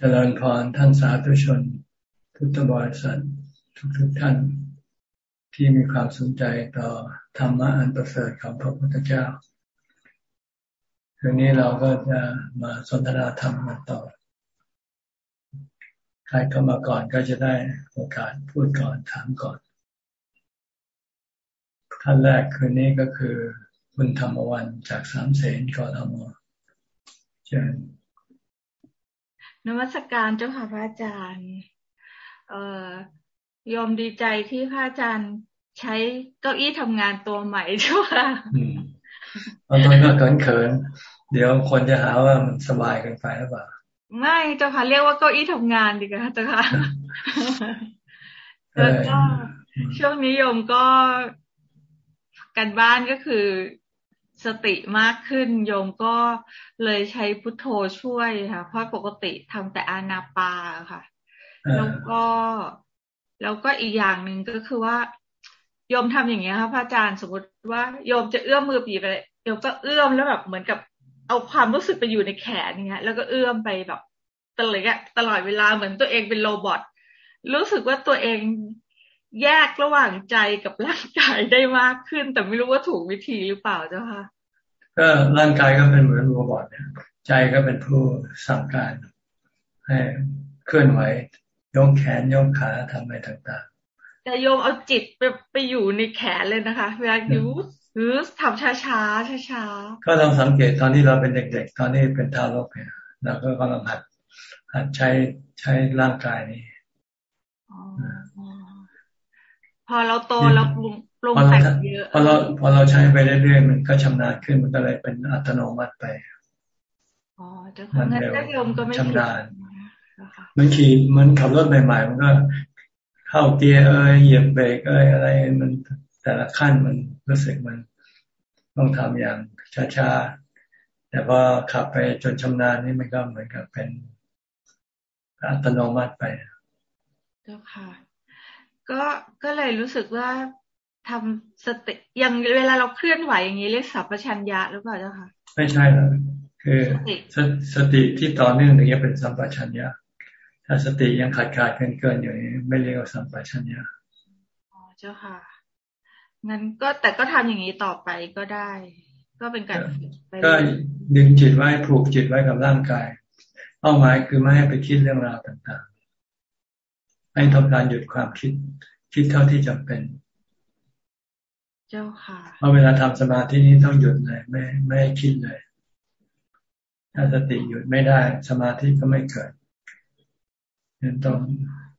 เจริญพรท่านสาธุชนพุทธบริษัททุกๆทท่าน ที่มีความสนใจต่อธรรมะอันประเสริฐของพระพุทธเจ้าคืนนี้เราก็จะมาสนทนาธรรมกันต่อ ใครเข้ามาก่อนก็จะได้โอกาสพูดก่อนถามก่อนท่านแรกคืนนี้ก็คือ คุณธรรมวันจากสามเสนกอทมเชิญ นวัตการเจ้าค่ะพระอาจารย์ เอ่อยอมดีใจที่พระอาจารย์ใช้เก้าอี้ทำงานตัวใหม่เจ้าค่ะบางคนก็เขินเขินเดี๋ยวคนจะหาว่ามันสบายกันไปหรือเปล่า ไม่เจ้าค่ะเรียกว่าเก้าอี้ทำงานดีกว่าเจ้าค่ะแล้วก็ช่วงนี้โยมก็กันบ้านก็คือ สติมากขึ้น โยมก็เลยใช้พุทโธช่วยค่ะ เพราะปกติทำแต่อานาปาค่ะ แล้วก็แล้วก็อีกอย่างหนึ่งก็คือว่า โยมทำอย่างเงี้ยค่ะพระอาจารย์สมมติว่าโยมจะเอื้อมมือปีไปโยมก็เอื้อมแล้วแบบเหมือนกับเอาความรู้สึกไปอยู่ในแขนเงี้ย แล้วก็เอื้อมไปแบบตลอดตลอดเวลาเหมือนตัวเองเป็นโรบอทรู้สึกว่าตัวเอง แยกระหว่างใจกับร่างกายได้มากขึ้น แต่ไม่รู้ว่าถูกวิธีหรือเปล่าเจ้าค่ะก็ร่างกายก็เป็นเหมือนโรบอทเนี่ยใจก็เป็นผู้สั่งการให้เคลื่อนไหวยกแขนยกขาทำอะไรต่างๆแต่โยมเอาจิตไปไปอยู่ในแขนเลยนะคะเวลายูหรือทำช้าช้าช้าช้าก็ลองสังเกตตอนที่เราเป็นเด็ก ๆ ตอนนี้เป็นทารกเนี่ยเราก็กำลังหัดหัดใช้ใช้ร่างกายนี้ พอเราโตเราปรุงปรุงแต่งเยอะ พอเราพอเราใช้ไปเรื่อยๆมันก็ชำนาญขึ้นมันก็เลยเป็นอัตโนมัติไปอ๋อจะมันเร็วชำนาญมันขี่มันขับรถใหม่ๆมันก็เข้าเกียร์เอ้ยเหยียบเบรกเอ้ยอะไรมันแต่ละขั้นมันรู้สึกมันต้องทำอย่างช้าๆแต่พอขับไปจนชำนาญนี่มันก็เหมือนกับเป็นอัตโนมัติไปเจ้าค่ะ ก็ก็เลยรู้สึกว่าทำสติอย่างเวลาเราเคลื่อนไหวอย่างนี้เรียกสัพพัญญะหรือเปล่าเจ้าค่ะ ไม่ใช่หรอกคือสสติที่ต่อเนื่องอย่างนี้เป็นสัมปชัญญะถ้าสติยังขาดขาดเกินเกินอยู่นี้ไม่เรียกว่าสัมปชัญญะอ๋อเจ้าค่ะงั้นก็แต่ก็ทำอย่างนี้ต่อไปก็ได้ ก็เป็นการก็ดึงจิตไว้ผูกจิตไว้กับร่างกายเป้าหมายคือไม่ให้ไปคิดเรื่องราวต่าง ให้ทำการหยุดความคิด คิดเท่าที่จำเป็น เจ้าค่ะเพราะเวลาทำสมาธินี้ต้องหยุดเลยไม่ไม่ให้คิดเลย ถ้าสติหยุดไม่ได้ สมาธิก็ไม่เกิดยังต้อง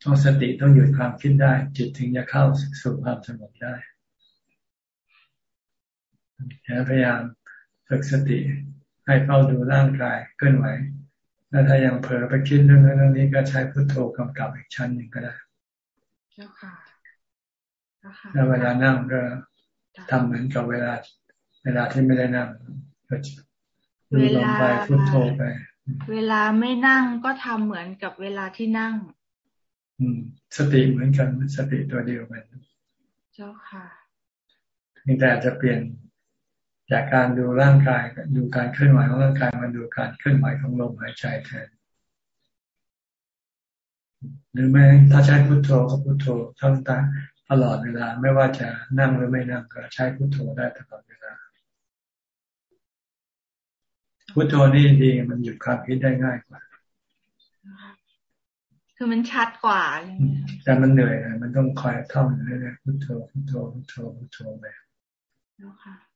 ต้องสติต้องหยุดความคิดได้ จิตถึงจะเข้าสู่ความสงบได้พยายามฝึกสติให้เฝ้าดูร่างกายเคลื่อนไหว แล้วถ้ายังเผลอไปคิดเรื่องนั้นนี้ก็ใช้พุทโธกำกับอีกชั้นหนึ่งก็ได้เจ้าค่ะแล้วเวลานั่งก็ทำเหมือนกับเวลา เวลาที่ไม่ได้นั่งก็ดูลงไปพุทโธไป เวลาไม่นั่งก็ทำเหมือนกับเวลาที่นั่ง อืม สติเหมือนกันสติตัวเดียวกัน เจ้าค่ะแต่จะเปลี่ยน จากการดูร่างกายดูการเคลื่อนไหวของร่างกายมาดูการเคลื่อนไหวของลมหายใจแทนหรือไม่ถ้าใช้พุทโธก็พุทโธทั้งตาตลอดเวลาไม่ว่าจะนั่งหรือไม่นั่งก็ใช้พุทโธได้ตลอดเวลาพุทโธนี่ดีมันหยุดความคิดได้ง่ายกว่า คือมันชัดกว่าแต่มันเหนื่อยนะมันต้องคอยท่องเรื่อยๆพุทโธพุทโธพุทโธพุทโธไปแล้วค่ะ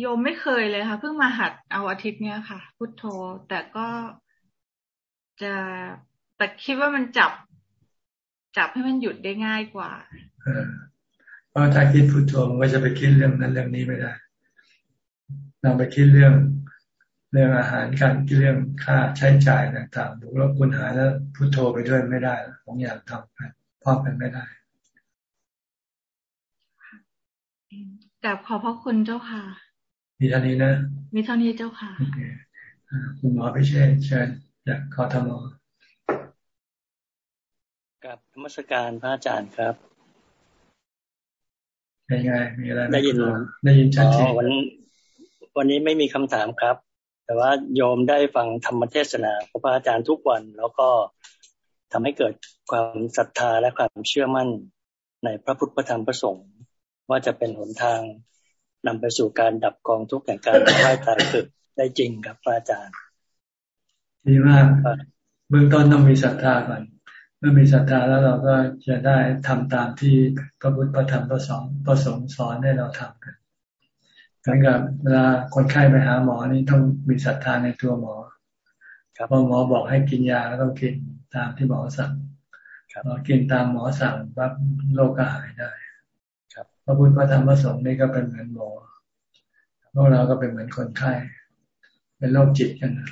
โยมไม่เคยเลยค่ะ เพิ่งมาหัดเอาอาทิตย์เนี้ยค่ะ พุทโธ แต่ก็จะแต่คิดว่ามันจับ จับให้มันหยุดได้ง่ายกว่าเพราะถ้าคิดพุทโธมันก็จะไปคิดเรื่องนั้นเรื่องนี้ไม่ได้เราไปคิดเรื่องเรื่องอาหารการคิดเรื่องค่าใช้จ่ายต่างๆบุกลบคุณหาแล้วพุทโธไปด้วยไม่ได้ของอย่างทำไปพร้อมกันไม่ได้กับขอบพระคุณเจ้าค่ะ มีเท่านี้นะ มีเท่านี้เจ้าค่ะโอเคคุณหมอพิเชษเชิญจากคอทมกับธรรมสการพระอาจารย์ครับเป็นไงมีอะไรได้ยินได้ยินชัดเจนวันวันนี้ไม่มีคำถามครับ แต่ว่าโยมได้ฟังธรรมเทศนาของพระอาจารย์ทุกวัน แล้วก็ทำให้เกิดความศรัทธาและความเชื่อมั่นในพระพุทธธรรมประสงค์ ว่าจะเป็นหนทาง นำไปสู่การดับกองทุกข์แห่งการไหว้ตายเกิดได้จริงครับพระอาจารย์ดีมากเบื้องต้นต้องมีศรัทธาก่อน เมื่อมีศรัทธาแล้วเราก็จะได้ทำตามที่พระพุทธพระธรรมพระสงฆ์พระสงฆ์สอนให้เราทำกันเหมือนกับเวลาคนไข้ไปหาหมอนี่ต้องมีศรัทธาในตัวหมอพอหมอบอกให้กินยาก็ต้องกินตามที่หมอสั่งเรากินตามหมอสั่งปั๊บโรคก็หายได้ พระพุทธพระธรรมพระสงฆ์นี่ก็เป็นเหมือนหมอพวกเราก็เป็นเหมือนคนไข้เป็นโรคจิตกันนะ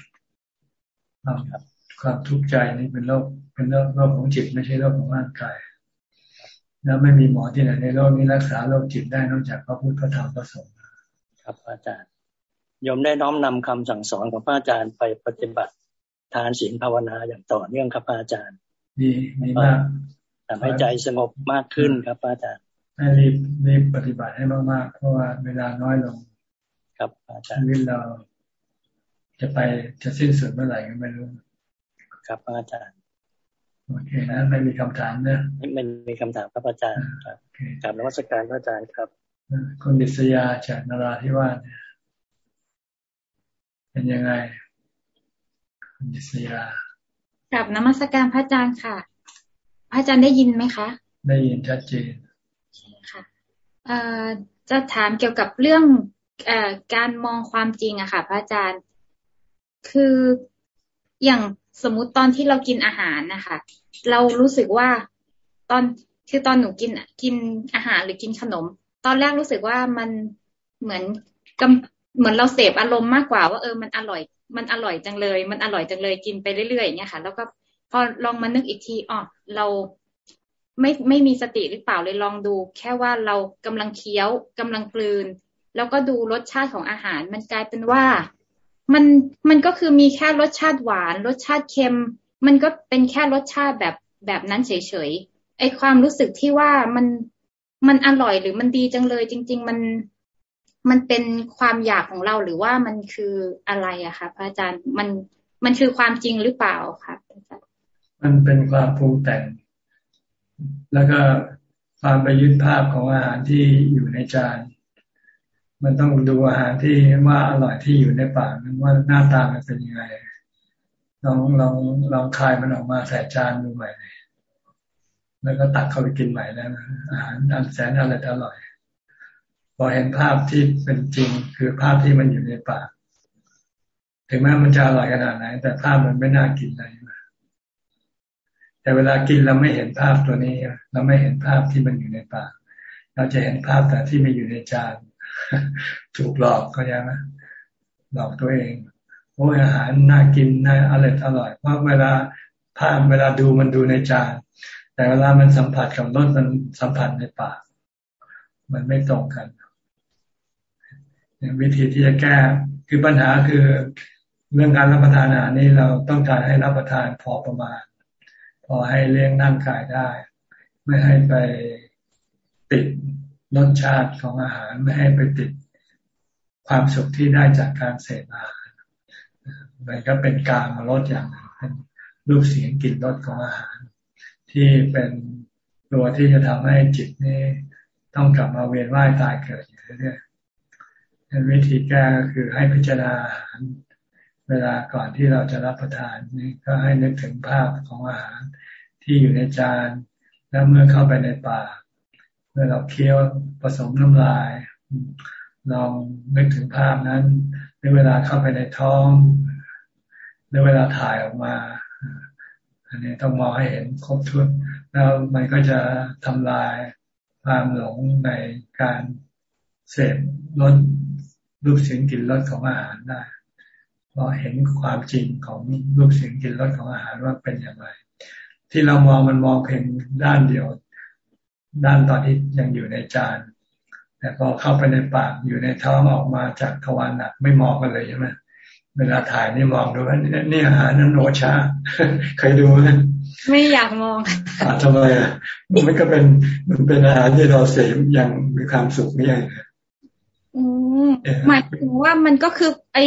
ความทุกข์ใจนี่เป็นโรคเป็นโรคโรคของจิตไม่ใช่โรคของร่างกายแล้วไม่มีหมอที่ไหนในโลกนี้รักษาโรคจิตได้นอกจากพระพุทธพระธรรมพระสงฆ์ครับอาจารย์ยมได้น้อมนำคำสั่งสอนของพระอาจารย์ไปปฏิบัติทานศีลภาวนาอย่างต่อเนื่องครับอาจารย์ดีดีมากทำให้ใจสงบมากขึ้นครับอาจารย์ ให้รีบรีบปฏิบัติให้มากๆ เพราะว่าเวลาน้อยลง ครับอาจารย์ชีวิตเรา จะไปจะสิ้นสุดเมื่อไหร่ก็ไม่รู้ ครับอาจารย์โอเคนะไม่มีคำถามเนะไม่ไม่มีคำถามครับอาจารย์ครับกราบนวัตการพระอาจารย์ครับคุณดิษยาจากนาราธิวาสเป็นยังไงคุณดิษยากับนมัสการพระอาจารย์ค่ะ พระอาจารย์ได้ยินไหมคะ ได้ยินชัดเจนค่ะ จะถามเกี่ยวกับเรื่องอการมองความจริงอะค่ะ พระอาจารย์ คืออย่างสมมุติตอนที่เรากินอาหารนะคะ เรารู้สึกว่าตอนคือตอนหนูกินกินอาหารหรือกินขนม ตอนแรกรู้สึกว่ามันเหมือนกำเหมือนเราเสพอารมณ์มากกว่า ว่าเออมันอร่อย มันอร่อยจังเลย มันอร่อยจังเลยกินไปเรื่อยๆอย่างเงี้ยค่ะ แล้วก็พอลองมานึกอีกทีอ๋อเรา ไม่ไม่มีสติหรือเปล่าเลยลองดู แค่ว่าเรากำลังเคี้ยวกำลังกลืน แล้วก็ดูรสชาติของอาหาร มันกลายเป็นว่า มันมันก็คือมีแค่รสชาติหวาน รสชาติเค็ม มันก็เป็นแค่รสชาติแบบแบบนั้นเฉยๆไอความรู้สึกที่ว่ามันมันอร่อยหรือมันดีจังเลย จริง ๆ มันมันเป็นความอยากของเราหรือว่ามันคืออะไรอะคะพระอาจารย์มันมันคือความจริงหรือเปล่าคะพระอาจารย์มันเป็นความปรุงแต่ง แล้วก็ความไปยึดภาพของอาหารที่อยู่ในจาน มันต้องดูอาหารที่ว่าอร่อยที่อยู่ในปากนั้นว่าหน้าตามันเป็นยังไงลองลองลองคายมันออกมาใส่จานดูใหม่เลยแล้วก็ตักเข้าไปกินใหม่แล้วอาหารอันแสนอร่อยอร่อยพอเห็นภาพที่เป็นจริง คือภาพที่มันอยู่ในปาก ถึงแม้มันจะอร่อยขนาดไหนแต่ภาพมันไม่น่ากินเลย แต่เวลากินเราไม่เห็นภาพตัวนี้ เราไม่เห็นภาพที่มันอยู่ในปากเราจะเห็นภาพแต่ที่มันอยู่ในจานถูกหลอกก็ยังนะหลอกตัวเองโอ้อาหารน่ากินน่าอร่อยอร่อยเพราะเวลาภาพเวลาดูมันดูในจานแต่เวลามันสัมผัสกับรสมันสัมผัสในปาก มันไม่ตรงกันวิธีที่จะแก้คือปัญหาคือเรื่องการรับประทานอาหารนี่เราต้องการให้รับประทานพอประมาณ พอให้เลี้ยงร่างกายได้ ไม่ให้ไปติดรสชาติของอาหาร ไม่ให้ไปติดความสุขที่ได้จากการเสพอาหารมันก็เป็นการมาลดอย่างหนึ่งเป็นรูปเสียงกลิ่นรสของอาหาร ที่เป็นตัวที่จะทำให้จิตนี้ต้องกลับมาเวียนว่ายตายเกิดอยู่เรื่อยๆวิธีแก้ก็คือให้พิจารณาอาหาร เวลาก่อนที่เราจะรับประทานนี่ก็ให้นึกถึงภาพของอาหารที่อยู่ในจาน แล้วเมื่อเข้าไปในปากเมื่อเราเคี้ยวผสมน้ำลายลองนึกถึงภาพนั้นในเวลาเข้าไปในท้องในเวลาถ่ายออกมา อันนี้ต้องมองให้เห็นครบถ้วนแล้วมันก็จะทำลายความหลงในการเสพรสรูปเสียงกลิ่นรสของอาหารได้ พอเห็นความจริงของรูปเสียงกลิ่นรสของอาหารว่าเป็นอย่างไร ที่เรามองมันมองเพียงด้านเดียว ด้านตอนที่ยังอยู่ในจานแต่พอเข้าไปในปากอยู่ในท้องออกมาจากทวารหนักไม่มองกันเลยใช่ไหมเวลาถ่ายนี่มองดูว่านี่อาหารนั้นโอชาเคยดูไหมไม่อยากมองทำไมอะมันก็เป็นมันเป็นอาหารที่เราเสพอย่างมีความสุขนี่ไงอืมหมายถึงว่ามันก็คือไอ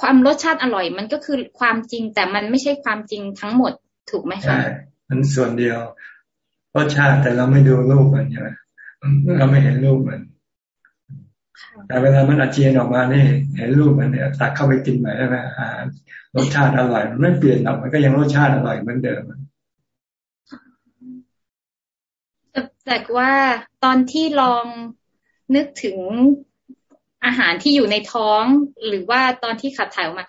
ความรสชาติอร่อย มันก็คือความจริง แต่มันไม่ใช่ความจริงทั้งหมดถูกไหมคะใช่มันส่วนเดียว รสชาติแต่เราไม่ดูรูปมันใช่ไหมเราไม่เห็นรูปมัน แต่เวลามันอาเจียนออกมานี่เห็นรูปมันเนี่ยตักเข้าไปกินใหม่ได้ไหมอาหารรสชาติอร่อยมันไม่เปลี่ยนหรอกมันก็ยังรสชาติอร่อยเหมือนเดิมแต่ว่าตอนที่ลองนึกถึง อาหารที่อยู่ในท้องหรือว่าตอนที่ขับถ่ายออกมา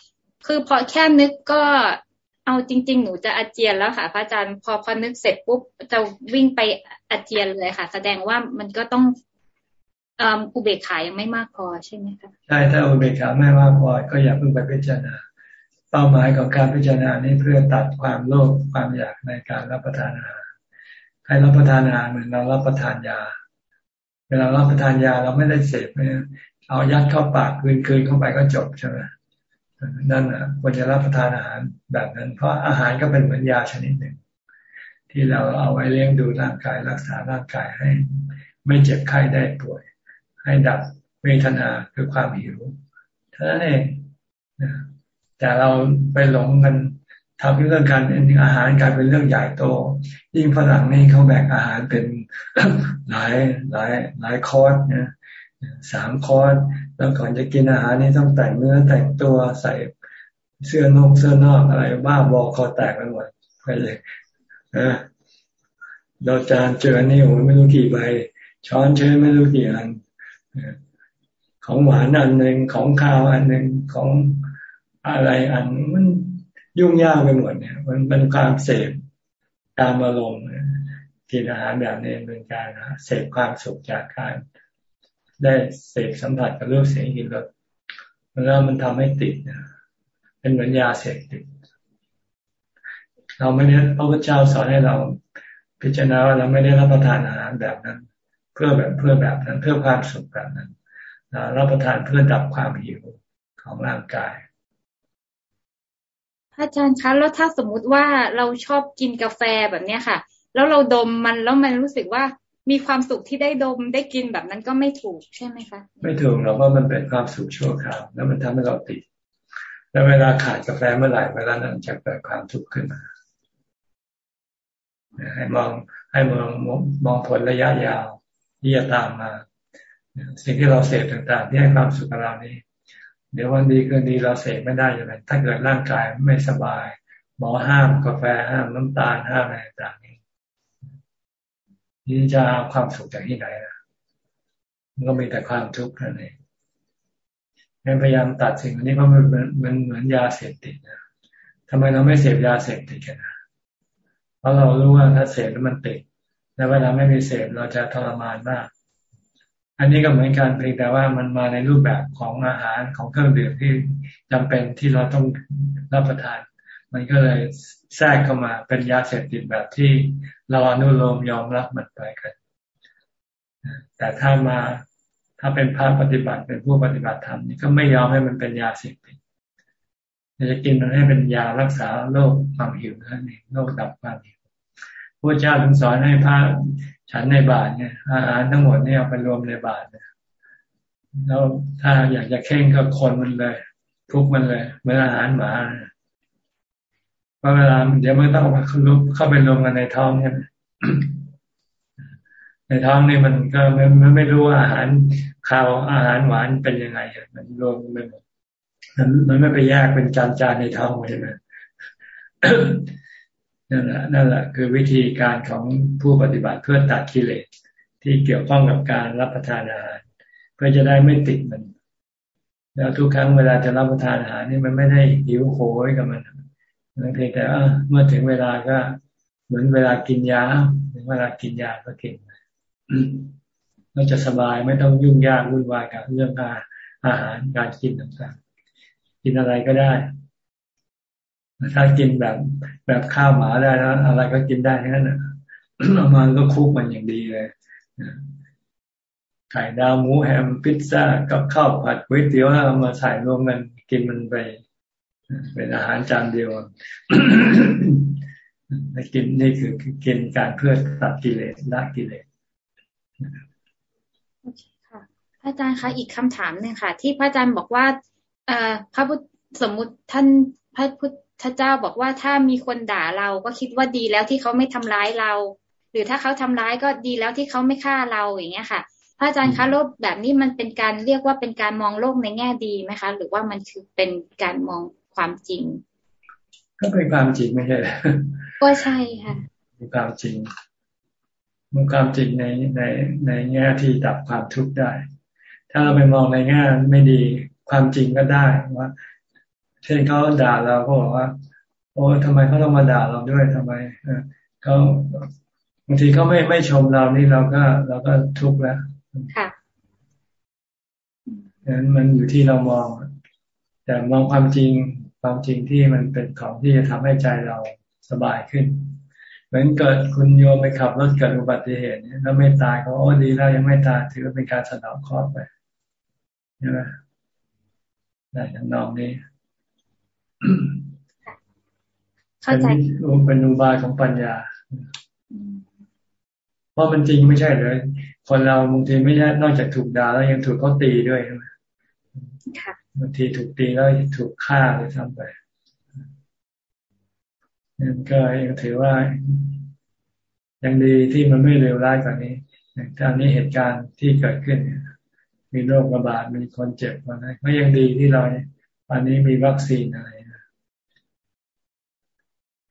คือพอแค่นึกก็เอาจริง ๆ หนูจะอาเจียนแล้วค่ะพระอาจารย์พอพอนึกเสร็จปุ๊บจะวิ่งไปอาเจียนเลยค่ะ แสดงว่ามันก็ต้องอุเบกขายังไม่มากพอใช่ไหมคะใช่ถ้าอุเบกขาไม่มากพอก็อย่าเพิ่งไปพิจารณา เป้าหมายของการพิจารณานี้เพื่อตัดความโลภความอยากในการรับประทานอาหารให้รับประทานอาหารเหมือนเรารับประทานยา เวลารับประทานยาเราไม่ได้เสพเนี่ย เอายัดเข้าปากคืนคืนเข้าไปก็จบใช่ไหมนั่นอะควรจะรับประทานอาหารแบบนั้น เพราะอาหารก็เป็นเหมือนยาชนิดหนึ่ง ที่เราเอาไว้เลี้ยงดูร่างกายรักษาร่างกายให้ ไม่เจ็บไข้ได้ป่วย ให้ดับเวทนาคือความหิวเท่านั้นเองแต่เราไปหลงกันทำเรื่องการอาหารกลายเป็นเรื่องใหญ่โต ยิ่งฝรั่งนี่เขาแบ่งอาหารเป็นหลายหลายหลายคอร์สเนี่ย สามคอร์สแล้วก่อนจะกินอาหารนี่ต้องแต่งเนื้อแต่งตัวใส่เสื้อนองเสื้อนอกอะไรบ้าบอคอแตกไปหมดไปเลยนะเราจานเจอนี่โอ้ไม่รู้กี่ใบช้อนเชิญไม่รู้กี่อันของหวานอันหนึ่งของข้าวอันหนึ่งของอะไรอันมันยุ่งยากไปหมดเนี่ย มันเป็นความเสพตามอารมณ์กินอาหารแบบนี้เป็นการเสพความสุขจากการ ได้เสพสัมผัสกับรูปเสียงกลิ่นรสแล้วมันทำให้ติดนะเป็นเหมือนยาเสพติด เราไม่ได้พระพุทธเจ้าสอนให้เราพิจารณาว่าเราไม่ได้รับประทานอาหารแบบนั้น เพื่อแบบเพื่อแบบนั้น เพื่อความสุขแบบนั้นเรารับประทานเพื่อดับความหิวของร่างกายอาจารย์คะแล้วถ้าสมมุติว่าเราชอบกินกาแฟแบบเนี้ยค่ะ แล้วเราดมมันแล้วมันรู้สึกว่า มีความสุขที่ได้ดมได้กินแบบนั้นก็ไม่ถูกใช่ไหมคะ ไม่ถูกเราว่ามันเป็นความสุขชั่วคราวแล้วมันทำให้เราติด แล้วเวลาขาดกาแฟเมื่อไหร่เวลานั้นจะเกิดความทุกข์ขึ้นมาให้มองให้มองมองผลระยะยาวที่จะตามมา สิ่งที่เราเสพต่างๆ ที่ให้ความสุขกับเรานี้ เดี๋ยววันดีคืนดีเราเสพไม่ได้อย่างไรถ้าเกิดร่างกายไม่สบาย หมอห้ามกาแฟห้ามน้ำตาลห้ามอะไรต่างๆ นี่จะเอาความสุขจากที่ไหนนะมันก็มีแต่ความทุกข์นั่นเองพยายามตัดสิ่งนี้เพราะมันมันเหมือนยาเสพติดนะทำไมเราไม่เสพยาเสพติดกันนะเพราะเรารู้ว่าถ้าเสพแล้วมันติดแล้วเวลาไม่มีเสพเราจะทรมานมาก อันนี้ก็เหมือนกันเพียงแต่ว่ามันมาในรูปแบบของอาหารของเครื่องดื่มที่จำเป็นที่เราต้องรับประทาน มันก็เลยแทรกเข้ามาเป็นยาเสพติดแบบที่ เราอนุโลมยอมรับมันไปกัน แต่ถ้ามาถ้าเป็นพระปฏิบัติเป็นผู้ปฏิบัติธรรมนี่ก็ไม่ยอมให้มันเป็นยาเสพติดจะกินมันให้เป็นยารักษาโรคความหิวนั่นเองโรคดับความหิวพระเจ้าถึงสอนให้พระฉันในบาทเนี่ยอาหารทั้งหมดเนี่ยเอาไปรวมในบาทเนี่ยแล้วถ้าอยากจะเข่งก็คนมันเลย ทุกมันเลยเหมือนอาหารหมาเพ ราะเวลาเดี๋ยวมันต้องเข้าไปรวมกันในท้องเนี่ยในท้องนี่มันก็ไมันไม่รู้ว่าอาหารข้าวอาหารหวานเป็นยังไงมันรวมไปหมดมันมันไม่ไปแยกเป็นจานจานในท้องใช่ไหมนั่นแหละนั่นแหละ คือวิธีการของผู้ปฏิบัติเพื่อตัดกิเลสที่เกี่ยวข้องกับการรับประทานอาหาร เพื่อจะได้ไม่ติดมัน แล้วทุกครั้งเวลาจะรับประทานอาหารนี่มันไม่ได้หิวโหยกับมัน เพียงแต่เมื่อถึงเวลาก็เหมือนเวลากินยาถึงเวลากินยาก็กินเราจะสบายไม่ต้องยุ่งยากวุ่นวายกับเรื่องการอาหารการกินต่างๆ กินอะไรก็ได้ ถ้ากินแบบแบบข้าวหมาได้แล้วอะไรก็กินได้ทั้งนั้นเอามาก็คุกมันอย่างดีเลยไข่ดาวหมูแฮมพิซซ่ากับข้าวผัดก๋วยเตี๋ยวแล้วเอามาใส่รวมกันกินมันไป เป็นอาหารจานเดียวกินนี่คือกินการเพื่อตัดกิเลสละกิเลสโอเคค่ะพระอาจารย์คะอีกคำถามหนึ่งค่ะ ที่พระอาจารย์บอกว่าเอ่อพระพุทธสมมุติท่านพระพุทธเจ้าบอกว่าถ้ามีคนด่าเราก็คิดว่าดีแล้วที่เขาไม่ทำร้ายเรา หรือถ้าเขาทำร้ายก็ดีแล้วที่เขาไม่ฆ่าเราอย่างเงี้ยค่ะ พระอาจารย์คะโลกแบบนี้มันเป็นการเรียกว่าเป็นการมองโลกในแง่ดีไหมคะ หรือว่ามันคือเป็นการมอง ความจริง ก็เป็นความจริงไม่ใช่ก็ใช่ค่ะเป็นความจริงมันความจริงในในในแง่ที่ดับความทุกข์ได้ ถ้าเราไปมองในแง่ไม่ดีความจริงก็ได้ว่าเช่นเขาด่าเราก็บอกว่า โอ้ทำไมเขาต้องมาด่าเราด้วยทำไมเขาบางทีเขาไม่ไม่ชมเรานี่เราก็เราก็ทุกข์แล้วค่ะนั้นมันอยู่ที่เรามอง แต่มองความจริง ความจริงที่มันเป็นของที่จะทำให้ใจเราสบายขึ้น เหมือนเกิดคุณโยมไปขับรถเกิดอุบัติเหตุแล้วไม่ตายก็โอ้ดีแล้วยังไม่ตายถือว่าเป็นการสะดอกคอไปใช่ไหมได้ทั้งนองนี้เข้าใจเป็นอุบายของปัญญาเพราะมันจริงไม่ใช่เลยคนเราบางทีไม่ใช่นอกจากถูกด่าแล้วยังถูกเขาตีด้วยใช่ไหม บางทีถูกตีแล้วถูกฆ่าเลยทำไปนั่นก็ยังถือว่ายังดีที่มันไม่เร็วร้ายกว่านี้อย่างตอนนี้เหตุการณ์ที่เกิดขึ้นมีโรคระบาดมีคนเจ็บมาไก็ยังดีที่เราวันนี้มีวัคซีนอะไรนะ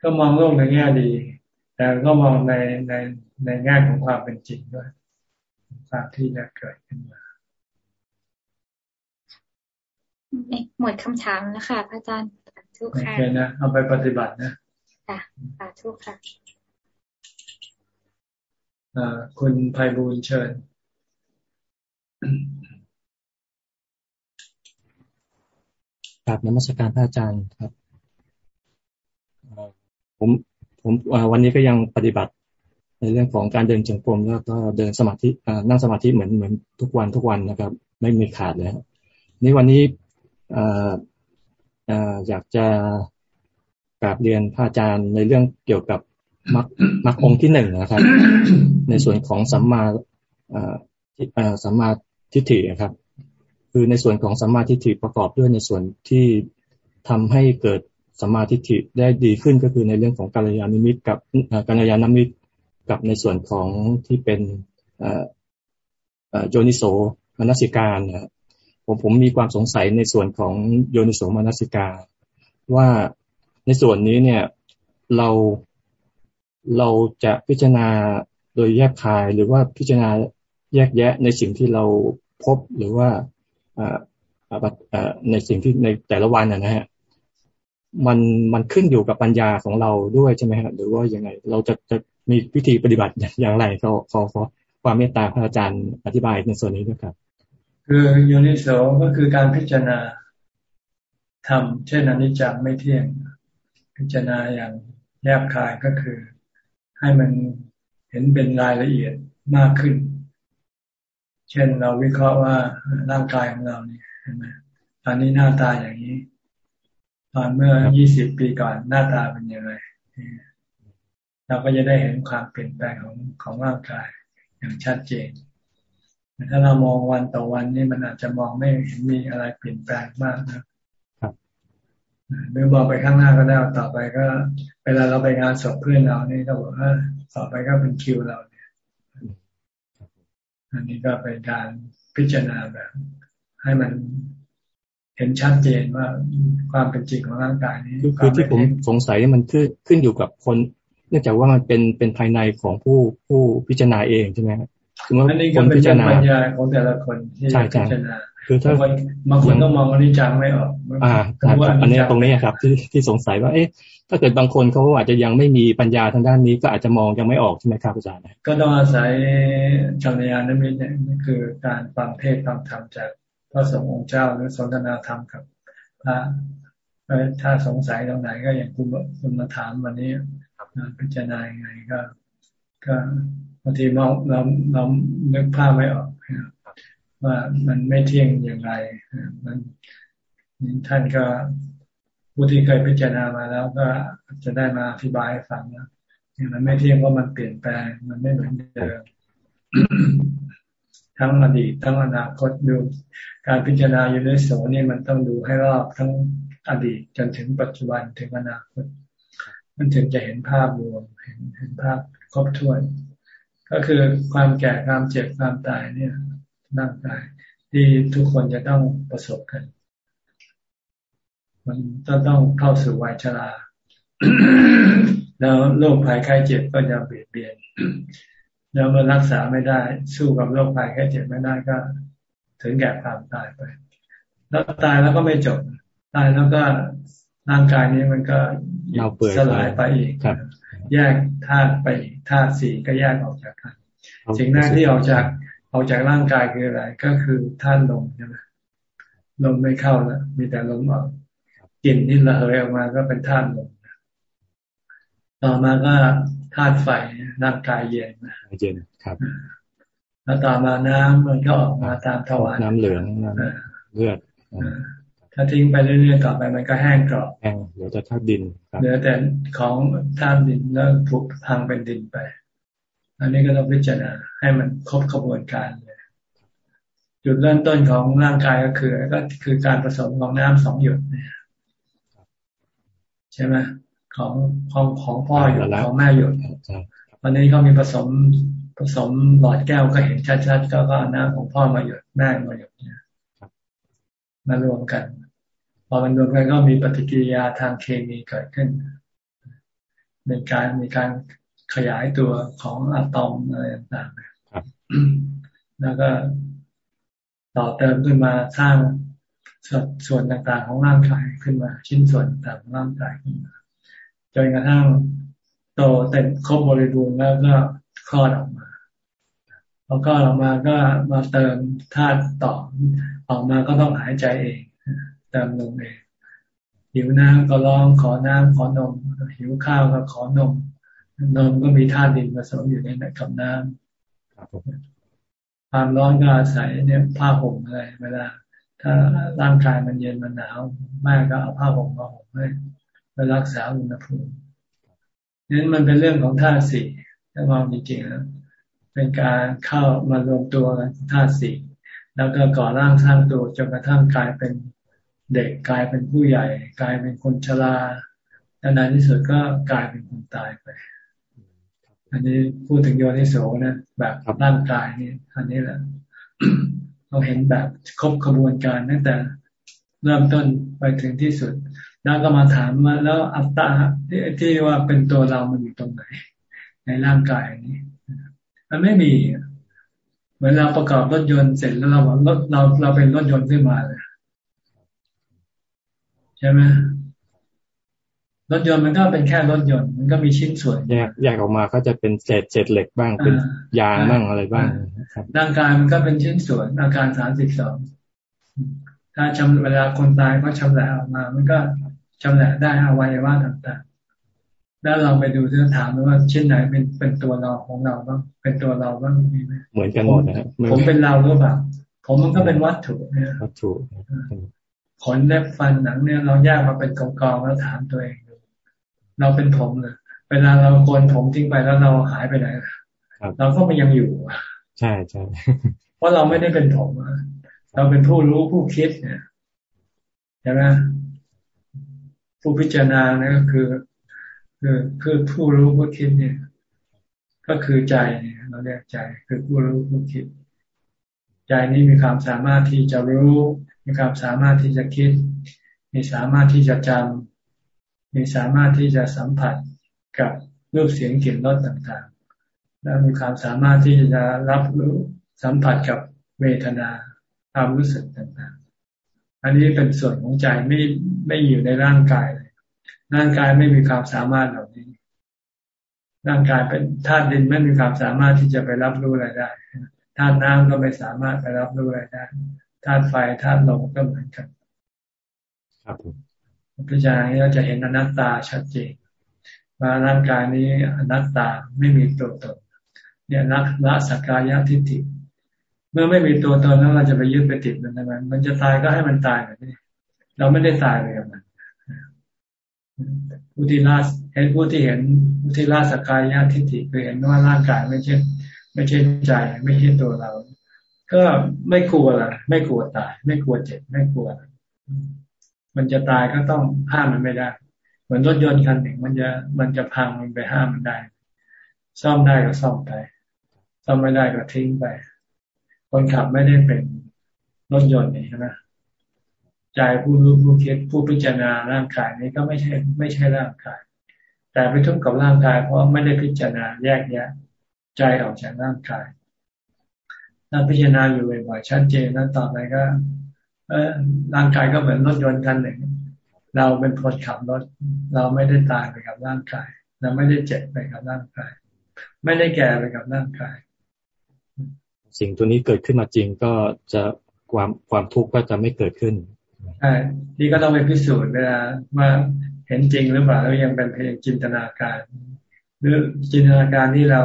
ก็มองโลกในแง่ดี แต่ก็มองในในในแง่ของความเป็นจริงด้วยความที่จะเกิดขึ้นมา หมดคำถามแล้วค่ะพระอาจารย์ทุกค่ะโอเคนะเอาไปปฏิบัตินะค่ะสาธุค่ะคุณภัยบูลเชิญกราบนมัสการพระอาจารย์ครับผมผมวันนี้ก็ยังปฏิบัติ ในเรื่องของการเดินจงกรมแล้วก็เดินสมาธินั่งสมาธิเหมือนเหมือนทุกวันทุกวันนะครับ ไม่มีขาดเลยนี่วันนี้ อยากจะกราบเรียนพระอาจารย์ในเรื่องเกี่ยวกับมรรคมรรคองที่หนึ่งนะครับ ในส่วนของสัมมาสัมมาทิฏฐิครับ คือในส่วนของสัมมาทิฏฐิประกอบด้วยในส่วนที่ทำให้เกิดสัมมาทิฏฐิได้ดีขึ้นก็คือในเรื่องของกัลยาณมิตรกับกัลยาณมิตรกับในส่วนของที่เป็นโยนิโสมนสิการนะ ผมผมมีความสงสัยในส่วนของโยนิโสมนสิกา ว่าในส่วนนี้เนี่ยเราเราจะพิจารณาโดยแยกคายหรือว่าพิจารณาแยกแยะในสิ่งที่เราพบหรือว่าในสิ่งที่ในแต่ละวันนะฮะมันมันขึ้นอยู่กับปัญญาของเราด้วยใช่ไหมฮะหรือว่ายังไง เราจะจะมีวิธีปฏิบัติอย่างไรขาขอขอความเมตตาพระอาจารย์อธิบายในส่วนนี้ด้วยครับ คือโยนิโสก็คือการพิจารณาทำเช่นอนิจจังไม่เที่ยง พิจารณาอย่างแยบคายก็คือ ให้มันเห็นเป็นรายละเอียดมากขึ้น เช่นเราวิเคราะห์ว่าร่างกายของเราเนี่ยเห็นไหมตอนนี้หน้าตาอย่างนี้ ตอนเมื่อยี่สิบปีก่อนหน้าตาเป็นยังไงเราก็จะได้เห็นความเปลี่ยนแปลงของของร่างกายอย่างชัดเจน ถ้าเรามองวันต่อวันนี่มันอาจจะมองไม่เห็นมีอะไรเปลี่ยนแปลงมากนะหรือบอกไปข้างหน้าก็ได้ต่อไปก็ เวลาเราไปงานศพเพื่อนเรานี่ก็บอกว่าต่อไปก็เป็นคิวเราอันนี้ก็เป็นการพิจารณาแบบ ให้มันเห็นชัดเจนว่าความเป็นจริงของร่างกายนี้คือที่ผมสงสัยมันขึ้นขึ้นอยู่กับคน เนื่องจากว่ามันเป็นเป็นภายในของผู้ผู้พิจารณาเองใช่ไหมครับ คือว่าคนพิจารณาปัญญาของแต่ละคนที่พิจารณาคือถ้าบางคนต้องมองอนิจจังไม่ออกอ่าอันนี้ตรงนี้ครับที่ที่สงสัยว่า เอ๊ะ ถ้าเกิดบางคนเขาอาจจะยังไม่มีปัญญาทางด้านนี้ก็อาจจะมองยังไม่ออกใช่ไหมครับอาจารย์ก็ต้องอาศัยจัญญานมิตรเนี่ยคือการฟังเทศฟังธรรมจากพระสงฆ์องค์เจ้าหรือสนทนาธรรมกับพระถ้าสงสัยตรงไหนก็อย่างคุณคุณมาถามวันนี้พิจารณายังไงก็ ก็บางทีเราเราเรานึกภาพไม่ออกว่ามันไม่เที่ยงอย่างไรมันท่านก็ผู้ที่เคยพิจารณามาแล้วก็จะได้มาอธิบายให้ฟังนะมันไม่เที่ยงเพราะมันเปลี่ยนแปลง มันไม่เหมือนเดิมทั้งอดีตทั้งอนาคตดู การพิจารณาอยู่ในโสนี่มันต้องดูให้รอบทั้งอดีตจนถึงปัจจุบันถึงอนาคต มันถึงจะเห็นภาพรวมเห็นเห็นภาพครบถ้วน ก็คือความแก่ความเจ็บความตายเนี่ยร่างกายที่ทุกคนจะต้องประสบกัน มันจะต้องเข้าสู่วัยชราแล้วโรคภัยไข้เจ็บก็จะเบียดเบียน แล้วเมื่อรักษาไม่ได้ สู้กับโรคภัยไข้เจ็บไม่ได้ก็ ถึงแก่ความตายไป แล้วตายแล้วก็ไม่จบ ตายแล้วก็ร่างกายนี้มันก็สลายไปอีก แยกธาตุไปธาตุสี่ก็แยกออกจากกันสิ่งแรกที่ออกจากออกจากร่างกายคืออะไร ก็คือธาตุลมใช่ไหมลมไม่เข้าแล้วมีแต่ลมออกกลิ่นที่ระเหยออกมาก็เป็นธาตุลมต่อมาก็ธาตุไฟร่างกายเย็นเย็นครับแล้วต่อมาน้ำมันก็ออกมาตามทวารน้ำเหลืองน้ำเลือด ถ้าทิ้งไปเรื่อยๆต่อไปมันก็แห้งกรอบแห้งเหลือแต่ธาตุดินเหลือแต่ของธาตุดินแล้วถูกพังเป็นดินไป อันนี้ก็ต้องพิจารณาให้มันครบขบวนการเลยจุดเริ่มต้นของร่างกายก็คือ ก็คือการผสมของน้ำสองหยดเนี่ยใช่ไหมของของของพ่อหยดของแม่หยดวันนี้เขามีผสมผสมหลอดแก้วก็เห็นชัดๆก็ก็น้ำของพ่อมาหยดแม่มาหยดเนี่ยมารวมกัน พอมันรวมกันก็มีปฏิกิริยาทางเคมีเกิดขึ้นเป็นการมีการขยายตัวของอะตอมอะไรต่างๆแล้วก็ต่อเติมขึ้นมาสร้างส่วนต่างๆของร่างกายขึ้นมา ชิ้นส่วนต่างของร่างกายขึ้นมาจนกระทั่งโตเต็มครบบริบูรณ์แล้วก็คลอดออกมาพอคลอดออกมาก็มาเติมธาตุต่อออกมาก็ต้องหายใจเอง เติมลมเองหิวน้ำก็ร้องขอน้ำขอนม หิวข้าวก็ขอนม นมก็มีธาตุดินผสมอยู่ในกับน้ำความร้อนก็อาศัยเนี่ยผ้าห่มอะไรเวลา ถ้าร่างกายมันเย็นมันหนาวแม่ก็เอาผ้าห่มมาห่มให้เพื่อรักษาอุณหภูมินั้นมันเป็นเรื่องของธาตุสี่ถ้ามองจริงๆแล้วเป็นการเข้ามารวมตัวกันธาตุสี่แล้วก็ก่อร่างสร้างตัวจนกระทั่งกลายเป็น เด็กกลายเป็นผู้ใหญ่ กลายเป็นคนชราแล้วในที่สุดก็กลายเป็นคนตายไป อันนี้พูดถึงโยนิโสนะแบบร่างกายนี่อันนี้แหละเราเห็นแบบครบขบวนการตั้งแต่เริ่มต้นไปถึงที่สุด แล้วก็มาถามมาแล้วอัตตาที่ที่ว่าเป็นตัวเรามันอยู่ตรงไหน ในร่างกายนี้มันไม่มีเหมือนเราประกอบรถยนต์เสร็จแล้วเราบอกรถเราเราเป็นรถยนต์ขึ้นมาเลย ใช่ไหมรถยนต์มันก็เป็นแค่รถยนต์ มันก็มีชิ้นส่วนแยกแยกออกมาก็จะเป็นเศษเศษเหล็กบ้างเป็นยางบ้างอะไรบ้างร่างกายมันก็เป็นชิ้นส่วนอาการสามสิบสองถ้าชำเวลาคนตายก็ชำแหละออกมา มันก็ชำแหละได้อวัยวะต่างๆ แล้วเราไปดูเรื่องถามว่าชิ้นไหนเป็นเป็นตัวเราของเราบ้างเป็นตัวเราบ้างมีไหมเหมือนกันหมดนะครับผมเป็นเราหรือเปล่าผมมันก็เป็นวัตถุเนี่ยวัตถุ ขนเล็บฟันหนังเนี่ยเราแยกมาเป็นกองๆแล้วถามตัวเองดูเราเป็นผมเลยเวลาเราโกนผมทิ้งไปแล้วเราหายไปไหนเราก็มันยังอยู่ใช่ใช่เพราะเราไม่ได้เป็นผมเราเป็นผู้รู้ผู้คิดเนี่ยใช่ไหมผู้พิจารณาเนี่ยก็คือ คือคือผู้รู้ผู้คิดเนี่ย ก็คือใจเนี่ยเราเรียกใจ คือผู้รู้ผู้คิด ใจนี้มีความสามารถที่จะรู้ มีความสามารถที่จะคิด มีสามารถที่จะจำมีสามารถที่จะสัมผัสกับรูปเสียงกลิ่นรสต่างๆ และมีความสามารถที่จะรับรู้สัมผัสกับเวทนาความรู้สึกต่างๆ อันนี้เป็นส่วนของใจไม่ไม่อยู่ในร่างกายเลยร่างกายไม่มีความสามารถเหล่านี้ ร่างกายเป็นธาตุดินไม่มีความสามารถที่จะไปรับรู้อะไรได้ธาตุน้ำก็ไม่สามารถไปรับรู้อะไรได้ ธาตุไฟธาตุลมก็เหมือนกันครับพิจารณาเราจะเห็นอนัตตาชัดเจนว่าร่างกายนี้อนัตตาไม่มีตัวตนเนี่ยละละสักกายทิฏฐิเมื่อไม่มีตัวตนแล้วเราจะไปยึดไปติดมันทำไมมันจะตายก็ให้มันตายแบบนี้เราไม่ได้ตายเลยกับมันผู้ที่ละเห็นผู้ที่เห็นผู้ที่ละสักกายทิฏฐิคือเห็นว่าร่างกายไม่ใช่ไม่ใช่ใจไม่ใช่ตัวเรา ก็ไม่กลัวละไม่กลัวตาย ไม่กลัวเจ็บไม่กลัว มันจะตายก็ต้องห้ามมันไม่ได้เหมือนรถยนต์คันหนึ่งมันจะมันจะพังมันไปห้ามมันได้ ซ่อมได้ก็ซ่อมไปซ่อมไม่ได้ก็ทิ้งไป คนขับไม่ได้เป็นรถยนต์นี่ใช่ไหมใจผู้รู้ผู้คิดผู้พิจารณาร่างกายนี้ก็ไม่ใช่ ไม่ใช่ร่างกาย แต่ไปทุกข์กับร่างกายเพราะไม่ได้พิจารณาแยกแยะ ใจออกจากร่างกาย ถ้าพิจารณาอยู่บ่อยๆชัดเจนนั้นต่อไปก็ เออร่างกายก็เหมือนรถยนต์คันหนึ่ง เราเป็นคนขับรถ เราไม่ได้ตายไปกับร่างกาย เราไม่ได้เจ็บไปกับร่างกาย ไม่ได้แก่ไปกับร่างกาย สิ่งตัวนี้เกิดขึ้นมาจริงก็จะความความทุกข์ก็จะไม่เกิดขึ้นใช่นี่ก็ต้องไปพิสูจน์เวลาว่าเห็นจริงหรือเปล่าแล้วยังเป็นเพียงจินตนาการ หรือจินตนาการที่เรา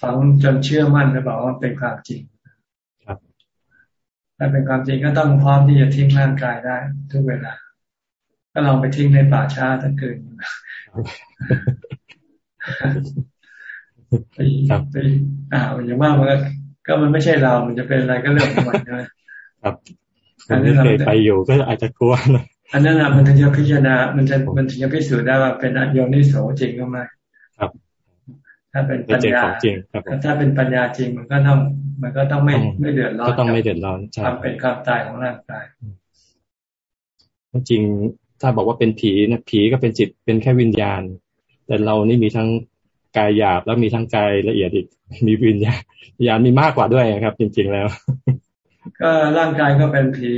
ฝังจนเชื่อมั่นหรือเปล่าว่าเป็นความจริงครับ ถ้าเป็นความจริงก็ต้องพร้อมที่จะทิ้งร่างกายได้ ทุกเวลา ก็ลองไปทิ้งในป่าช้าทั้งคืนไปไปอ่าอย่างมากมันก็มันไม่ใช่เรา มันจะเป็นอะไรก็เรื่องของมันใช่ไหมครับอันนี้เคยไปอยู่ก็อาจจะกลัวนะอันนั้นนะมันถึงจะพิจารณา มันจะมันถึงจะพิสูจน์ได้ว่าเป็นโยนิโสจริงก็ไม่ครับ ถ้าเป็นปัญญาจริงครับถ้าเป็นปัญญาจริงมันก็ต้อง มันก็ต้องไม่ไม่เดือดร้อนก็ต้องไม่เดือดร้อนความเป็นความตายของร่างกายจริงถ้าบอกว่าเป็นผีนะผีก็เป็นจิตเป็นแค่วิญญาณ แต่เรานี่มีทั้งกายหยาบแล้วมีทั้งกายละเอียดอีก มีวิญญาณวิญญาณมีมากกว่าด้วยครับ จริง ๆแล้ว ก็ร่างกายก็เป็นผี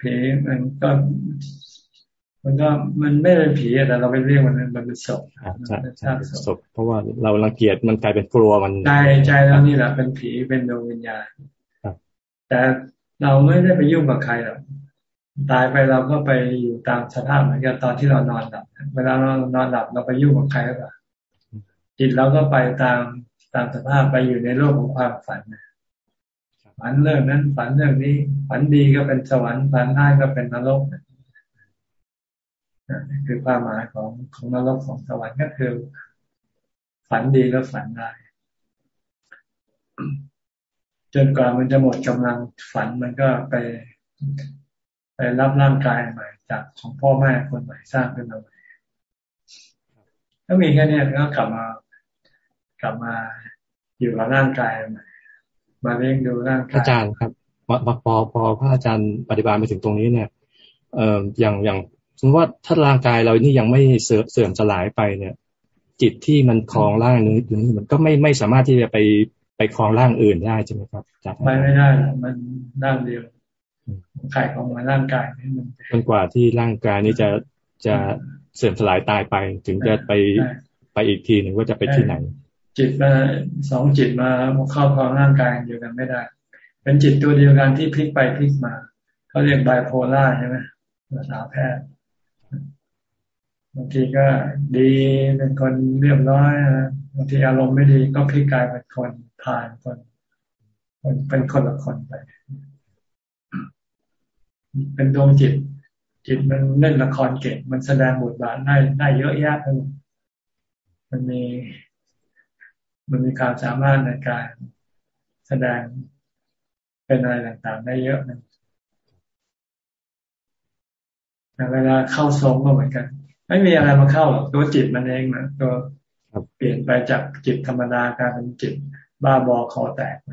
ผีมันก็ มันก็มันไม่เป็นผีแต่เราไปเรียกมันมันเป็นศพใช่ใช่ศพเพราะว่าเรารังเกียจมันกลายเป็นกลัวมันใจใจเรานี่แหละเป็นผีเป็นดวงวิญญาณแต่เราไม่ได้ไปยุ่งกับใครหรอกตายไปเราก็ไปอยู่ตามสภาพเหมือนกันตอนที่เรานอนหลับเวลาเรานอนหลับเราไปยุ่งกับใครหรือเปล่าจิตเราก็ไปตามตามสภาพไปอยู่ในโลกของความฝันนะฝันเรื่องนั้นฝันเรื่องนี้ ฝันดีก็เป็นสวรรค์ฝันร้ายก็เป็นนรก คือความหมายของของนรกของสวรรค์ก็คือ ฝันดีแล้วฝันร้จนกว่ามันจะหมดกำลังฝันมันก็ไปไปรับร่างกายใหม่ จากของพ่อแม่คนใหม่สร้างขึ้นมาใหม่ถ้ามีแค่นี้ก็กลับมากลับมาอยู่กับร่างกายใหม่มาเลี้ยงดูร่างกายอาจารย์ครับพอพอพอพระอาจารย์ปฏิบัติไปถึงตรงนี้เนี่ยเอ่ออย่างอย่าง สมมติว่าถ้าร่างกายเรานี่ยังไม่เสื่อมเสื่อมสลายไปเนี่ย จิตที่มันคลองร่างนี้นี้มันก็ไม่ไม่สามารถที่จะไปไปคลองร่างอื่นได้ใช่ไหมครับไปไม่ได้ มันร่างเดียวไข่ของมันร่างกายนี่มันจนกว่าที่ร่างกายนี้จะจะเสื่อมสลายตายไป ถึงจะไปไปอีกทีหนึ่งว่าจะไปที่ไหน จิตมาสองจิตมาเข้าครองร่างกายอยู่กันไม่ได้ เป็นจิตตัวเดียวกันที่พลิกไปพลิกมาเขาเรียกไบโพล่าใช่ไหมภาษาแพทย์บางทีก็ดีเป็นคนเรียบร้อยนะบางทีอารมณ์ไม่ดีก็พลิกกลายเป็นคนผ่านคนคนเป็นคนละคนไป เป็นดวงจิต จิตมันเล่นละครเก่งมันแสดงบทบาทได้ได้เยอะแยะไปมดมันมี มันมีความสามารถในการแสดงเป็นอะไรต่างๆ ได้เยอะนะแต่เวลาเข้าทรงก็เหมือนกัน ไม่มีอะไรมาเข้าหรอกตัวจิตมันเองนะตัวเปลี่ยนไปจากจิตธรรมดากลายเป็นจิตบ้าบอคอแตกไป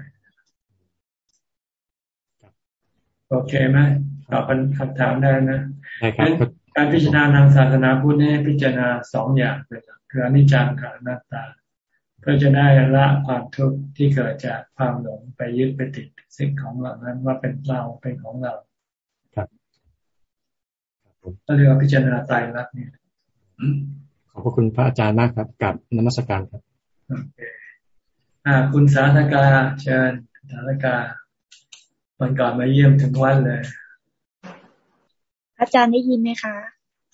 โอเคไหมตอบคำถามได้นะการพิจารณาทางศาสนาพุทธนี่พิจารณาสองอย่างเลยคืออนิจจังกับอนัตตาก็จะได้ละความทุกข์ที่เกิดจากความหลงไปยึดไปติดสิ่งของเหล่านั้นว่าเป็นเราเป็นของเรา ครับก็เรียกว่าพิจารณาตายรักเนี่ย ขอบพระคุณพระอาจารย์มากครับกับนมัสการครับโอเคอ่าคุณสาธกาเชิญสาธกาวันก่อนมาเยี่ยมถึงวันเลย อาจารย์ได้ยินไหมคะ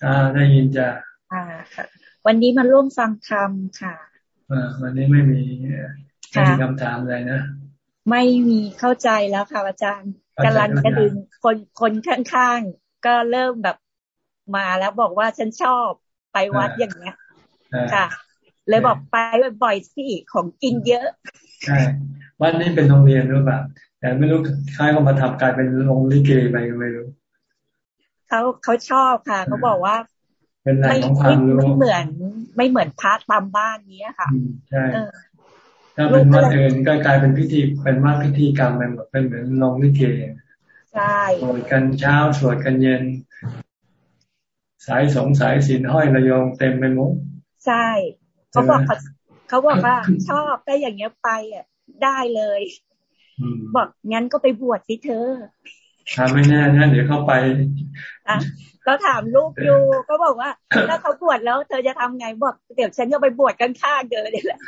อ่าได้ยินจ้ะอ่าค่ะ วันนี้มาร่วมฟังธรรมค่ะวันนี้ไม่มีไม่มีคำถามอะไรนะไม่มีเข้าใจแล้วค่ะ อาจารย์กำลังจะดึงคนคนข้างๆก็เริ่มแบบมาแล้วบอกว่าฉันชอบ ไปวัดอย่างเงี้ยค่ะ เลยบอกไปบ่อยๆสิของกินเยอะใช่วัดนี้เป็นโรงเรียนหรือเปล่าแต่ไม่รู้ใครเขามาทำกลายเป็นโรงลิเกไปก็ไม่รู้เขาเขาชอบค่ะเขาบอกว่าเป็นแหล่งของความรู้ไม่เหมือน ไม่เหมือนพระตามบ้านนี้ค่ะใช่ถ้าเป็นวัดอื่นก็กลายเป็นพิธีเป็นวัดพิธีกรรมเป็นแบบเป็นเหมือนลงลิเกใช่สวดกันเช้าสวดกันเย็น สายสงสายสินห้อยระยองเต็มไปหมดใช่เขาบอกเขาเขาบอกว่าชอบได้อย่างเงี้ยไปอะได้เลยบอกงั้นก็ไปบวชสิเธอถามไม่แน่นะเดี๋ยวเข้าไปอะก็ถามลูกอยู่ก็บอกว่า ถ้าเขาบวชแล้ว เธอจะทำไงบอกเดี๋ยวฉันจะไปบวชกันข้างเดินเลยแหละ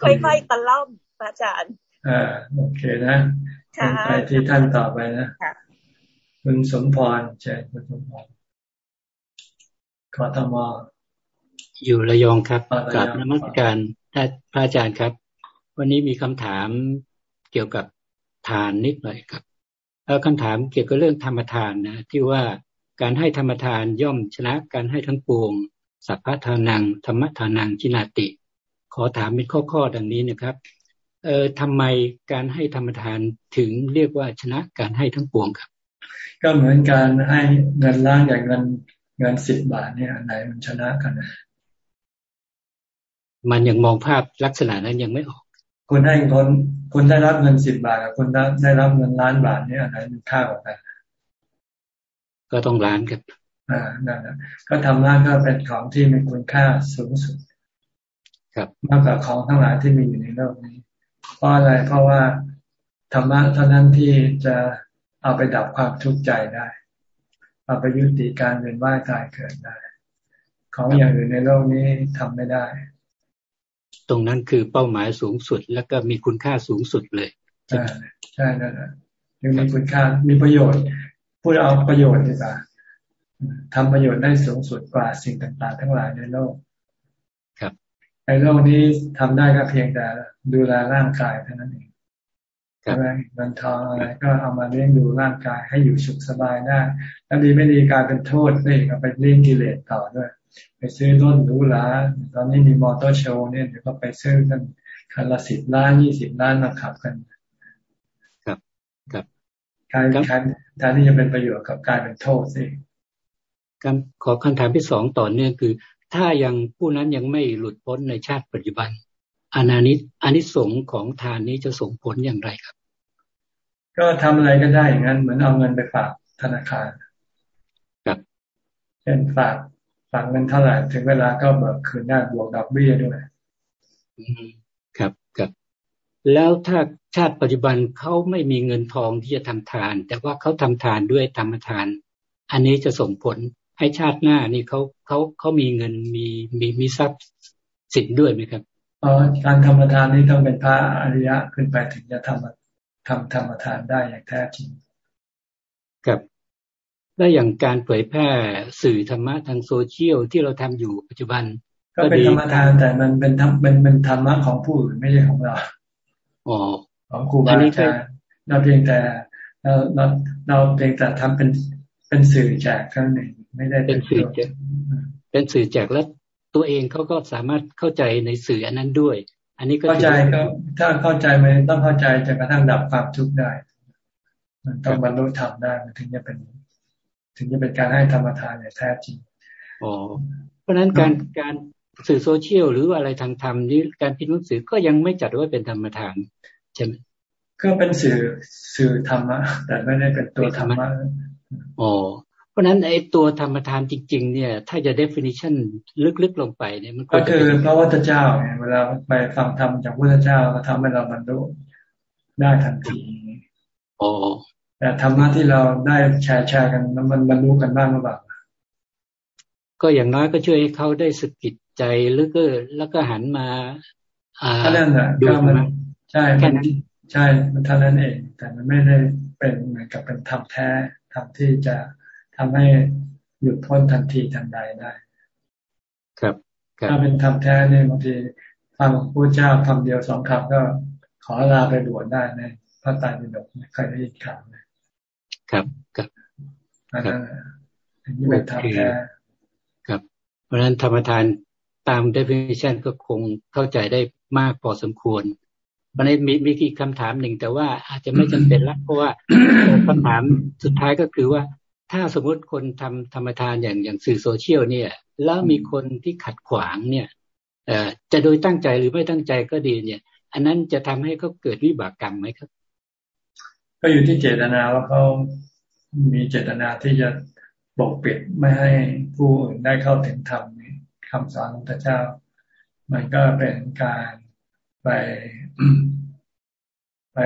ค่อยๆตะล่อมอาจารย์อ่าโอเคนะไปที่ท่านต่อไปนะ คุณสมพรใช่คุณสมพรขอทมอยู่ระยองครับกลับนมัสการพระอาจารย์ครับ วันนี้มีคำถามเกี่ยวกับทานนิดหน่อยครับคำถามเกี่ยวกับเรื่องธรรมทานนะ ที่ว่าการให้ธรรมทานย่อมชนะการให้ทั้งปวง สัพพทานัง ธรรมทานังจินาติ ขอถามเป็นข้อๆดังนี้นะครับเอ่อทำไมการให้ธรรมทานถึงเรียกว่าชนะการให้ทั้งปวงครับ ก็เหมือนการให้เงินล้านกับเงินเงินสิบบาทเนี่ยไหนมันชนะกันนะมันยังมองภาพลักษณะนั้นยังไม่ออกคุณให้คนคุณได้รับเงินสิบบาทกับคุณได้รับเงินล้านบาทเนี่ยอะไรมันค่ากว่ากัน ก็ต้องล้านครับอ่านั่นแหละก็ทำล้านก็เป็นของที่มีคุณค่าสูงสุด ครับมากกว่าของทั้งหลายที่มีอยู่ในโลกนี้ เพราะอะไรเพราะว่าธรรมะเท่านั้นที่จะ เอาไปดับความทุกข์ใจได้ เอาไปยุติการเวียนว่ายตายเกิดได้ ของอย่างอื่นในโลกนี้ทำไม่ได้ ตรงนั้นคือเป้าหมายสูงสุด แล้วก็มีคุณค่าสูงสุดเลย ใช่ใช่นั่นแหละยังมีคุณค่ามีประโยชน์พูดเอาประโยชน์ดีกว่าทำประโยชน์ได้สูงสุดกว่าสิ่งต่าง ๆ ทั้งหลายในโลก ครับในโลกนี้ทำได้ก็เพียงแต่ดูแลร่างกายเท่านั้นเองใช่ไหมเงินทองอะไรก็เอามาเลี้ยงดูร่างกายให้อยู่สุขสบายได้ถ้าดีไม่ดีกลายเป็นโทษไปอีกไปเลี้ยงกิเลสต่อด้วย ไปซื้อรถหรูหราตอนนี้มีมอเตอร์โชว์เนี่ยเดี๋ยวก็ไปซื้อกันคันละสิบล้านยี่สิบล้านมาขับกันครับครับการการแทนที่จะเป็นประโยชน์กับกลายเป็นโทษสิการขอคำถามที่สองต่อเนื่องคือ ถ้ายังผู้นั้นยังไม่หลุดพ้นในชาติปัจจุบันอานานิอานิสงของทานนี้จะส่งผลอย่างไรครับ ก็ทำอะไรก็ได้อย่างนั้น เหมือนเอาเงินไปฝากธนาคารครับเช่นฝากฝากเงินเท่าไหร่ถึงเวลาก็เบิกคืนได้บวกดอกเบี้ยด้วยครับครับแล้วถ้าชาติปัจจุบันเขาไม่มีเงินทองที่จะทำทาน แต่ว่าเขาทำทานด้วยธรรมทาน อันนี้จะส่งผลให้ชาติหน้านี่เขาเขาเขามีเงินมีมีมีทรัพย์สินด้วยไหมครับอ๋อการธรรมทานนี้ต้องเป็นพระอริยะขึ้นไปถึงจะทำ ทำธรรมทานได้อย่างแท้จริงครับและอย่างการเผยแพร่สื่อธรรมะทางโซเชียลที่เราทำอยู่ปัจจุบัน ก็เป็นธรรมทานแต่มันเป็นธรรมเป็นเป็นธรรมะของผู้อื่นไม่ใช่ของเราอ๋อของครูบาอาจารย์เราเพียงแต่เราเราเราเพียงแต่ทำเป็นเป็นสื่อแจกเท่านั้นเองไม่ได้เป็นสื่อแจกเป็นสื่อแจกแล้วตัวเองเขาก็สามารถเข้าใจในสื่ออันนั้นด้วย อันนี้ก็เข้าใจก็ถ้าเข้าใจมันต้องเข้าใจจนกระทั่งดับความทุกข์ได้ มันต้องบรรลุธรรมได้มันถึงจะเป็น ถึงจะเป็นการให้ธรรมทานอย่างแท้จริงอ๋อเพราะนั้นการการสื่อโซเชียลหรืออะไรทางธรรมนี้การพิมพ์หนังสือก็ยังไม่จัดว่าเป็นธรรมทานใช่ไหมก็เป็นสื่อสื่อธรรมะแต่ไม่ได้เป็นตัวธรรมะอ๋อ เพราะนั้นไอ้ตัวธรรมทานจริง ๆ เนี่ย ถ้าจะ definition ลึกๆลงไปเนี่ยมันก็คือพระพุทธเจ้าเนี่ยเวลาไปฟังธรรมจากพระพุทธเจ้าก็ทำให้เราบรรลุได้ทันทีอ๋อแต่ธรรมะที่เราได้แชร์แชร์กันมันบรรลุกันบ้างหรือเปล่าก็อย่างน้อยก็ช่วยให้เขาได้สกิดใจหรือก็แล้วก็หันมาอ่านั่นแหละก็มันใช่แค่นั้นใช่มันเท่านั้นเอง แต่มันไม่ได้เป็นเหมือนกับเป็นธรรมแท้ธรรมที่จะ ทำให้หยุดพ้นทันทีทันใดได้ ครับ ถ้าเป็นธรรมแท้เนี่ยบางทีฟังพระเจ้าคำเดียวสองคำก็ขอลาไปบวชได้ในพระตายปิฎกไม่เคยได้ยินข่าวเลยครับครับอันนั้นนี่เป็นธรรมแท้ครับ เพราะฉะนั้นธรรมทานตาม definition ก็คงเข้าใจได้มากพอสมควรวันนี้มีมีอีกคำถามหนึ่งแต่ว่าอาจจะไม่จำเป็นละเพราะว่าคำถามสุดท้ายก็คือว่า ถ้าสมมติคนทำธรรมทานอย่างอย่างสื่อโซเชียลเนี่ย แล้วมีคนที่ขัดขวางเนี่ยเอ่อจะโดยตั้งใจหรือไม่ตั้งใจก็ดีเนี่ย อันนั้นจะทำให้เขาเกิดวิบากกรรมไหมครับ ก็อยู่ที่เจตนาว่าเขามีเจตนาที่จะปกปิดไม่ให้ผู้อื่นได้เข้าถึงธรรมคำสอนของพระเจ้า มันก็เป็นการไปไป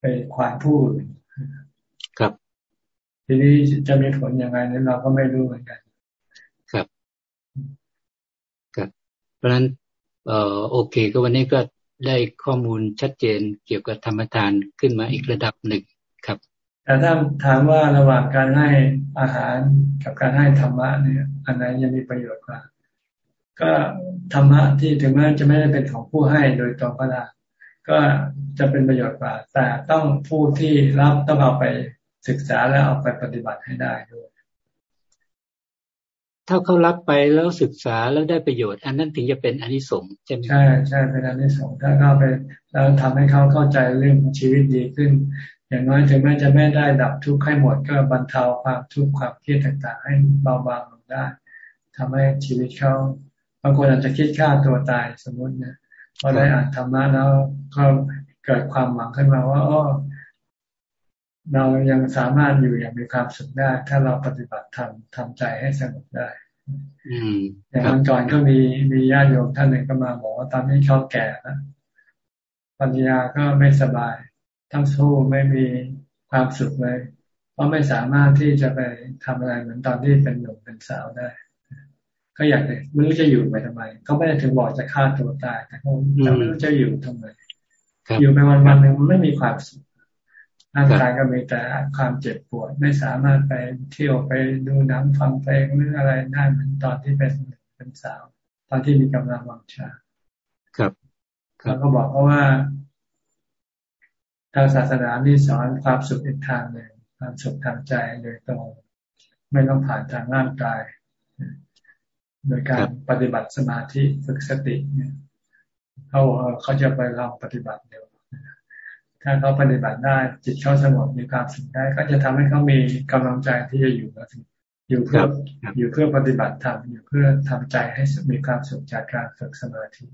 ไปควานผู้อื่น ทีนี้จะมีผลยังไงนั้นเราก็ไม่รู้เหมือนกัน ครับ ครับ เพราะฉะนั้นเอ่อโอเค ก็วันนี้ก็ได้ข้อมูลชัดเจนเกี่ยวกับธรรมทานขึ้นมาอีกระดับหนึ่งครับ แต่ถ้าถามว่าระหว่างการให้อาหารกับการให้ธรรมะเนี่ยอันไหนยังมีประโยชน์กว่า ก็ธรรมะที่ถึงแม้จะไม่ได้เป็นของผู้ให้โดยตรงก็ได้ก็จะเป็นประโยชน์กว่า แต่ต้องผู้ที่รับต้องเอาไป ศึกษาและเอาไปปฏิบัติให้ได้ด้วยถ้าเขารับไปแล้วศึกษาแล้วได้ประโยชน์ อันนั้นถึงจะเป็นอนิสงส์ใช่ไหมใช่ใช่เป็นอนิสงส์ถ้าเข้าไปแล้วทำให้เขาเข้าใจเรื่องของชีวิตดีขึ้น อย่างน้อยถึงแม้จะไม่ได้ดับทุกข์ให้หมดก็บรรเทาความทุกข์ความเครียดต่างๆ ให้เบาบางลงได้ทำให้ชีวิตเขาบางคนอาจจะคิดฆ่าตัวตายสมมตินะพอได้อ่านธรรมะแล้วก็เกิดความหวังขึ้นมาว่าอ๋อ เรายังสามารถอยู่อย่างมีความสุขได้ ถ้าเราปฏิบัติธรรมทำใจให้สงบได้อย่างวันก่อนก็มีมีญาติโยมท่านหนึ่งก็มาบอกว่าตอนนี้เขาแก่แล้วปัญญาก็ไม่สบาย ทั้งสู้ไม่มีความสุขเลย เพราะไม่สามารถที่จะไปทำอะไรเหมือนตอนที่เป็นหนุ่มเป็นสาวได้ ก็อยากเลยไม่รู้จะอยู่ไปทำไมเขาไม่ได้ถึงบอกจะฆ่าตัวตายแต่เขาจะไม่รู้จะอยู่ทำไมอยู่ไปวันวันหนึ่งมันไม่มีความสุข ร่างกายก็มีแต่ความเจ็บปวด ไม่สามารถไปเที่ยวไปดูหนังฟังเพลงหรืออะไรได้เหมือนตอนที่เป็นเป็นสาว ตอนที่มีกำลังวังชา ครับเขาก็บอกเพราะว่าทางศาสนานี่สอนความสุขอีกทางหนึ่งความสุขทางใจโดยตรงไม่ต้องผ่านทางร่างกาย โดยการปฏิบัติสมาธิฝึกสติเนี่ยเขาเขาจะไปลองปฏิบัติเดี๋ยว ถ้าเขาปฏิบัติได้จิตเขาสงบมีความสุขได้ ก็จะทำให้เขามีกำลังใจที่จะอยู่อยู่เพื่ออยู่เพื่อปฏิบัติธรรมอยู่เพื่อทำใจให้มีความสุขจากการฝึกสมาธิ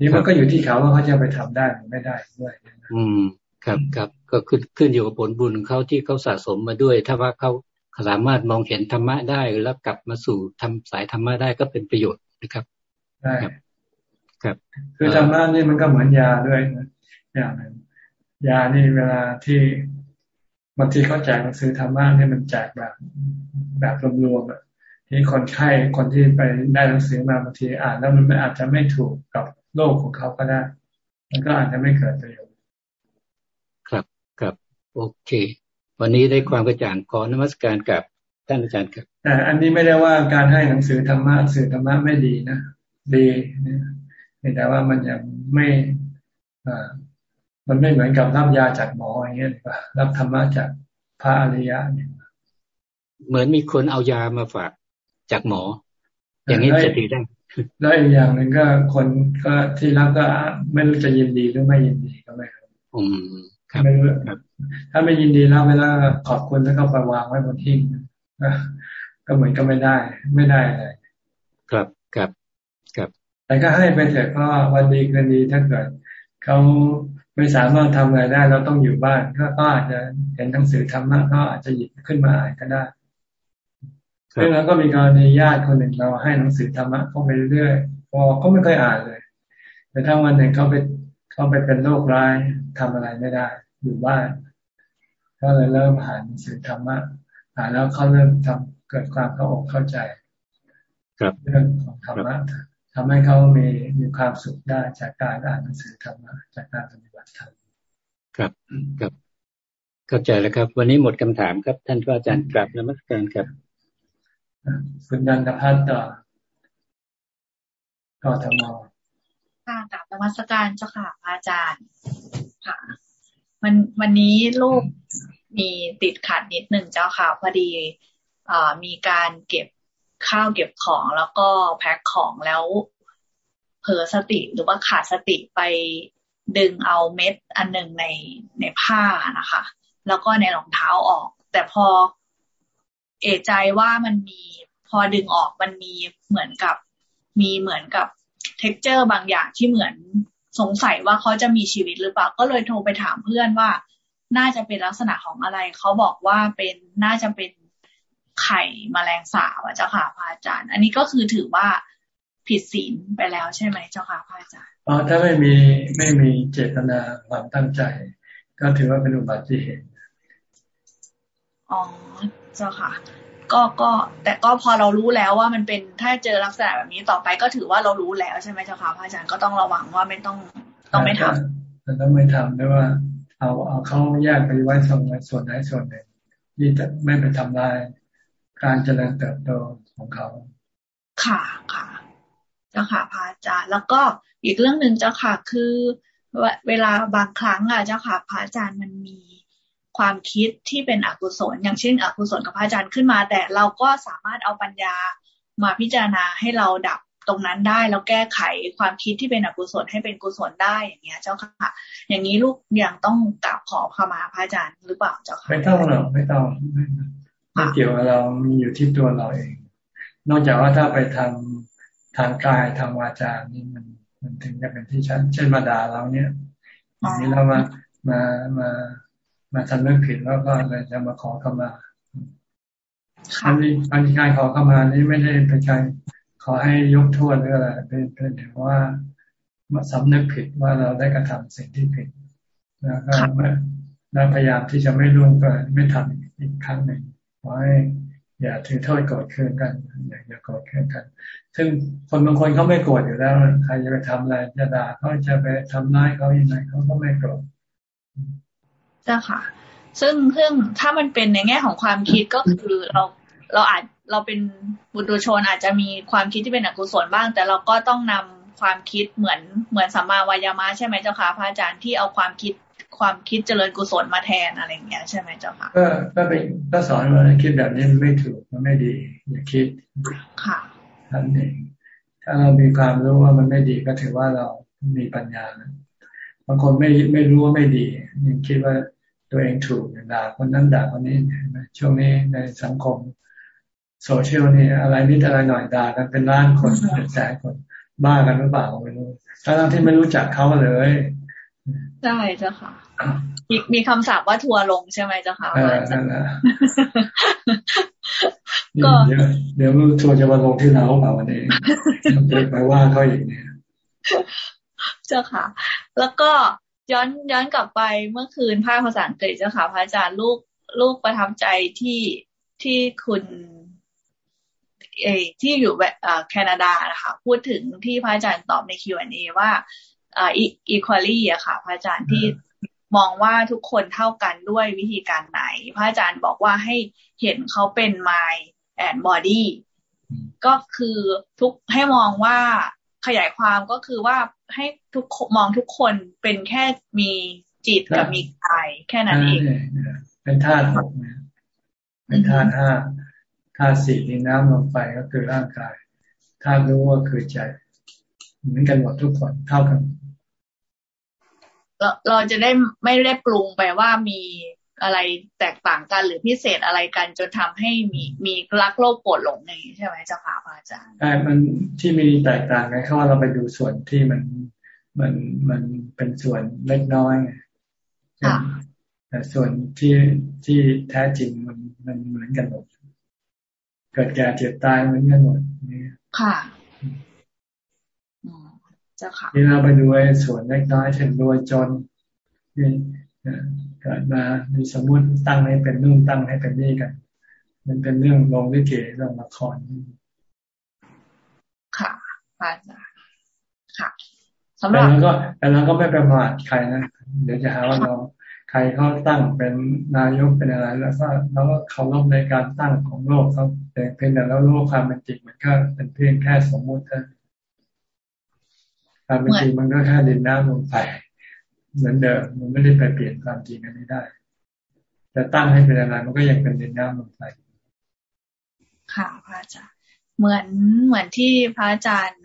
นี่มันก็อยู่ที่เขาว่าเขาจะไปทำได้หรือไม่ได้ด้วยอืมครับครับก็ขึ้นขึ้นอยู่กับผลบุญเขาที่เขาสะสมมาด้วย ถ้าว่าเขาสามารถมองเห็นธรรมะได้แล้วกลับมาสู่ทำสายธรรมะได้ก็เป็นประโยชน์นะครับใช่ครับ คือธรรมะนี่มันก็เหมือนยาด้วยนะอย่างนึง ยานี่เวลาที่บางทีเขาแจกหนังสือธรรมะนี่มันแจกแบบแบบรวมๆอะที่คนไข้คนที่ไปได้หนังสือมาบางทีอ่านแล้วมันอาจจะไม่ถูกกับโลกของเขาก็ได้ มันก็อาจจะไม่เกิดประโยชน์ครับครับโอเค วันนี้ได้ความกระจ่างขอนมัสการกับท่านอาจารย์ครับแต่อันนี้ไม่ได้ว่าการให้หนังสือธรรมะสื่อธรรมะไม่ดีนะดีนะแต่ว่ามันยังไม่อ่า มันไม่เหมือนกับรับยาจากหมออย่างเงี้ยรับธรรมะจากพระอริยะเนี่ยเหมือนมีคนเอายามาฝากจากหมอ อย่างนี้จะดีได้แล้วอีกอย่างหนึ่งก็คนก็ที่รับก็ไม่รู้จะยินดีหรือไม่ยินดีก็ไม่รู้อืมครับไม่รู้ถ้าไม่ยินดีแล้วเวลาขอบคุณแล้วก็ไปวางไว้บนทิ้งก็เหมือนก็ไม่ได้ ไม่ได้อะไรครับครับครับ แต่ก็ให้ไปเถอะก็วันดีคืนดีถ้าเกิดเขา ไม่สามารถทำอะไรได้ เราต้องอยู่บ้านก็อาจจะเห็นหนังสือธรรมะก็อาจจะหยิบขึ้นมาอ่านก็ได้ซึ่งเราก็มีกรณีญาติคนหนึ่งเราให้หนังสือธรรมะเข้าไปเรื่อยๆพอก็ไม่เคยอ่านเลย แต่ทั้งวันหนึ่งเขาไปเขาไปเป็นโรคร้ายทำอะไรไม่ได้ อยู่บ้านก็เลยเริ่มอ่านหนังสือธรรมะอ่านแล้วเขาเริ่มทำเกิดความเข้าอกเข้าใจเรื่องของธรรมะทำให้เขามีมีความสุขได้จากการอ่านหนังสือธรรมะจากการปฏิบัติธรรม ครับครับเข้าใจแล้วครับ วันนี้หมดคำถามครับ ท่านพระอาจารย์กลับนมัสการครับคุณนันทพัฒน์ต่อก็ทำมค่ะกลับนมัสการเจ้าค่ะอาจารย์ค่ะวันวันนี้ลูกมีติดขัดนิดหนึ่งเจ้าค่ะพอดีอ่ามีการเก็บข้าวเก็บของแล้วก็แพ็คของแล้วพผลอสติหรือว่าขาดสติไป ดึงเอาเม็ดอันหนึ่งในในผ้านะคะ แล้วก็ในรองเท้าออก แต่พอเอใจว่ามันมีพอดึงออกมันมีเหมือนกับมีเหมือนกับ texture บางอย่างที่เหมือนสงสัยว่าเขาจะมีชีวิตหรือเปล่า ก็เลยโทรไปถามเพื่อนว่า น่าจะเป็นลักษณะของอะไร เขาบอกว่าเป็นน่าจะเป็นไข่แมลงสาบเจ้าค่ะพระอาจารย์ อันนี้ก็คือถือว่า ผิดศีลไปแล้วใช่ไหมเจ้าค่ะพระอาจารย์อ๋อถ้าไม่มีไม่มีเจตนาความตั้งใจ ก็ถือว่าเป็นอุบัติเหตุอ๋อเจ้าค่ะ ก็ก็แต่ก็พอเรารู้แล้วว่ามันเป็นถ้าเจอลักษณะแบบนี้ต่อไปก็ถือว่าเรารู้แล้วใช่ไหมเจ้าค่ะพระอาจารย์ก็ต้องระวังว่าไม่ต้องต้องไม่ทำต้องไม่ทำด้วยว่า เอาเอาเขาแยกไปไว้ส่วนส่วนไหนส่วนหนึ่งที่จะไม่ไปทำลายการเจริญเติบโตของเขา ค่ะค่ะเจ้าค่ะพระอาจารย์ แล้วก็อีกเรื่องหนึ่งเจ้าค่ะ คือเวลาบางครั้งอะเจ้าค่ะพระอาจารย์มันมีความคิดที่เป็นอกุศล อย่างเช่น อกุศลกับพระอาจารย์ขึ้นมา แต่เราก็สามารถเอาปัญญามาพิจารณาให้เราดับตรงนั้นได้แล้วแก้ไขความคิดที่เป็นอกุศลให้เป็นกุศลได้อย่างเงี้ย เจ้าค่ะ อย่างนี้ลูกยังต้องกราบขอขมาพระอาจารย์หรือเปล่าเจ้าค่ะไม่ต้องหรอกไม่ต้องไม่เกี่ยวกับเรามีอยู่ที่ตัวเราเอง นอกจากว่าถ้าไปทำ ทางกายทางวาจานี่มันมันถึงจะเป็นที่ชั้นเช่นมาด่าเราเนี่ยอย่างนี้เรามามามามาทำเรื่องผิดแล้วก็เลยจะมาขอเข้ามาอันนี้อันการขอเข้ามานี้ไม่ได้เป็นการขอให้ยกโทษหรืออะไรเป็นเป็นถึงว่ามาสำนึกผิดว่าเราได้กระทำสิ่งที่ผิดแล้วก็แล้วพยายามที่จะไม่ร่วมกันไม่ทำอีกครั้งหนึ่งขอให้อย่าถือโทษโกรธเคืองกันอย่าอย่าโกรธเคืองกัน ซึ่งคนบางคนเขาไม่โกรธอยู่แล้ว ใครจะไปทำอะไรจะด่าเขาจะไปทำร้ายเขายังไงเขาก็ไม่โกรธจ้าค่ะ ซึ่งซึ่งถ้ามันเป็นในแง่ของความคิดก็คือเราเราอาจเราเป็นบุตรชนอาจจะมีความคิดที่เป็นอกุศลบ้าง แต่เราก็ต้องนำความคิดเหมือนเหมือนสัมมาวายามะใช่ไหมเจ้าค่ะพระอาจารย์ที่เอาความคิดความคิดเจริญกุศลมาแทนอะไรอย่างเงี้ยใช่ไหมเจ้าค่ะก็ก็เป็นก็สอนว่าคิดแบบนี้มันไม่ถูกมันไม่ดีอย่าคิดค่ะ ท่านเองถ้าเรามีความรู้ว่ามันไม่ดีก็ถือว่าเรามีปัญญาบางคนไม่ไม่รู้ว่าไม่ดียังคิดว่าตัวเองถูกด่าคนนั้นด่าคนนี้ช่วงนี้ในสังคมโซเชียลนี่อะไรนิดอะไรหน่อยด่ากันเป็นล้านคนเป็นแสนคนบ้ากันหรือเปล่าไม่รู้ทั้งที่ไม่รู้จักเขาเลยใช่จ้าค่ะ มีมีคำสาปว่าทัวลงใช่ไหมเจ้าค่ะก็เดี๋ยวทัวจะมาลงที่เราเปล่าวันนี้จะไปว่าเขาอีกเนี่ยเจ้าค่ะ แล้วก็ย้อนย้อนกลับไปเมื่อคืนภาคภาษาอังกฤษเจ้าค่ะพระอาจารย์ลูกลูกประทับใจที่ที่คุณเอที่อยู่แบบแคนาดานะคะพูดถึงที่พระอาจารย์ตอบใน Q&A ว่าอ่าอีควอลี่อะค่ะ พระอาจารย์ที่ มองว่าทุกคนเท่ากันด้วยวิธีการไหน พระอาจารย์บอกว่าให้เห็นเขาเป็น mind and body ก็คือทุกให้มองว่าขยายความก็คือว่าให้ทุกมองทุกคนเป็นแค่มีจิตกับมีกายแค่นั้นเอง เป็นธาตุหกเป็นธาตุห้าธาตุสี่ดินน้ำลมไฟก็คือร่างกายธาตุรู้ก็คือใจ เหมือนกันหมดทุกคนเท่ากัน เราเราจะได้ไม่ได้ปรุงไปว่ามีอะไรแตกต่างกันหรือพิเศษอะไรกันจนทำให้มีมีรักโลภโกรธหลงอย่างนี้ใช่ไหมเจ้าค่ะพระอาจารย์ใช่มันที่มีแตกต่างกันเพราะว่าเราไปดูส่วนที่มันมันมันเป็นส่วนเล็กน้อยไงแต่ส่วนที่ที่แท้จริงมันมันเหมือนกันหมดเกิดแก่เจ็บตายเหมือนกันหมดนี่ค่ะ เจ้าค่ะที่เราไปดูไอ้ส่วนเล็กน้อยเช่นรวยจนนี่เกิดมามีสมมุติตั้งให้เป็นนู่นตั้งให้เป็นนี่กัน มันเป็นเรื่องลงลิเกเรื่องละครค่ะอาจารย์ค่ะสำหรับแต่เราก็แต่เราก็ไม่ประมาทใครนะเดี๋ยวจะหาว่าเราใครเขาตั้งเป็นนายกเป็นอะไรแล้วก็เราก็เคารพในการตั้งของโลกเขาแต่เพียงแต่แล้วโลกความเป็นจริงมันก็เป็นเพียงแค่สมมุติเท่า ความเป็นจริงมันก็แค่ดินน้ำลมไฟเหมือนเดิมมันไม่ได้ไปเปลี่ยนความจริงอันนี้ได้ แต่ตั้งให้เป็นอะไรมันก็ยังเป็นดินน้ำลมไฟค่ะพระอาจารย์เหมือนเหมือนที่พระอาจารย์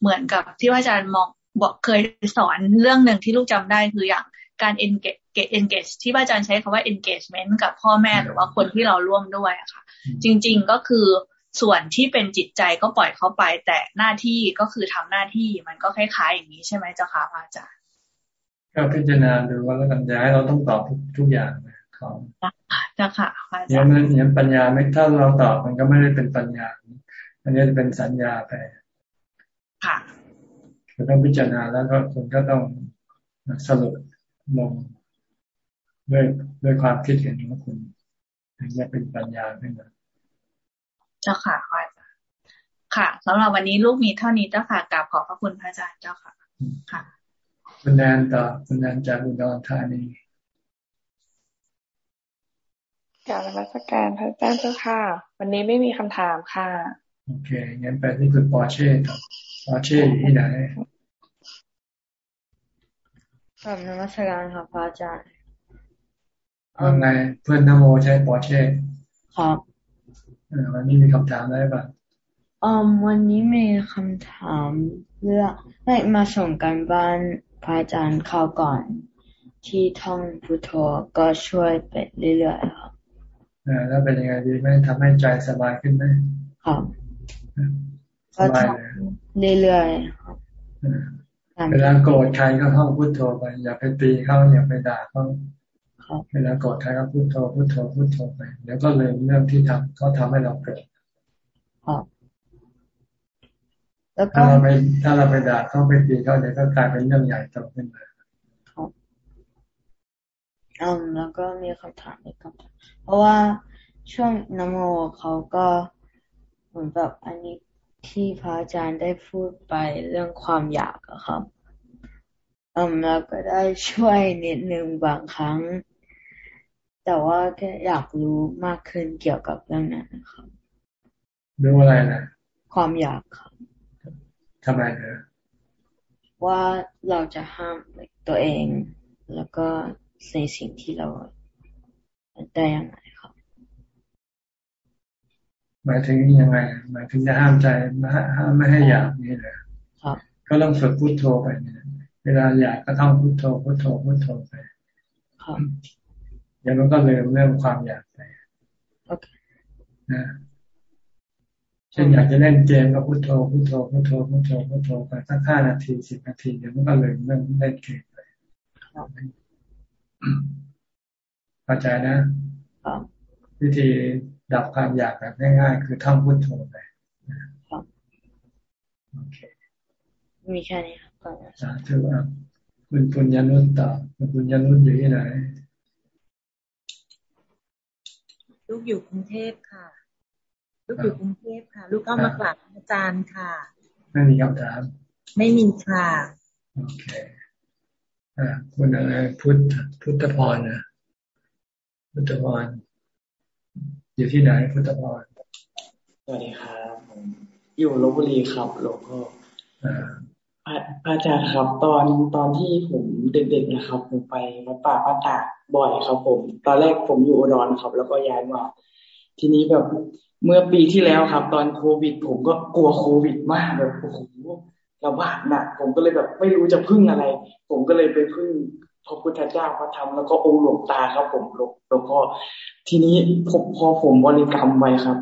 เหมือนกับที่อาจารย์มองบอกเคยสอนเรื่องหนึ่งที่ลูกจำได้คืออย่างการ engage engage ที่อาจารย์ใช้คำว่า engagement กับพ่อแม่หรือว่าคนที่เราร่วมด้วยอะค่ะ จริง ๆก็คือ ส่วนที่เป็นจิตใจก็ปล่อยเขาไป แต่หน้าที่ก็คือทำหน้าที่มันก็คล้ายๆอย่างนี้ใช่ไหมเจ้าค่ะพระอาจารย์ก็พิจารณาดูว่าแล้วกันย้ายเราต้องตอบทุกอย่างของเจ้าค่ะพระอาจารย์เนี่ยปัญญาไม่ถ้าเราตอบมันก็ไม่ได้เป็นปัญญาอันนี้จะเป็นสัญญาไปค่ะคือต้องพิจารณาแล้วก็คุณก็ต้องสรุปลงด้วยด้วยความคิดเห็นของคุณถึงจะเป็นปัญญาขึ้นมา เจ้าค่ะค่ะค่ะสำหรับวันนี้ลูกมีเท่านี้เจ้าค่ะกราบขอบพระคุณพระอาจารย์เจ้าค่ะ ค่ะคุณแนนต่อคุณแนนจากอุดรธานีกล่าวนมัสการพระอาจารย์เจ้าค่ะ วันนี้ไม่มีคำถามค่ะ โอเคงั้นไปที่คุณปอเช่ปอเช่ที่ไหนกล่าวนมัสการค่ะพระอาจารย์ว่าไงเพื่อนนโมใช้ปอเช่ครับ วันนี้มีคำถามอะไรบ้างอืมวันนี้มีคำถามเรื่องให้มาส่งกันบ้านพระอาจารย์เข้าก่อน ที่ท่องพุทโธก็ช่วยไปเรื่อยๆครับแล้วเป็นยังไงดีไหมทำให้ใจสบายขึ้นไหมครับสบายเลยเรื่อยๆครับเวลาโกรธใครก็ท่องพุทโธไปอย่าไปตีเขาอย่าไปด่าเขา เวลาโกรธใครก็พุทโธพุทโธพุทโธไปเดี๋ยวก็เลยเรื่องที่ทำเขาทาให้เราเกิดถ้าเราไปถ้าเราไปด่าเขาไปตีเขาเดี๋ยวก็กลายเป็นเรื่องใหญ่โตขึ้นมาอืมแล้วก็มีคำถามอีกคำถามเพราะว่าช่วงนโมเขาก็เหมือนแบบอันนี้ที่พระอาจารย์ได้พูดไปเรื่องความอยากอะครับอืมแล้วก็ได้ช่วยนิดนึงบางครั้ง แต่ว่าแค่อยากรู้มากขึ้นเกี่ยวกับเรื่องนั้นนะครับเรื่องอะไรนะความอยากครับทำไมเนอว่าเราจะห้ามตัวเอง แล้วก็ในสิ่งที่เราได้ยังไงครับหมายถึงยังไงหมายถึงจะห้ามใจไม่ห้ามไม่ให้อยากนี่เลยก็ต้องฝึกพุโทโธไปเนี่ยเวลาอยากก็ท่องพุโทโธพุโทโธพุโทโธไปเดี๋ยวมันก็เลยเรื่องความอยากไปนะเช่นอยากจะเล่นเกมก็พุโทโธพุโทโธพุโทโธพุโทโธพุโทโธไปสักห้านาทีสิบนาทีเดี๋ยวมันก็เลยเรื่องเล่นเกมไปเข้าใจนะวิธีดับความอยากแบบง่ายๆ คือท่องพุทโธไปโอเคมีแค่นี้ครับสาธุอะคุณปุญญานุตต่อคุณปุญญานุตอยู่ที่ไหน ลูกอยู่กรุงเทพค่ะ ลูกอยู่กรุงเทพค่ะ ลูกก็มากราบอาจารย์ค่ะ ไม่มีคำถาม ไม่มีค่ะโอเคคุณอะไรพุทธพุทธพรนะพุทธพรอยู่ที่ไหนพุทธพรสวัสดีครับผมอยู่ลบบุรีครับหลวงพ่อ อาจารย์ครับตอนตอนที่ผมเด็กๆนะครับ ผมไปวัดป่าป้าตาบ่อยครับ ผม ตอนแรกผมอยู่อุดรครับ แล้วก็ย้ายมาทีนี้แบบเมื่อปีที่แล้วครับ ตอนโควิด ผมก็กลัวโควิดมากแบบโอ้โหระบาดหนักผมก็เลยแบบ ไม่รู้จะพึ่งอะไร ผมก็เลยไปพึ่งพระพุทธเจ้าพระธรรมแล้วก็องค์หลวงตาครับ ผมหลวงหลวงพ่อทีนี้ผมพอผมบริกรรมไปครับ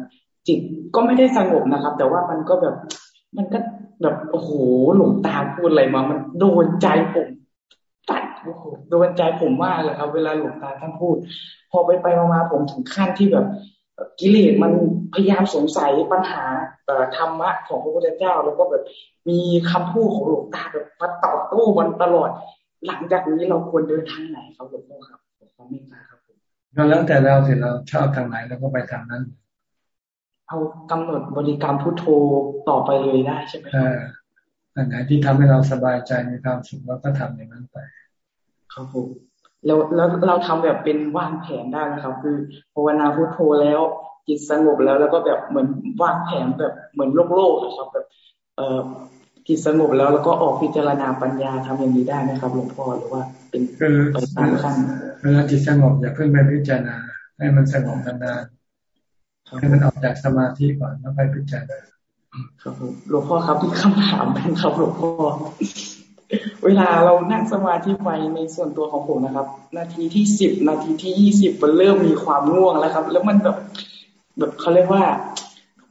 จิตก็ไม่ได้สงบนะครับ แต่ว่ามันก็แบบมันก็ แบบโอ้โหหลวงตาพูดอะไรมา มันโดนใจผมตัดโอ้โหโดนใจผมมากเลยครับ เวลาหลวงตาท่านพูด พอไปไปมาผมถึงขั้นที่แบบกิเลสมันพยายามสงสัยปัญหาธรรมะของพระพุทธเจ้า แล้วก็แบบมีคำพูดของหลวงตาแบบมาตอบโต้มันตลอด หลังจากนี้เราควรเดินทางไหนครับหลวงพ่อครับขอเมตตาครับผมก็แล้วแต่เราสิเราชอบทางไหนเราก็ไปทางนั้น เอากำหนดบริกรรมพุทโธต่อไปเลยได้ใช่ไหมครับอันไหนที่ทำให้เราสบายใจมีความสุขเราก็ทำอย่างนั้นไป ครับผมแล้วแล้วเราทำแบบเป็นวางแผนได้นะครับ คือภาวนาพุทโธแล้วจิตสงบแล้วแล้วก็แบบเหมือนวางแผนแบบเหมือนโลกโลกครับแบบ เอ่อจิตสงบแล้วแล้วก็ออกพิจารณาปัญญาทำอย่างนี้ได้ไหมครับหลวงพ่อหรือว่าเป็นไปตามขั้นเวลาจิตสงบอย่าเพิ่งไปพิจารณาให้มันสงบนานๆ ให้มันออกจากสมาธิก่อนแล้วไปพิจารณาครับผมหลวงพ่อครับมีคำถามเป็นครับหลวงพ่อเวลาเรานั่งสมาธิไปในส่วนตัวของผมนะครับ นาทีที่สิบนาทีที่ยี่สิบมันเริ่มมีความง่วงแล้วครับ แล้วมันแบบแบบเขาเรียกว่า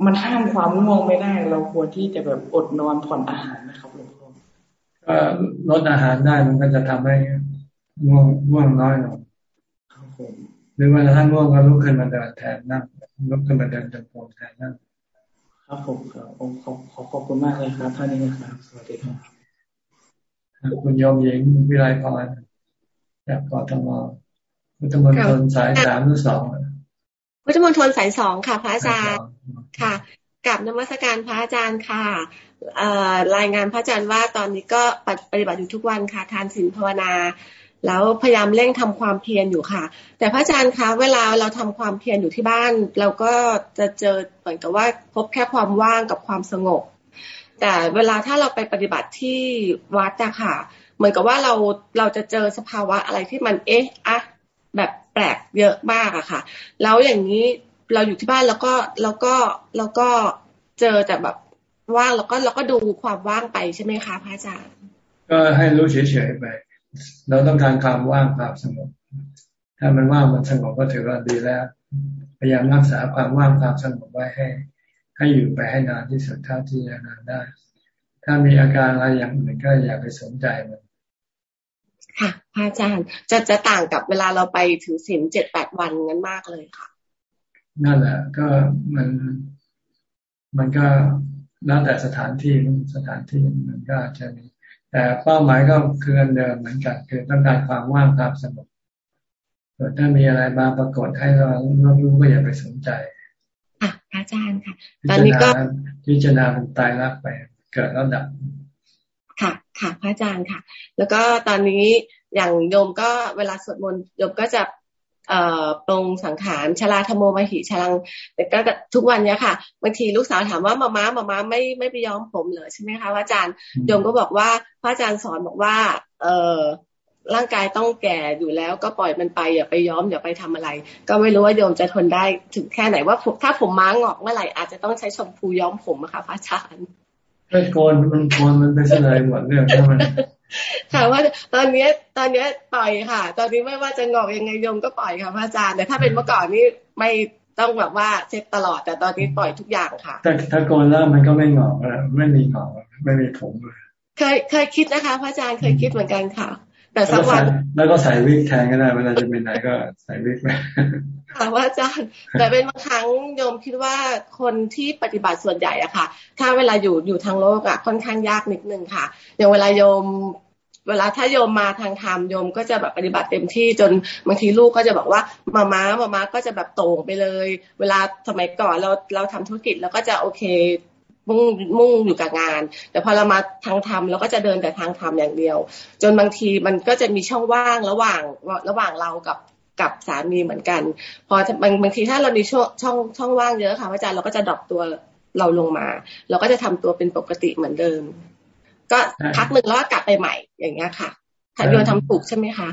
มันห้ามความง่วงไม่ได้ เราควรที่จะแบบอดนอนผ่อนอาหารนะครับหลวงพ่อก็ลดอาหารได้มันก็จะทำให้ง่วงง่วงน้อยลง หรือว่าถ้าง่วงก็ลุกขึ้นมาเดินแทนนั่งลุกขึ้นมาเดินจงกรมแทนนั่งครับผมครับขอขอขอบคุณมากเลยครับท่านนี้นะครับสวัสดีครับคุณยอมหญิงวิไลพรจากกทมพุทธมณฑลสายสามหรือสองพุทธมณฑลสายสองค่ะ พระอาจารย์ค่ะกับนมัสการพระอาจารย์ค่ะรายงานพระอาจารย์ว่าตอนนี้ก็ปฏิบัติอยู่ทุกวันค่ะ ทานศีลภาวนา แล้วพยายามเร่งทำความเพียรอยู่ค่ะ แต่พระอาจารย์คะเวลาเราทำความเพียรอยู่ที่บ้าน เราก็จะเจอเหมือนกับว่าพบแค่ความว่างกับความสงบ แต่เวลาถ้าเราไปปฏิบัติที่วัดอะค่ะ เหมือนกับว่าเราเราจะเจอสภาวะอะไรที่มันเอ๊ะอะแบบแปลกเยอะมากอะค่ะ แล้วอย่างนี้เราอยู่ที่บ้านแล้วก็แล้วก็แล้วก็เจอแต่แบบว่างแล้วก็แล้วก็ดูความว่างไปใช่ไหมคะพระอาจารย์ ก็ให้รู้เฉยๆไป เราต้องการความว่างความสงบถ้ามันว่างมันสงบก็ถือว่าดีแล้ว พยายามรักษาความว่างความสงบไว้ให้ ให้อยู่ไปให้นานที่สุดเท่าที่จะนานได้ ถ้ามีอาการอะไรอย่างอื่นก็อย่าไปสนใจมันค่ะพระอาจารย์จะจะต่างกับเวลาเราไปถือศีลเจ็ดแปดวันนั้นมากเลยค่ะ นั่นแหละ ก็มันมันก็แล้วแต่สถานที่สถานที่มันก็จะมี แต่เป้าหมายก็คืออันเดิมเหมือนกันคือต้องการความว่างความสงบถ้ามีอะไรมาปรากฏให้เรารับรู้ก็อย่าไปสนใจอาจารย์ค่ะ ตอนนี้ก็พิจารณาเป็นตายรักไป เกิดแล้วดับค่ะ ค่ะพระอาจารย์ค่ะ แล้วก็ตอนนี้อย่างโยมก็เวลาสวดมนต์โยมก็จะเอ่อ ปรงสังขารชลาธโมมหิชลังแต่ก็ทุกวันเนี้ยค่ะบางทีลูกสาวถามว่ามาม้ามาม้าไม่ไม่ไปย้อมผมเหรอใช่ไหมคะพระอาจารย์โยมก็บอกว่าพระอาจารย์สอนบอกว่า เออร่างกายต้องแก่อยู่แล้วก็ปล่อยมันไปอย่าไปย้อมอย่าไปทำอะไร ก็ไม่รู้ว่าโยมจะทนได้ถึงแค่ไหนว่าถ้าผมม้างอกเมื่อไหร่อาจจะต้องใช้ชมพูย้อมผมอะค่ะพระอาจารย์ไม่โกนมันโกนมันไม่ใช่อะไรหมดเรื่องใช่ไหม ค่ะว่าตอนนี้ตอนนี้ปล่อยค่ะ ตอนนี้ไม่ว่าจะงอกยังไงโยมก็ปล่อยค่ะพระอาจารย์แต่ถ้าเป็นเมื่อก่อนนี่ไม่ต้องแบบว่าเช็ดตลอด แต่ตอนนี้ปล่อยทุกอย่างค่ะแต่ถ้าโกนแล้วมันก็ไม่งอกไม่มีงอกไม่มีผมเลยเคยเคยคิดนะคะพระอาจารย์เคยคิดเหมือนกันค่ะ แต่สักวันแล้วก็ใส่วิกแทนก็ได้เวลาจะไปไหนก็ใส่วิกไปค่ะว่าอาจารย์แต่เป็นบางครั้งโยมคิดว่าคนที่ปฏิบัติส่วนใหญ่อะค่ะ ถ้าเวลาอยู่อยู่ทางโลกอะค่อนข้างยากนิดนึงค่ะ อย่างเวลาโยม เวลาถ้าโยมมาทางธรรมโยมก็จะแบบปฏิบัติเต็มที่จนบางทีลูกก็จะบอกว่ามาม้ามาม้าก็จะแบบโต่งไปเลย เวลาสมัยก่อนเราเราทำธุรกิจเราก็จะโอเคมุ่งมุ่งอยู่กับงาน แต่พอเรามาทางธรรมเราก็จะเดินแต่ทางธรรมอย่างเดียว จนบางทีมันก็จะมีช่องว่างระหว่างระหว่างเรากับกับสามีเหมือนกัน พอบางบางทีถ้าเรามีช่องช่องช่องว่างเยอะค่ะอาจารย์เราก็จะดรอปตัวเราลงมา เราก็จะทำตัวเป็นปกติเหมือนเดิม ก็พักหนึ่งแล้วก็กลับไปใหม่ อย่างเงี้ยค่ะถ้าโยนทำถูกใช่ไหมคะ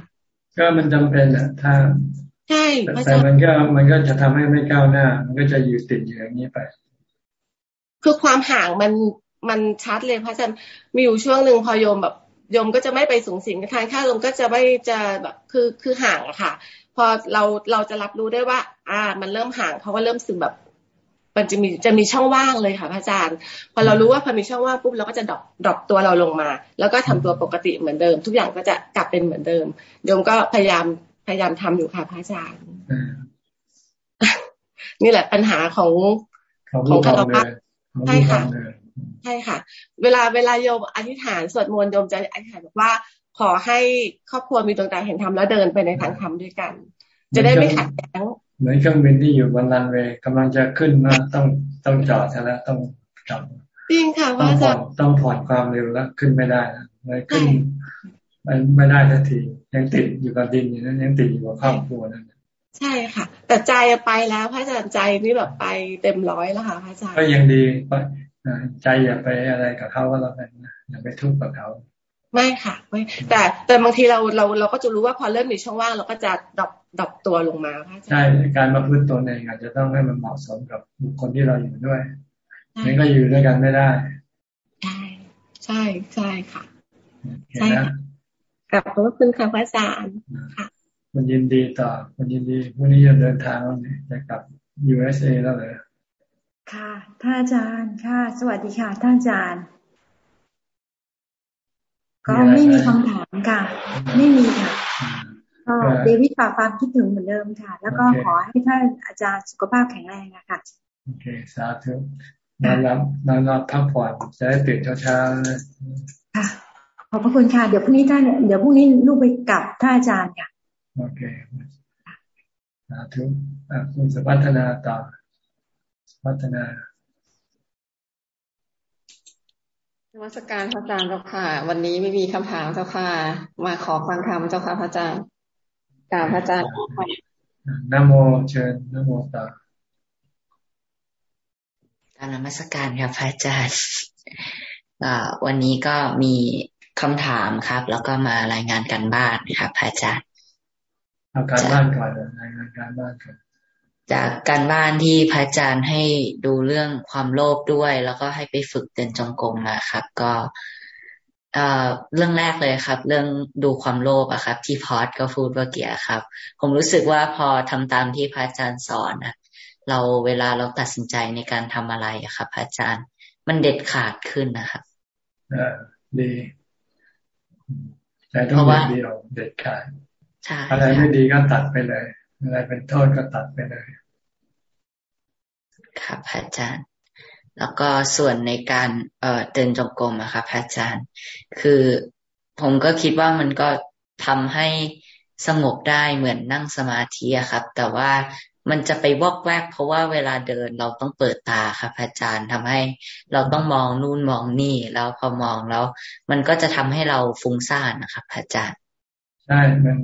ก็มันจำเป็นอะถ้าใช่แต่มันก็มันก็จะทำให้ไม่ก้าวหน้า มันก็จะอยู่ติดอยู่อย่างนี้ไป คือความห่างมันมันชัดเลยพระอาจารย์มีอยู่ช่วงหนึ่งพอโยมแบบโยมก็จะไม่ไปสุงสิงกับทานข้าวโยมก็จะไม่จะแบบคือคือห่างอะค่ะ พอเราเราจะรับรู้ได้ว่า อ่า มันเริ่มห่างเพราะว่าเริ่มตึงแบบ มันจะมีจะมีช่องว่างเลยค่ะพระอาจารย์ พอเรารู้ว่าพอมีช่องว่างปุ๊บเราก็จะ drop drop ตัวเราลงมา แล้วก็ทำตัวปกติเหมือนเดิม ทุกอย่างก็จะกลับเป็นเหมือนเดิมโยมก็พยายามพยายามทำอยู่ค่ะพระอาจารย์นี่แหละปัญหาของของคารวะใช่ค่ะใช่ค่ะ เวลาเวลาโยมอธิษฐานสวดมนต์โยมจะอธิษฐานบอกว่าขอให้ครอบครัวมีดวงตาเห็นธรรมแล้วเดินไปในทางธรรมด้วยกัน จะได้ไม่ขัดแย้ง เหมือนเครื่องบินที่อยู่บนรันเวย์กำลังจะขึ้นมาต้องต้องจอดแล้วต้องกลับจริงค่ะว่าจะต้องผ่อนความเร็วแล้วขึ้นไม่ได้นะเลยขึ้นมันไม่ได้ทันที ยังติดอยู่กับดินอยู่นั้นยังติดอยู่กับครอบครัวนั่นใช่ค่ะ แต่ใจไปแล้วพระอาจารย์ใจนี่แบบไปเต็มร้อยแล้วค่ะพระอาจารย์ก็ยังดีใจอย่าไปอะไรกับเขาก็แล้วกันนะอย่าไปทุกข์กับเขา ไม่ค่ะ ไม่แต่แต่บางทีเราเราเราก็จะรู้ว่าพอเริ่มมีช่องว่างเราก็จะ drop drop ตัวลงมาพระอาจารย์ใช่การมาพื้นตัวเองอาจจะต้องให้มันเหมาะสมกับบุคคลที่เราอยู่ด้วยนี่ก็อยู่ด้วยกันไม่ได้ ใช่ใช่ใช่ค่ะใช่ค่ะกลับขอบคุณค่ะพระอาจารย์ค่ะคุณยินดีต่อคุณยินดีวันนี้จะเดินทางแล้วเนี่ยจะกลับ USA แล้วเลยค่ะท่านอาจารย์ค่ะ สวัสดีค่ะท่านอาจารย์ ก็ไม่มีคำถามค่ะ ไม่มีค่ะก็เดวิดฝากความคิดถึงเหมือนเดิมค่ะ แล้วก็ขอให้ท่านอาจารย์สุขภาพแข็งแรงนะคะโอเคสาธุนอนรับนอนรับพักผ่อนจะได้ตื่นเช้าๆนะค่ะขอบพระคุณค่ะ เดี๋ยวพรุ่งนี้ท่านเดี๋ยวพรุ่งนี้ลูกไปกลับท่านอาจารย์ค่ะ โอเคสาธุคุณสพัฒนาต่อพัฒนาน วัตการพระอาจารย์เจ้าค่ะ วันนี้ไม่มีคำถามเจ้าค่ะ มาขอฟังธรรมเจ้าค่ะพระอาจารย์กล่าวพระอาจารย์นโมเชิญนโมต่อการนมัสการครับพระอาจารย์วันนี้ก็มีคำถามครับ แล้วก็มารายงานกันบ้านครับพระอาจารย์เอาการบ้านก่อนรายงานการบ้านก่อน จากการบ้านที่พระอาจารย์ให้ดูเรื่องความโลภด้วย แล้วก็ให้ไปฝึกเดินจงกรมมาครับ ก็เรื่องแรกเลยครับ เรื่องดูความโลภอะครับ ที่พอดก็พูดว่าเกียครับ ผมรู้สึกว่าพอทำตามที่พระอาจารย์สอนนะเราเวลาเราตัดสินใจในการทำอะไรอะครับพระอาจารย์ มันเด็ดขาดขึ้นนะครับอ่าดีแต่ต้องเดียวเด็ดขาดอะไรไม่ดีก็ตัดไปเลย อะไรเป็นโทษก็ตัดไปเลย ครับพระอาจารย์ แล้วก็ส่วนในการเอ่อเดินจงกรมอะครับพระอาจารย์ คือผมก็คิดว่ามันก็ทำให้สงบได้เหมือนนั่งสมาธิอะครับ แต่ว่ามันจะไปวอกแวก เพราะว่าเวลาเดินเราต้องเปิดตาครับอาจารย์ทำให้ เราต้องมองนู่นมองนี่แล้วพอมองแล้ว มันก็จะทำให้เราฟุ้งซ่านนะครับอาจารย์ ใช่ มัน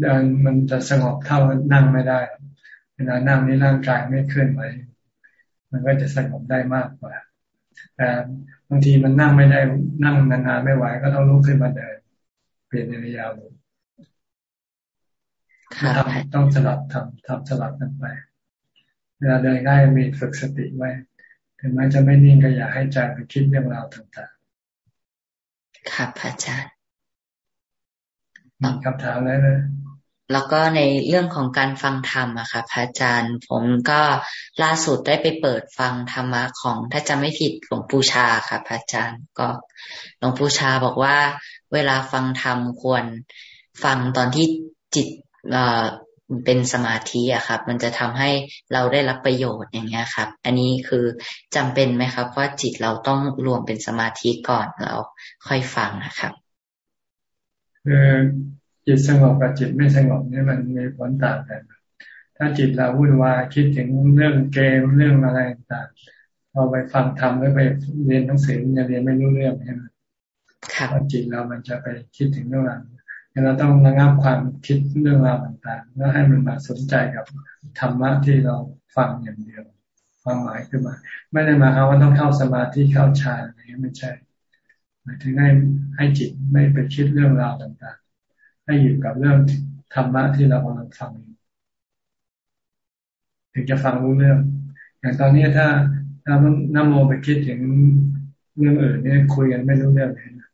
เดินมันจะสงบเท่านั่งไม่ได้ เวลานั่งนี่ร่างกายไม่เคลื่อนไหว มันก็จะสงบได้มากกว่าแต่บางทีมันนั่งไม่ได้นั่งนานๆไม่ไหวก็ต้องลุกขึ้นมาเดินเปลี่ยนในระยะบทำต้องสลับทำทำสลับกันไป เวลาเดินง่ายมีฝึกสติไว้ถึงแม้จะไม่นิ่งก็อย่าให้ใจไปคิดเรื่องราวต่างๆ ครับอาจารย์มีคำถามอะไรเลย แล้วก็ในเรื่องของการฟังธรรมอะค่ะพระอาจารย์ ผมก็ล่าสุดได้ไปเปิดฟังธรรมะของถ้าจะไม่ผิดหลวงปู่ชาค่ะพระอาจารย์ ก็หลวงปู่ชาบอกว่า เวลาฟังธรรมควรฟังตอนที่จิตเป็นสมาธิอะครับ มันจะทำให้เราได้รับประโยชน์อย่างเงี้ยครับ อันนี้คือจำเป็นไหมครับว่าจิตเราต้องรวมเป็นสมาธิก่อนแล้วค่อยฟังนะครับ จิตสงบกับจิตไม่สงบนี่มันมีผลต่างกัน ถ้าจิตเราวุ่นวายคิดถึงเรื่องเกมเรื่องอะไรต่างพอไปฟังธรรมแล้วไปเรียนหนังสือจะเรียนไม่รู้เรื่องใช่ไหมครับจิตเรามันจะไปคิดถึงเรื่องนั้นเราต้องระงับความคิดเรื่องราวต่างๆแล้วให้มันมาสนใจกับธรรมะที่เราฟังอย่างเดียว ความหมายคือมา ไม่ได้มาเอาว่าต้องเข้าสมาธิเข้าฌานอะไรไม่ใช่หมายถึงให้ให้จิตไม่ไปคิดเรื่องราวต่าง ให้อยู่กับเรื่องธรรมะที่เรากำลังฟังถึงจะฟังรู้เรื่อง อย่างตอนนี้ถ้าถ้าน้ำโมไปคิดถึงเรื่องอื่นเนี่ยคุยกันไม่รู้เรื่องเลยนะ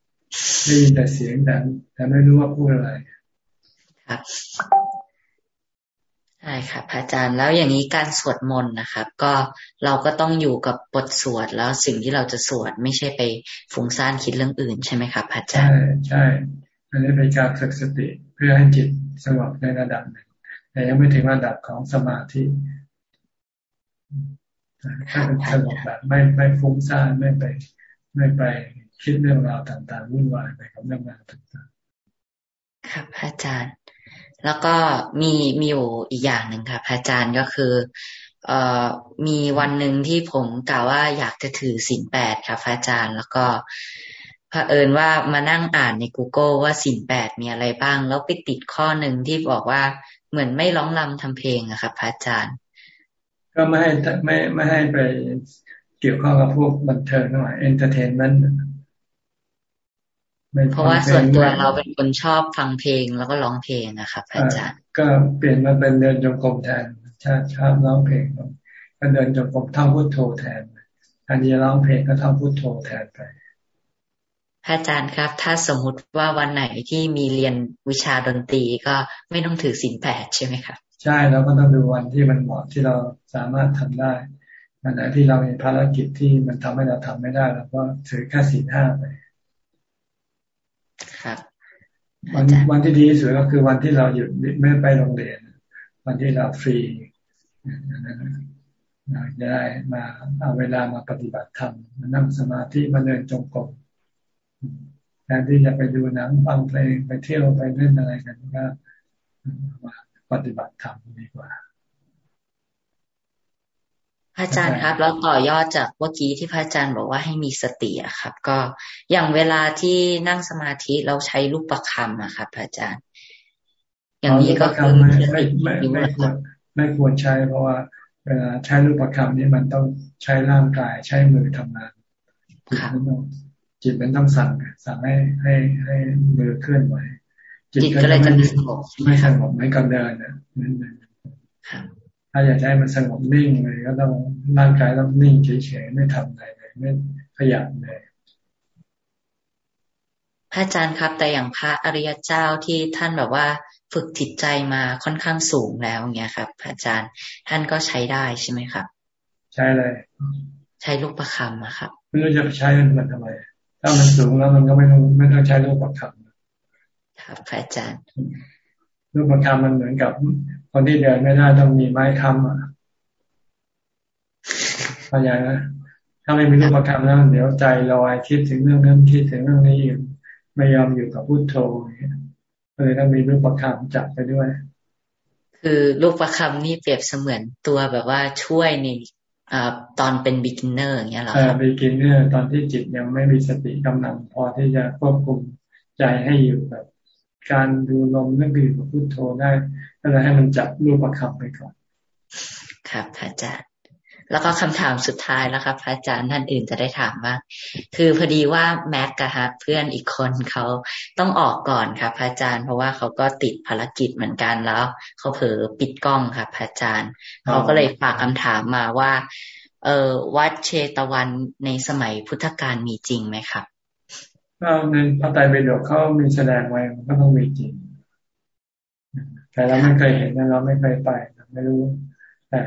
ได้ยินแต่เสียงแต่แต่ไม่รู้ว่าพูดอะไร ครับใช่ครับอาจารย์แล้วอย่างนี้การสวดมนต์นะครับ ก็เราก็ต้องอยู่กับบทสวดแล้วสิ่งที่เราจะสวดไม่ใช่ไปฟุ้งซ่านคิดเรื่องอื่นใช่ไหมครับอาจารย์ใช่ใช่ อันนี้เป็นการฝึกสติเพื่อให้จิตสงบในระดับหนึ่งแต่ยังไม่ถึงระดับของสมาธิถ้าเป็นสงบแบบไม่ไม่ฟุ้งซ่านไม่ไป ไม่ไปคิดเรื่องราวต่างๆวุ่นวายไปกับเรื่องราวต่างๆครับอาจารย์ แล้วก็มีมีอยู่อีกอย่างหนึ่งครับอาจารย์ก็คือเอ่อมีวันหนึ่งที่ผมกล่าวว่าอยากจะถือสินแปดครับอาจารย์ แล้วก็ เผอิญว่ามานั่งอ่านใน Google ว่าศีลแปดมีอะไรบ้าง แล้วไปติดข้อหนึ่งที่บอกว่าเหมือนไม่ร้องรำทำเพลงอะครับพระอาจารย์ ก็ไม่ให้ไม่ไม่ให้ไปเกี่ยวข้องกับพวกบันเทิงหน่อย entertainment เพราะว่าส่วนตัวเราเป็นคนชอบฟังเพลงแล้วก็ร้องเพลงนะครับอาจารย์ ก็เปลี่ยนมาเป็นเดินจงกรมแทนชาชอบร้องเพลงก็เดินจงกรมท่องพุทโธแทนการที่จะร้องเพลงก็ท่องพุทโธแทนไป อาจารย์ครับ ถ้าสมมุติว่าวันไหนที่มีเรียนวิชาดนตรีก็ไม่ต้องถือศีลแปดใช่ไหมครับใช่เราก็ต้องดูวันที่มันเหมาะที่เราสามารถทำได้วันไหนที่เรามีภารกิจที่มันทำให้เราทำไม่ได้เราก็ถือแค่ศีลห้าไปครับวันวันที่ดีที่สุดก็คือวันที่เราหยุดไม่ไปโรงเรียน วันที่เราฟรีเราจะได้มาเอาเวลามาปฏิบัติธรรมมานั่งสมาธิมาเดินจงกรมแทนที่จะไปดูหนังฟังเพลงไปเที่ยวไปเล่นอะไรกันก็มาปฏิบัติธรรมดีกว่าอาจารย์ครับ แล้วต่อยอดจากเมื่อกี้ที่พระอาจารย์บอกว่าให้มีสติอะครับ ก็อย่างเวลาที่นั่งสมาธิเราใช้รูปประคำอะครับพระอาจารย์ อย่างนี้ก็คือไม่ไม่ไม่ไม่ควรไม่ควรใช้เพราะว่าเวลาใช้รูปประคำนี้มันต้องใช้ร่างกายใช้มือทำงานจิตมันต้อง จิตมันต้องสั่งสั่งให้ให้ให้มือเคลื่อนไหวจิตก็เลยจะไม่สงบไม่สงบไม่กำเดินนะนั่นเองถ้าอยากให้มันสงบนิ่งเลยก็ต้องร่างกายต้องนิ่งเฉยๆไม่ทำอะไรเลยไม่ขยับเลยพระอาจารย์ครับ แต่อย่างพระอริยเจ้าที่ท่านแบบว่าฝึกจิตใจมาค่อนข้างสูงแล้วเงี้ยครับ พระอาจารย์ท่านก็ใช้ได้ใช่ไหมครับ ใช่เลย ใช้ลูกประคำอะครับไม่รู้จะไปใช้มันทำไม ถ้ามันสูงแล้วมันก็ไม่ต้องไม่ต้องใช้ลูกประคำครับพระอาจารย์ลูกประคำมันเหมือนกับ คนที่เดินไม่ได้ต้องมีไม้ค้ำอะเข้าใจนะถ้าไม่มีลูกประคำแล้วเดี๋ยวใจลอยคิดถึงเรื่องนั้นคิดถึงเรื่องนี้อยู่ไม่ยอมอยู่กับพุทโธเลยต้องมีลูกประคำจับไปด้วย คือลูกประคำนี่เปรียบเสมือนตัวแบบว่าช่วยใน ตอนเป็น beginner อย่างเงี้ยหรอครับ beginner ตอนที่จิตยังไม่มีสติกำลังพอที่จะควบคุมใจให้อยู่แบบการดูลมนั่นคือพุทโธได้ก็เลยให้มันจับลูกประคำไปก่อน ครับอาจารย์ แล้วก็คำถามสุดท้ายแล้วครับอาจารย์ท่านอื่นจะได้ถามว่า คือพอดีว่าแม็กกะฮะเพื่อนอีกคนเขาต้องออกก่อนครับอาจารย์เพราะว่าเขาก็ติดภารกิจเหมือนกันแล้วเขาเผลอปิดกล้องครับอาจารย์เขาก็เลยฝากคำถามมาว่า เออวัดเชตวันในสมัยพุทธกาลมีจริงไหมครับก็ในพระไตรปิฎกเขามีแสดงไว้มันก็ต้องมีจริง แต่เราไม่เคยเห็นนะเราไม่เคยไปไม่รู้แต่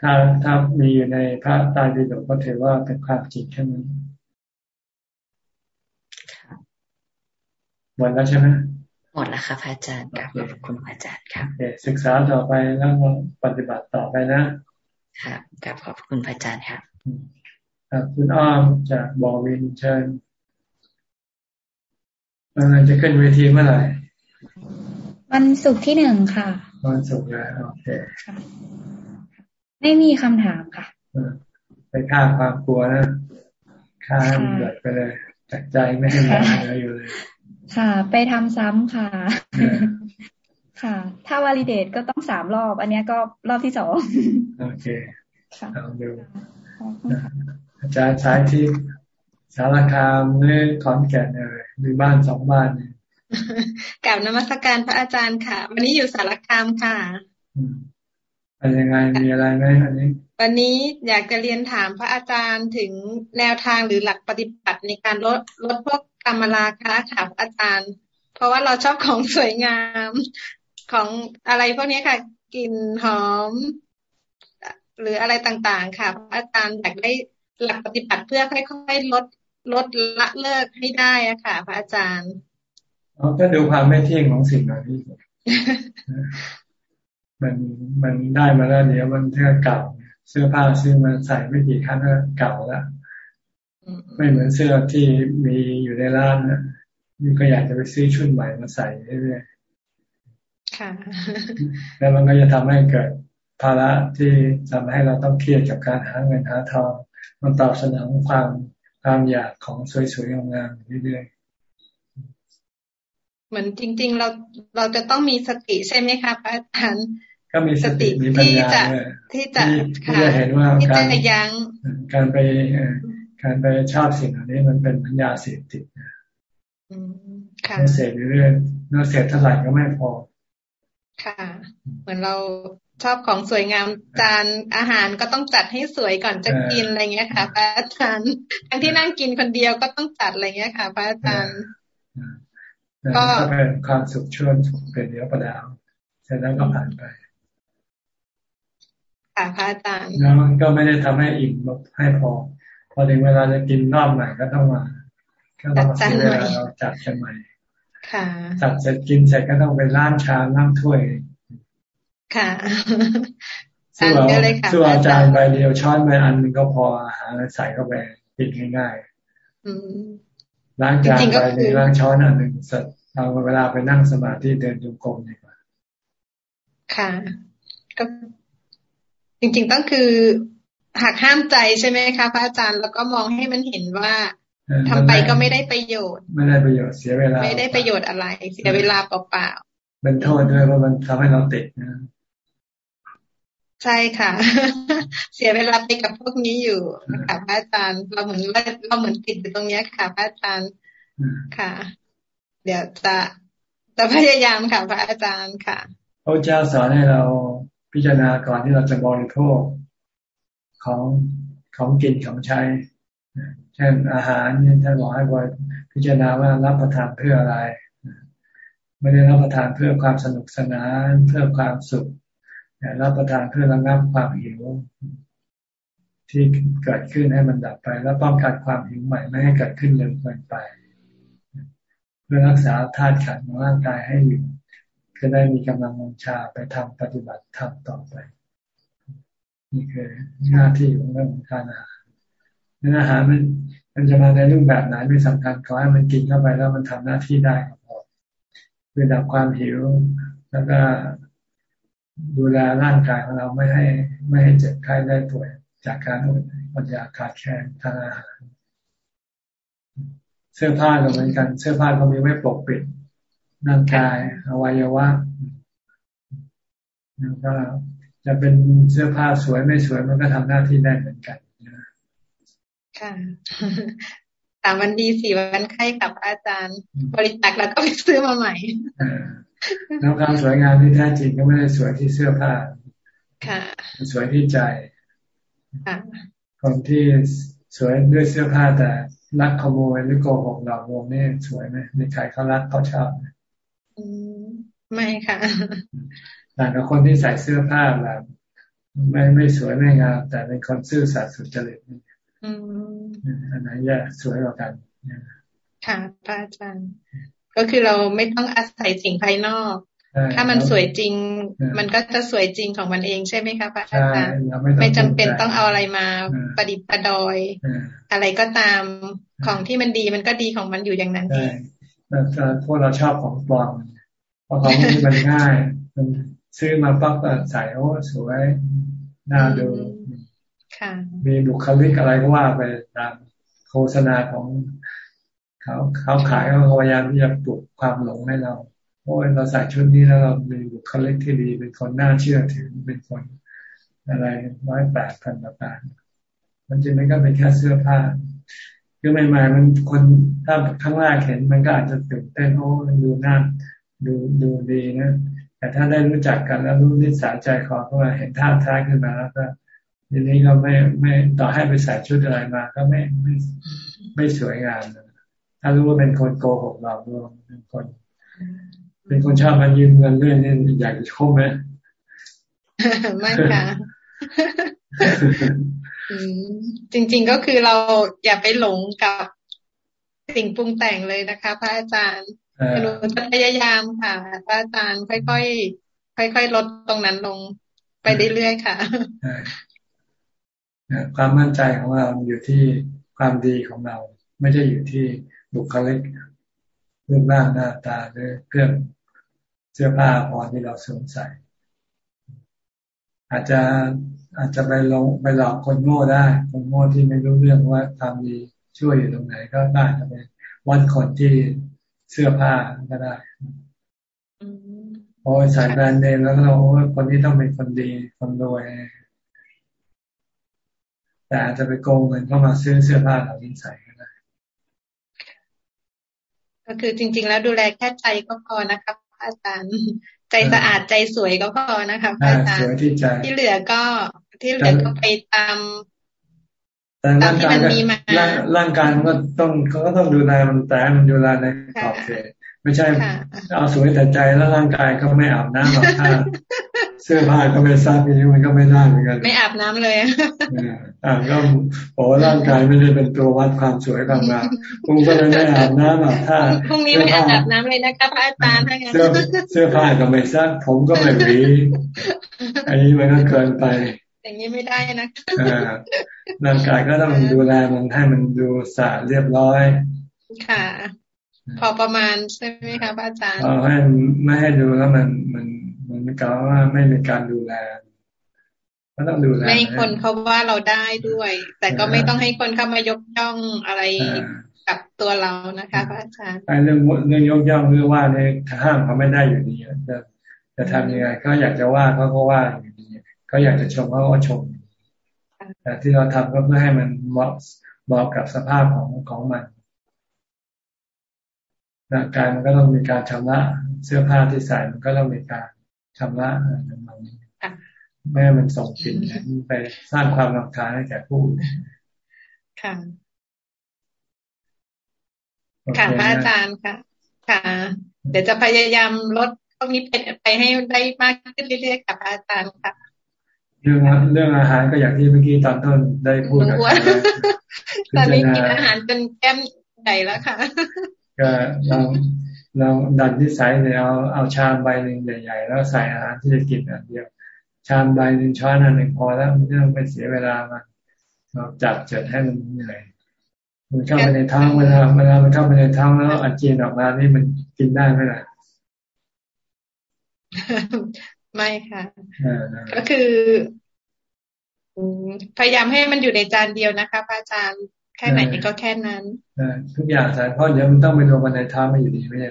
ถ้าถ้ามีอยู่ในพระไตรปิฎกก็ถือว่าเป็นความจริงแค่นั้นหมดแล้วใช่ไหมหมดแล้วครับอาจารย์ครับขอบคุณอาจารย์ครับศึกษาต่อไปแล้วปฏิบัติต่อไปนะครับกับขอบคุณอาจารย์ครับคุณอ้อมจากบอวินเชิญมันจะขึ้นเวทีเมื่อไหร่ วันศุกร์ที่หนึ่งค่ะ วันศุกร์นะโอเค ไม่มีคำถามค่ะ ไปฆ่าความกลัวนะฆ่าให้มันเกิดไปเลยจากใจไม่ให้มันเหลืออยู่เลย ค่ะ ไปทำซ้ำค่ะ ค่ะ ถ้าวาลิเดตก็ต้องสามรอบ อันนี้ก็รอบที่สองโอเคลองดูอาจารย์สายที่สารคามหรือขอนแก่นเลยมีบ้านสองบ้านเนี่ยกับนมัสการพระอาจารย์ค่ะ วันนี้อยู่สารคามค่ะ เป็นยังไงมีอะไรไหมอันนี้ วันนี้อยากจะเรียนถามพระอาจารย์ถึงแนวทางหรือหลักปฏิบัติในการลดลดพวกกรรมราคะค่ะพระอาจารย์ เพราะว่าเราชอบของสวยงามของอะไรพวกนี้ค่ะกลิ่นหอม หรืออะไรต่างๆ ค่ะพระอาจารย์อยากได้หลักปฏิบัติเพื่อค่อยๆลดลดละเลิกให้ได้อะค่ะ พระอาจารย์เราก็ดูความไม่เที่ยงของสิ่งเหล่านี้ มันมันได้มาแล้วเดี๋ยวมันเท่าเก่า เสื้อผ้าซื้อมาใส่ไม่กี่ครั้งก็เก่าแล้วไม่เหมือนเสื้อที่มีอยู่ในร้านนะนี่ก็อยากจะไปซื้อชุดใหม่มาใส่เรื่อยๆค่ะ แล้วมันก็จะทำให้เกิดภาระที่ทำให้เราต้องเครียดกับการหาเงินหาทองมันตอบสนองความความอยากของสวยๆงามๆเรื่อยๆเหมือนจริง ๆ เราเราจะต้องมีสติใช่ไหมคะพระอาจารย์ ก็มีสติมีปัญญาที่จะที่จะเห็นว่าการยังการไปการไปชอบสิ่งเหล่านี้มันเป็นปัญญาเสพติดนะเสพเรื่อยๆเนื้อเสพเท่าไหร่ก็ไม่พอ ค่ะ เหมือนเราชอบของสวยงามจานอาหารก็ต้องจัดให้สวยก่อนจะกินอะไรเงี้ยค่ะพระอาจารย์ทั้งที่นั่งกินคนเดียวก็ต้องจัดอะไรเงี้ยค่ะพระอาจารย์ก็เป็นความสุขช่วงเป็นเดียวประดาวเสร็จแล้วก็ผ่านไป ค่ะพระอาจารย์แล้วมันก็ไม่ได้ทำให้อิ่มให้พอ พอถึงเวลาจะกินรอบใหม่ก็ต้องมาก็ต้องมาเสียเวลาเราจัดกันใหม่ค่ะจัดเสร็จกินเสร็จก็ต้องไปล้างชามล้างถ้วย ค่ะสู้เอาสู้อาจารย์ใบเดียวช้อนใบอันนึงก็พออาหารใส่เข้าไปกินง่ายๆล้างจานใบนึงล้างช้อนอันหนึ่งเสร็จเอาเวลาไปนั่งสมาธิเดินจงกรมดีกว่าค่ะ ก็ จริงๆต้องคือหักห้ามใจใช่ไหมคะพระอาจารย์แล้วก็มองให้มันเห็นว่าทำไปก็ไม่ได้ประโยชน์ ไม่ได้ประโยชน์เสียเวลา ไม่ได้ประโยชน์อะไร เสียเวลาเปล่าๆเป็นโทษด้วยเพราะมันทำให้เราติดนะใช่ค่ะ เสียเวลาไปกับพวกนี้อยู่ค่ะพระอาจารย์เราเหมือนเราเหมือนติดอยู่ตรงนี้ค่ะพระอาจารย์ค่ะ เดี๋ยวจะจะพยายามค่ะพระอาจารย์ค่ะพระเจ้าสอนให้เรา พิจารณาก่อนที่เราจะบริโภคของของกินของใช้ เช่นอาหารนี่ท่านบอกให้บริพิจารณาว่ารับประทานเพื่ออะไร ไม่ได้รับประทานเพื่อความสนุกสนาน เพื่อความสุขรับประทานเพื่อระงับความหิวที่เกิดขึ้นให้มันดับไป แล้วป้องกันความหิวใหม่ไม่ให้เกิดขึ้นเร็วเกินไป เพื่อรักษาธาตุขันธ์ของร่างกายให้อยู่ จะได้มีกำลังวังชาไปทำปฏิบัติธรรมต่อไป นี่คือหน้าที่ของเรื่องของการอาหารเนื้อาหารมันมันจะมาในรูปแบบไหนไม่สำคัญขอให้มันกินเข้าไปแล้วมันทำหน้าที่ได้ก็พอคือดับความหิว แล้วก็ดูแลร่างกายของเราไม่ให้ไม่ให้เจ็บไข้ได้ป่วย จากการอดปัญญาขาดแคลนทางอาหาร เสื้อผ้าก็เหมือนกัน เสื้อผ้าก็มีไว้ปกปิด ร่างกายอวัยวะแล้วก็จะเป็นเสื้อผ้าสวยไม่สวยมันก็ทำหน้าที่ได้เหมือนกันค่ะสามวันดีสี่วันไข้กับอาจารย์ บริจาคแล้วก็ไปซื้อมาใหม่แล้วความสวยงามที่แท้จริงก็ไม่ได้สวยที่เสื้อผ้า ค่ะสวยที่ใจคนที่สวยด้วยเสื้อผ้าแต่รักขโมยหรือโกหกหลอกลวงนี่สวยไหมมีใครเขารักเขาชอบไหม ไม่ค่ะต่างกับคนที่ใส่เสื้อผ้าแบบไม่ไม่สวยไม่งามแต่เป็นคนซื่อสัตย์สุจริตอันไหนแย่สวยกว่ากันค่ะพระอาจารย์ ก็คือเราไม่ต้องอาศัยสิ่งภายนอก ถ้ามันสวยจริง มันก็จะสวยจริงของมันเองใช่ไหมคะพระอาจารย์ไม่จำเป็นต้องเอาอะไรมาประดิษฐ์ประดอย อะไรก็ตามของที่มันดีมันก็ดีของมันอยู่อย่างนั้นเอง แต่พวกเราชอบของปลอมเพราะของที่มันง่าย มันซื้อมาปั๊บใส่โอ้สวยน่าดูมีบุคลิกอะไรก็ว่าไปตามโฆษณาของเขาเขาขายเขาพยายามที่จะปลุกความหลงให้เราโอ้ยเราใส่ชุดนี้แล้วเรามีบุคลิกที่ดีเป็นคนน่าเชื่อถือเป็นคนอะไรร้อยแปดพันต่างๆมันจริงมันก็เป็นแค่เสื้อผ้า คือใหม่ๆมันคนถ้าข้างแรกเห็นมันก็อาจจะตื่นเต้นโอ้ดูน่าดูดูดีนะแต่ถ้าได้รู้จักกันแล้วรู้นิสัยใจคอเขาเห็นท่าท้ายขึ้นมาแล้วก็ทีนี้ก็ไม่ไม่ต่อให้ไปใส่ชุดอะไรมา ก็ไม่ไม่ไม่สวยงามถ้ารู้ว่าเป็นคนโกหกเราด้วยเป็นคน เป็นคนชอบมายืมเงินเรื่อยนี่อยากจะชมไหมไม่ค่ะ จริง ๆก็คือเราอย่าไปหลงกับสิ่งปรุงแต่งเลยนะคะ พระอาจารย์หนูจะพยายามค่ะ พระอาจารย์ค่อยๆค่อยๆลดตรงนั้นลงไปเรื่อยๆค่ะความมั่นใจของเราอยู่ที่ความดีของเรา ไม่ใช่อยู่ที่บุคลิกรูปร่างหน้าตาหรือเครื่องเสื้อผ้าพอที่เราสวมใส่ อาจจะ อาจจะไปลงไปหลอกคนโง่ได้ คนโง่ที่ไม่รู้เรื่องว่าทำดีช่วยอยู่ตรงไหนก็ได้จะเป็นวันคนที่เสื้อผ้าก็ได้พอใส่แบรนด์เนมแล้วเราคนนี้ต้องเป็นคนดีคนรวยแต่อาจจะไปโกงเงินเข้ามาซื้อเสื้อผ้าเหล่านี้ใส่ก็ได้ก็คือจริง ๆ แล้วดูแลแค่ใจก็พอนะครับอาจารย์ ใจสะอาดใจสวยก็พอนะคะอาจารย์ที่เหลือก็ ที่เหลือก็ไปตามแต่ร่างกายร่างกายมันก็ต้องเขาก็ต้องดูแลมันแต่มันดูแลในขอบเขตไม่ใช่เอาสวยแต่ใจแล้วร่างกายก็ไม่อาบน้ำหรอกถ้าเสื้อผ้าก็ไม่ซักนี้มันก็ไม่ได้เหมือนกัน ไม่อาบน้ำเลยอ่าก็บอกว่าร่างกายไม่ได้เป็นตัววัดความสวยความงามคุณก็เลยไม่อาบน้ำอะถ้าพรุ่งนี้ไม่อาบน้ำเลยนะคะพระอาจารย์ถ้างั้นเสื้อผ้าก็ไม่ซักผมก็ไม่หวีอันนี้มันก็เกินไป อย่างนี้ไม่ได้นะร่างกายก็ต้องดูแลมันให้มันดูสะอาดเรียบร้อย ค่ะ พอประมาณใช่ไหมคะอาจารย์พอให้ไม่ให้ดูแล้วมันมันมันกล่าวว่าไม่มีการดูแลก็ต้องดูแลไม่คนเขาว่าเราได้ด้วย แต่ก็ไม่ต้องให้คนเข้ามายกย่องอะไรกับตัวเรานะคะพระอาจารย์เรื่องเรื่องยกย่องหรือว่าในห้างเขาไม่ได้อยู่ดีจะจะทำยังไงเขาอยากจะว่าเขาก็ว่าอยู่ดี เขาอยากจะชมเขาก็ชมแต่ที่เราทำก็เพื่อให้มันเหมาะเหมาะกับสภาพของของมันร่างกายมันก็ต้องมีการชำระเสื้อผ้าที่ใส่มันก็ต้องมีการชำระอะไรประมาณนี้แม่มันส่งกลิ่นไปสร้างความรำคาญให้แก่ผู้ค่ะค่ะพระอาจารย์ค่ะ ค่ะ เดี๋ยวจะพยายามลดพวกนี้ไปไปให้ได้มากขึ้นเรื่อยๆค่ะพระอาจารย์ค่ะ เรื่องเรื่องอาหารก็อย่างที่เมื่อกี้ตอนต้นได้พูดกันตอนนี้กินอาหารจนแก้มใหญ่แล้วค่ะ ก็เราเราดันที่ใส่เนี่ยเอาเอาชามใบหนึ่งใหญ่ ๆ แล้วใส่อาหารที่จะกินอันเดียว ชามใบหนึ่งช้อนอันหนึ่งพอแล้วไม่ต้องไปเสียเวลามาเราจับเจ็ดให้มันเหนื่อยมันเข้าไปในท้องเวลาเวลามันเข้าไปในท้องแล้วอาเจียนออกมานี่มันกินได้ไหมล่ะ ไม่ค่ะก็คือพยายามให้มันอยู่ในจานเดียวนะคะพระอาจารย์แค่ไหนก็แค่นั้นทุกอย่างใส่เพราะเดี๋ยวมันต้องไปรวมกันในท้าไม่อยู่ดีไม่ใช่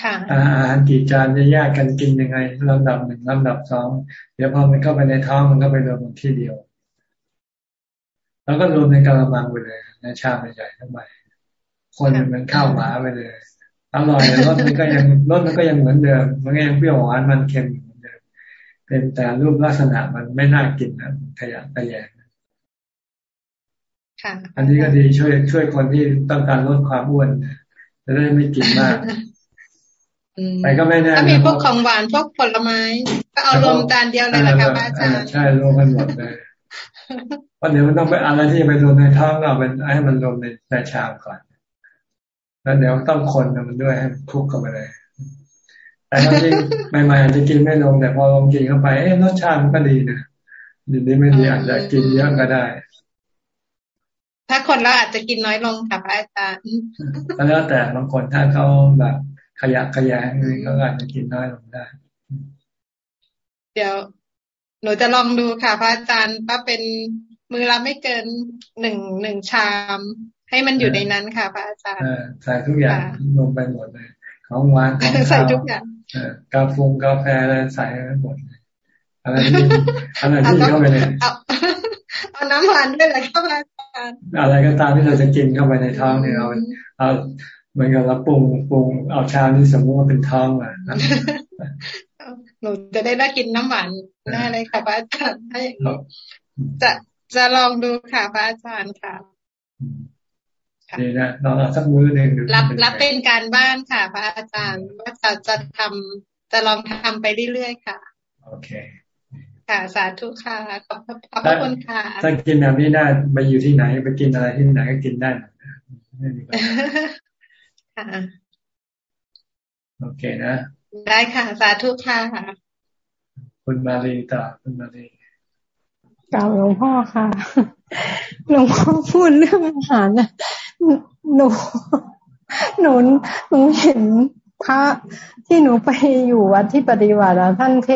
ค่ะอาหารกี่จานจะแยกกันกินยังไงลำดับหนึ่งลำดับสองเดี๋ยวพอมันเข้าไปในท้องมันก็ไปรวมกันที่เดียว แล้วก็รวมในกระมังไปเลยในชามใหญ่ๆทั้งใบคนมันข้าวหมาไปเลย อร่อยรสมันก็ยังรสมันก็ยังเหมือนเดิม มันก็ยังเปรี้ยวหวานมันเค็มเหมือนเดิมเป็นแต่รูปลักษณะมันไม่น่ากินนะขยะขยะอันนี้ก็ดีช่วย ช่วยคนที่ต้องการลดความอ้วนจะได้ไม่กินมากไปก็ไม่แน่ถ้ามีพวกของหวานพวกผลไม้ ก็เอารวมจานเดียวเลยนะคะอาจารย์ใช่รวมกันหมดเลยเพราะเดี๋ยวมันต้องไปอะไรที่ไปรวมในท้องเราเป็นให้มันรวมในในชามก่อน แล้วเดี๋ยวต้องคนมันด้วยให้มันคุกเข้าไปเลยแต่จริงใหม่ๆอาจจะกินไม่ลงแต่พอลองกินเข้าไปเอ๊ะรสชาติมันก็ดีนะดีนี้ไม่ดีอาจจะกินเยอะก็ได้ ถ้าคนเราอาจจะกินน้อยลงค่ะพระอาจารย์แล้วแต่บางคนถ้าเขาแบบขยะขยะนี่เขาอาจจะกินน้อยลงได้ เดี๋ยวหนูจะลองดูค่ะพระอาจารย์ว่าเป็นมือละไม่เกินหนึ่งหนึ่งชาม ให้มันอยู่ในนั้นค่ะพระอาจารย์ใส่ทุกอย่างลงไปหมดเลยของหวานของใส่ทุกอย่างกาแฟกาแฟอะไรใส่ไปหมดเลยอะไรที่อะไรที่เข้าไปเนี่ยเอาน้ำหวานด้วยเหรอครับอาจารย์อะไรก็ตามที่เราจะกินเข้าไปในท้องเนี่ยเราเอาเหมือนกับเราปรุงปรุงเอาชานี่สมมติว่าเป็นท้องอะหนูจะได้ได้กินน้ำหวานแน่เลยค่ะพระอาจารย์ให้จะจะลองดูค่ะพระอาจารย์ค่ะ ดีนะลองเอาสักมือหนึ่งรับรับเป็นการบ้านค่ะ พระอาจารย์ว่าจะจะทำจะลองทำไปเรื่อยๆค่ะ โอเค ค่ะสาธุค่ะขอบขอบคุณค่ะถ้ากินแบบนี้ได้ไปอยู่ที่ไหนไปกินอะไรที่ไหนก็กินได้ค่ะโอเคนะ ได้ค่ะ สาธุค่ะคุณมาลีต่อคุณมาลีกล่าวหลวงพ่อค่ะ หลวงพ่อพูดเรื่องอาหารนะ หนูหนูหนูเห็นพระที่หนูไปอยู่วัดที่ปฏิบัติท่านเท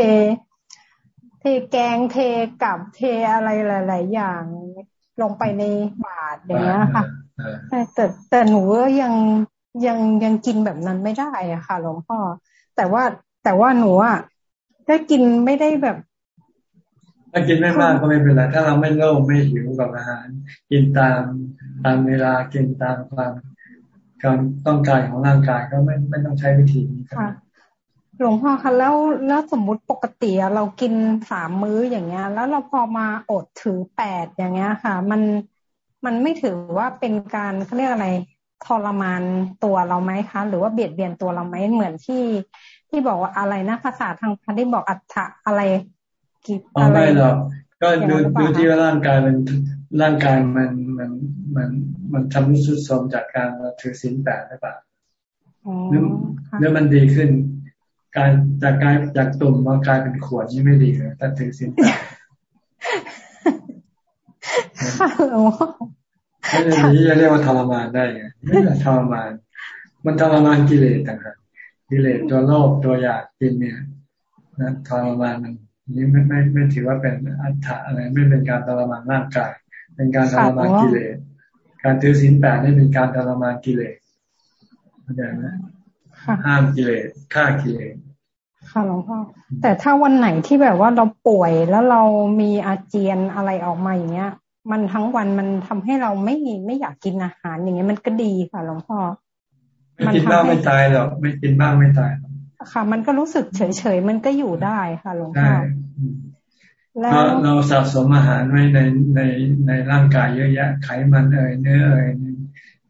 เทแกงเทกับเทอะไรหลายๆอย่างลงไปในบาตรอย่างเงี้ยค่ะแต่แต่หนูยังยังยังกินแบบนั้นไม่ได้อะค่ะหลวงพ่อ แต่ว่าแต่ว่าหนูอะถ้ากินไม่ได้แบบ ถ้ากินไม่มากก็ไม่เป็นไรถ้าเราไม่โลภไม่หิวกับอาหาร กินตามตามเวลากินตามความการต้องการของร่างกายก็ไม่ไม่ต้องใช้วิธีนี้ค่ะ หลวงพ่อคะแล้วแล้วสมมุติปกติเรากินสามมื้ออย่างเงี้ย แล้วเราพอมาอดถือแปดอย่างเงี้ยค่ะ มันมันไม่ถือว่าเป็นการเขาเรียกอะไรทรมานตัวเราไหมคะ หรือว่าเบียดเบียนตัวเราไหมเหมือนที่ที่บอกว่าอะไรนะภาษาทางพันที่บอกอัฏฐะอะไร กิอะไรไม่หรอกก็ดูดูที่ว่าร่างกายมันร่างกายมันมันมันมันทำให้สุดโทมจากการถือศีลแปดหรือเปล่าหรือหรือมันดีขึ้น การจากกายจากตุ่มมากลายเป็นขวดนี่ไม่ดีเลยถ้าถือศีลแปดไม่ใช่นี้จะเรียกว่าทรมานได้ไงไม่ใช่ทรมาน มันทรมานกิเลสต่างหากกิเลสตัวโลภตัวอยากกินเนี่ยนะทรมานมัน นี้ไม่ไม่ไม่ถือว่าเป็นอัตถะอะไรไม่เป็นการทรมานร่างกาย เป็นการทรมานกิเลสการถือศีลแปดนี่เป็นการทรมานกิเลสเข้าใจไหมห้ามกิเลสฆ่ากิเลสค่ะหลวงพ่อแต่ถ้าวันไหนที่แบบว่าเราป่วยแล้วเรามีอาเจียนอะไรออกมาอย่างเงี้ย มันทั้งวันมันทำให้เราไม่ไม่อยากกินอาหารอย่างเงี้ยมันก็ดีค่ะหลวงพ่อไม่กินบ้างไม่ตายหรอกไม่กินบ้างไม่ตาย ค่ะ มันก็รู้สึกเฉยๆ มันก็อยู่ได้ค่ะหลวงพ่อแล้วเราสะสมอาหารไว้ในในในร่างกายเยอะแยะไขมันเอ่ยเนื้อเอ่ย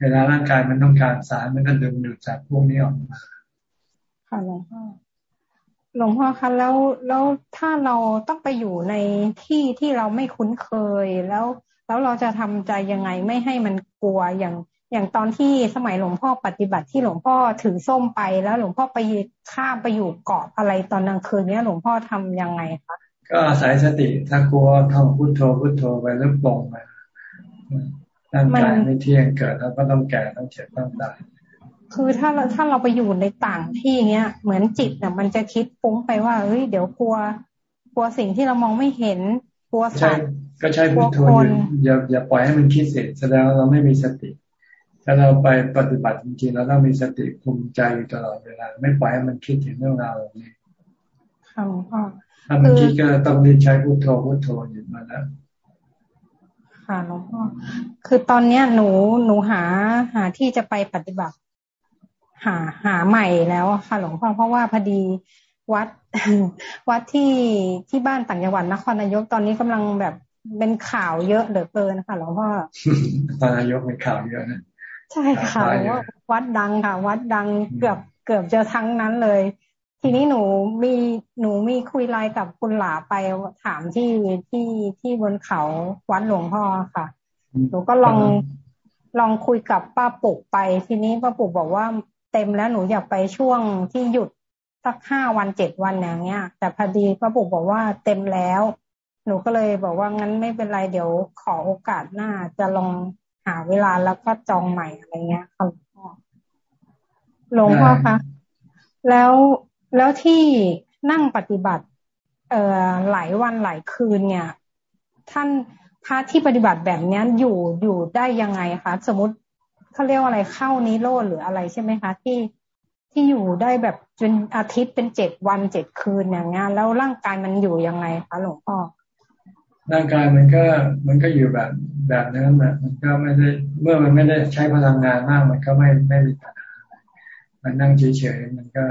เวลาร่างกายมันต้องการสารมันก็ดึงดูดจากพวกนี้ออกมาค่ะหลวงพ่อหลวงพ่อคะแล้วแล้วถ้าเราต้องไปอยู่ในที่ที่เราไม่คุ้นเคย แล้วแล้วเราจะทำใจยังไงไม่ให้มันกลัวอย่าง อย่างตอนที่สมัยหลวงพ่อปฏิบัติที่หลวงพ่อถือส้มไปแล้วหลวงพ่อไปข้ามไปอยู่เกาะอะไรตอนกลางคืนเนี้ยหลวงพ่อทํำยังไงคะก็อาศัยสติถ้ากลัวท่องพุทโธพุทโธไปแล้วปลงมาร่างกายไม่เที่ยงเกิดแล้วก็ต้องแก่ต้องเจ็บต้องตายคือถ้าเราถ้าเราไปอยู่ในต่างที่เงี้ย เหมือนจิตเนี่ยมันจะคิดฟุ้งไปว่าเฮ้ยเดี๋ยวกลัว กลัวสิ่งที่เรามองไม่เห็นกลัวสัตว์ก็ใช้พุทโธอย่าอย่าปล่อยให้มันคิดเสร็จแสดงว่าเราไม่มีสติ ถ้าเราไปปฏิบัติจริงๆเราต้องมีสติคุมใจอยู่ตลอดเวลา ไม่ปล่อยให้มันคิดถึงเรื่องราวแบบนี้ค่ะพ่อถ้ามันคิดก็ต้องรีบใช้พุทโธพุทโธอยู่มาแล้วค่ะหลวงพ่อคือตอนเนี้ยหนูหนูหาหาที่จะไปปฏิบัติ หาหาใหม่แล้วค่ะหลวงพ่อเพราะว่าพอดีวัดวัดที่ที่บ้านต่างจังหวัดนครนายกตอนนี้กำลังแบบเป็นข่าวเยอะเหลือเกินค่ะหลวงพ่อตอนนายกเป็นข่าวเยอะนะ ใช่ค่ะว่าวัดดังค่ะ วัดดังเกือบเกือบจะทั้งนั้นเลย ทีนี้หนูมีหนูมีคุยไลน์กับคุณหลาไปถามที่ที่ที่บนเขาวัดหลวงพ่อค่ะ หนูก็ลองลองคุยกับป้าปุกไป ทีนี้ป้าปุกบอกว่าเต็มแล้วหนูอยากไปช่วงที่หยุดสักห้าวันเจ็ดวันอย่างเงี้ย แต่พอดีป้าปุกบอกว่าเต็มแล้ว หนูก็เลยบอกว่างั้นไม่เป็นไรเดี๋ยวขอโอกาสหน้าจะลอง หาเวลาแล้วก็จองใหม่อะไรเงี้ยค่ะหลวงพ่อหลวงพ่อคะแล้วแล้วที่นั่งปฏิบัติ เอ่อหลายวันหลายคืนเนี่ย ท่านพระที่ปฏิบัติแบบนี้อยู่อยู่ได้ยังไงคะสมมติเขาเรียกว่าอะไรเข้านิโรธหรืออะไรใช่ไหมคะ ที่ที่อยู่ได้แบบจนอาทิตย์เป็นเจ็ดวันเจ็ดคืนอย่างเงี้ยแล้วร่างกายมันอยู่ยังไงคะหลวงพ่อ ร่างกายมันก็มันก็อยู่แบบแบบนั้นนะมันก็ไม่ได้เมื่อมันไม่ได้ใช้พลังงานมาก มันก็ไม่ไม่มีปัญหามันนั่งเฉยๆมันก็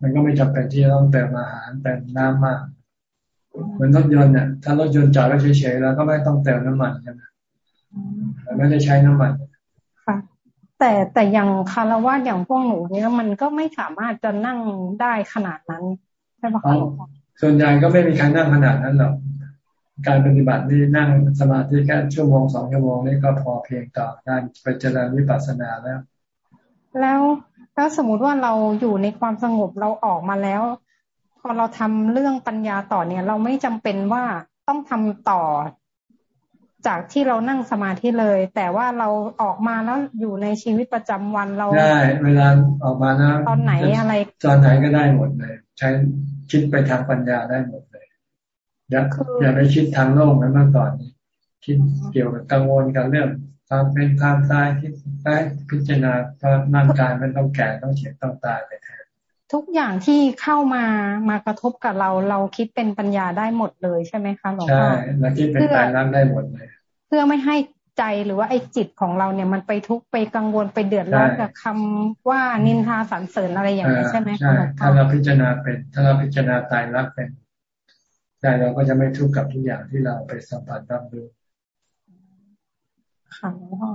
มันก็ไม่จำเป็นที่ต้องเติมอาหารเติมน้ำมากเหมือนรถยนต์เนี่ยถ้ารถยนต์จอดไว้เฉยๆแล้วก็ไม่ต้องเติมน้ำมันใช่ไหมไม่ได้ใช้น้ำมันค่ะแต่แต่อย่างคารวะอย่างพวกหนูนี่มันก็ไม่สามารถจะนั่งได้ขนาดนั้นใช่ไหมคะส่วนใหญ่ก็ไม่มีใครนั่งขนาดนั้นหรอก การปฏิบัตินี่นั่งสมาธิแค่ชั่วโมงสองชั่วโมงนี่ก็พอเพียงต่อการไปเจริญวิปัสสนาแล้ว แล้วแล้วสมมุติว่าเราอยู่ในความสงบเราออกมาแล้ว พอเราทำเรื่องปัญญาต่อเนี่ย เราไม่จำเป็นว่าต้องทำต่อ จากที่เรานั่งสมาธิเลย แต่ว่าเราออกมาแล้วอยู่ในชีวิตประจำวันเราได้เวลาออกมานะตอนไหนอะไร ตอนไหนก็ได้หมดเลย ใช้คิดไปทางปัญญาได้หมดเลย อย่าอย่าไปคิดทางโลกเหมือนเมื่อก่อน คิดเกี่ยวกับกังวลกับเรื่องความเป็นความตายที่ได้พิจารณาร่างกายมันต้องแก่ต้องเจ็บต้องตายไปแทนทุกอย่างที่เข้ามามากระทบกับเรา เราคิดเป็นปัญญาได้หมดเลยใช่ไหมคะหลวงพ่อใช่เราคิดเป็นตายรักได้หมดเลย เพื่อไม่ให้ใจหรือว่าไอ้จิตของเราเนี่ยมันไปทุกข์ไปกังวลไปเดือดร้อนกับคำว่านินทาสรรเสริญอะไรอย่างนี้ใช่ไหมใช่ถ้าเราพิจารณาเป็น ถ้าเราพิจารณาตายรักเป็น ใจเราก็จะไม่ทุกข์กับทุกอย่างที่เราไปสัมผัสรับรู้ค่ะพ่อ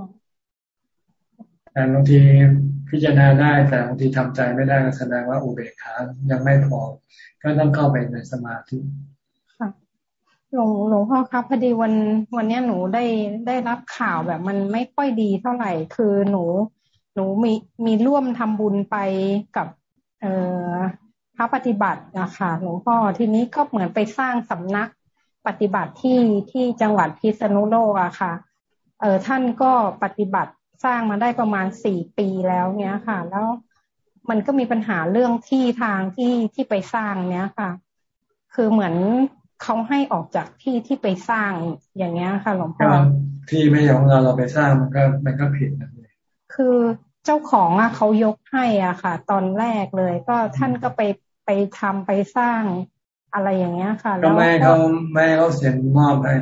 แต่บางทีพิจารณาได้แต่บางทีทำใจไม่ได้ก็แสดงว่าอุเบกขายังไม่พอ ก็ต้องเข้าไปในสมาธิค่ะหลวงหลวงพ่อครับพอดีวันวันนี้หนูได้ได้รับข่าวแบบมันไม่ค่อยดีเท่าไหร่ คือหนู หนูมีมีร่วมทำบุญไปกับ เอ่อ พระปฏิบัตินะคะหลวงพ่อทีนี้ก็เหมือนไปสร้างสำนักปฏิบัติที่ที่จังหวัดพิษณุโลกอะค่ะ เออท่านก็ปฏิบัติสร้างมาได้ประมาณสี่ปีแล้วเนี้ยค่ะ แล้วมันก็มีปัญหาเรื่องที่ทางที่ที่ไปสร้างเนี้ยค่ะ คือเหมือนเขาให้ออกจากที่ที่ไปสร้างอย่างเงี้ยค่ะ หลวงพ่อที่ไม่ของเราเราไปสร้างมันก็มันก็ผิดนะคือเจ้าของอะเขายกให้อะค่ะ ตอนแรกเลย ก็ท่านก็ไปไปทำไปสร้างอะไรอย่างเงี้ยค่ะก็ไม่เขาไม่เขาเสียงมอบให้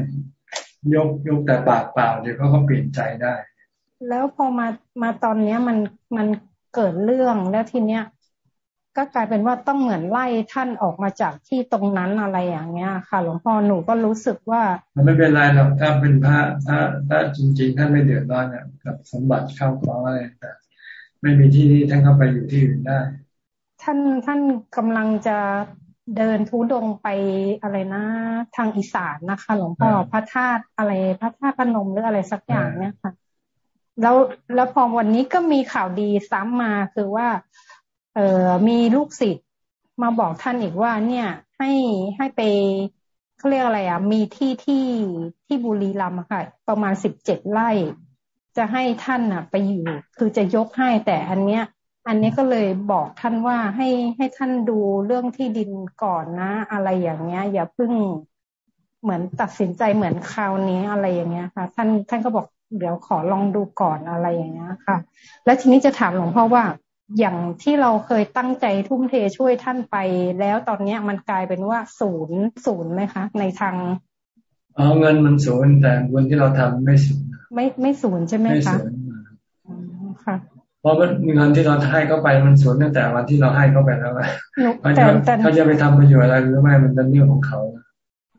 ยกยกแต่ปากเปล่าเดี๋ยวเขาก็เปลี่ยนใจได้ แล้วพอมามาตอนเนี้ยมันมันเกิดเรื่องแล้วทีเนี้ยก็กลายเป็นว่าต้องเหมือนไล่ท่านออกมาจากที่ตรงนั้นอะไรอย่างเงี้ย ค่ะ หลวงพ่อหนูก็รู้สึกว่ามันไม่เป็นไรหรอกถ้าเป็นพระถ้าถ้าจริงๆท่านไม่เดือดร้อนเนี่ยกับสมบัติเข้าของอะไรแต่ ไม่มีที่นี่ท่านก็ไปอยู่ที่อื่นได้ ท่านท่านกำลังจะเดินทุดงไปอะไรนะ ทางอีสานนะคะ หลวงพ่อพระธาตุอะไร พระธาตุพนมหรืออะไรสักอย่างเนี่ยค่ะ แล้วแล้วพอวันนี้ก็มีข่าวดีซ้ำมาคือว่า เอ่อมีลูกศิษย์มาบอกท่านอีกว่า เนี่ยให้ให้ไปเขาเรียกอะไรอะ มีที่ที่ที่บุรีรัมย์ค่ะ ประมาณสิบเจ็ดไร่ จะให้ท่านอะไปอยู่ คือจะยกให้แต่อันเนี้ย อันนี้ก็เลยบอกท่านว่าให้ให้ท่านดูเรื่องที่ดินก่อนนะ อะไรอย่างเงี้ย อย่าเพิ่งเหมือนตัดสินใจเหมือนคราวนี้อะไรอย่างเงี้ยค่ะ ท่านท่านก็บอกเดี๋ยวขอลองดูก่อนอะไรอย่างเงี้ยค่ะ แล้วทีนี้จะถามหลวงพ่อว่าอย่างที่เราเคยตั้งใจทุ่มเทช่วยท่านไป แล้วตอนเนี้ยมันกลายเป็นว่าศูนย์ศูนย์ไหมคะ ในทาง อ๋อเงินมันศูนย์แต่บุญที่เราทำไม่ศูนย์ไม่ไม่ศูนย์ใช่ไหมคะไม่ศูนย์ค่ะเพราะมันเงินที่เราให้เข้าไปมันศูนย์ตั้งแต่วันที่เราให้เข้าไปแล้วแต่เขาจะไปทำประโยชน์อะไรหรือไม่มันเป็นเรื่องของเขา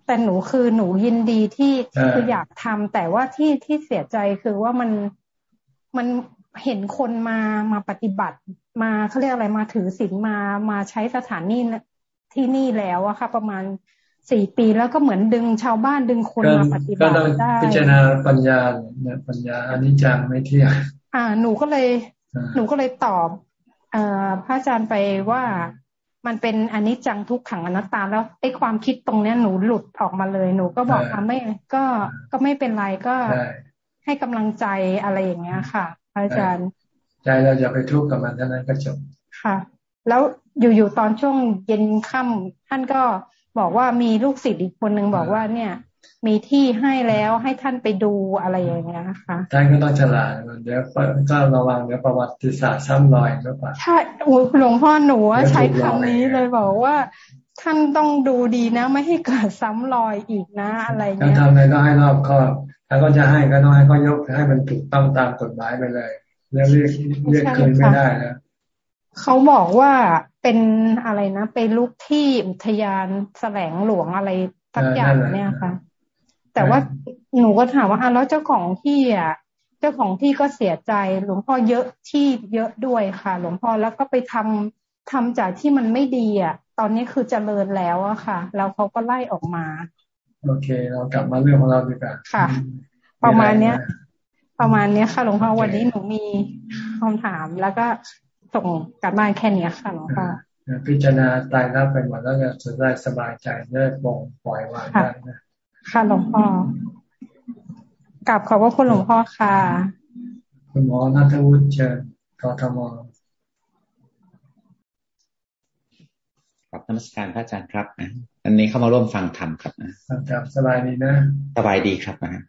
แต่หนูคือหนูยินดีที่คืออยากทำแต่ว่าที่ที่เสียใจคือว่ามันมันเห็นคนมามาปฏิบัติ มาเขาเรียกอะไรมาถือศีลมามาใช้สถานนี่ที่นี่แล้วอะค่ะ ประมาณ สี่ปีแล้วก็เหมือนดึงชาวบ้านดึงคนมาปฏิบัติได้พิจารณาปัญญาเนี่ยปัญญาอันนี้จังไม่เที่ยงอ่า หนูก็เลย หนูก็เลยตอบเอ่อพระอาจารย์ไปว่ามันเป็นอันนี้จังทุกขังอนัตตาแล้วไอ้ความคิดตรงเนี้ยหนูหลุดออกมาเลยหนูก็บอกว่าไม่ก็ก็ไม่เป็นไรก็ให้กำลังใจอะไรอย่างเงี้ยค่ะ อาจารย์ ใจเราจะไปทุกข์กับมันเท่านั้นก็จบค่ะ แล้วอยู่ๆตอนช่วงเย็นค่ำท่านก็ บอกว่ามีลูกศิษย์อีกคนหนึ่งบอกว่าเนี่ย มีที่ให้แล้วให้ท่านไปดูอะไรอย่างเงี้ยนะคะท่านก็ต้องฉลาดเดี๋ยวก็ระวังเดี๋ยวประวัติศาสตร์ซ้ำรอยหรือเปล่าใช่หลวงพ่อหนูใช้คำนี้เลยบอกว่าท่านต้องดูดีนะ ไม่ให้เกิดซ้ำรอยอีกนะ อะไรเงี้ยทำอะไรก็ให้รอบคอบถ้าก็จะให้ก็ต้องให้เขายกให้มันถูกต้องตามกฎหมายไปเลย แล้วเรียกเรียกคืนไม่ได้นะเขาบอกว่า เป็นอะไรนะไปลุกที่อุทยานแสลงหลวงอะไรทักอย่างเนี่ยค่ะ แต่ว่าหนูก็ถามว่าแล้วเจ้าของที่อะเจ้าของที่ก็เสียใจหลวงพ่อเยอะที่เยอะด้วยค่ะ หลวงพ่อแล้วก็ไปทำทำจากที่มันไม่ดีอะ ตอนนี้คือเจริญแล้วอะค่ะ แล้วเขาก็ไล่ออกมา โอเค เรากลับมาเรื่องของเราดีกว่าค่ะ ประมาณเนี้ย ประมาณเนี้ยค่ะ หลวงพ่อวันนี้หนูมีคำถามแล้วก็ ส่งกลับบ้านแค่นี้ค่ะหลวงพ่อพิจารณาตายรับไปหมดแล้วจะได้สบายใจได้ปลงปล่อยวางได้นะค่ะหลวงพ่อกลับขอบพระคุณหลวงพ่อค่ะ คุณหมอนัทวุฒิเชิญกทมครับนมัสการพระอาจารย์ครับอันนี้เข้ามาร่วมฟังธรรมครับครับสบายดีนะ สบายดีครับนะ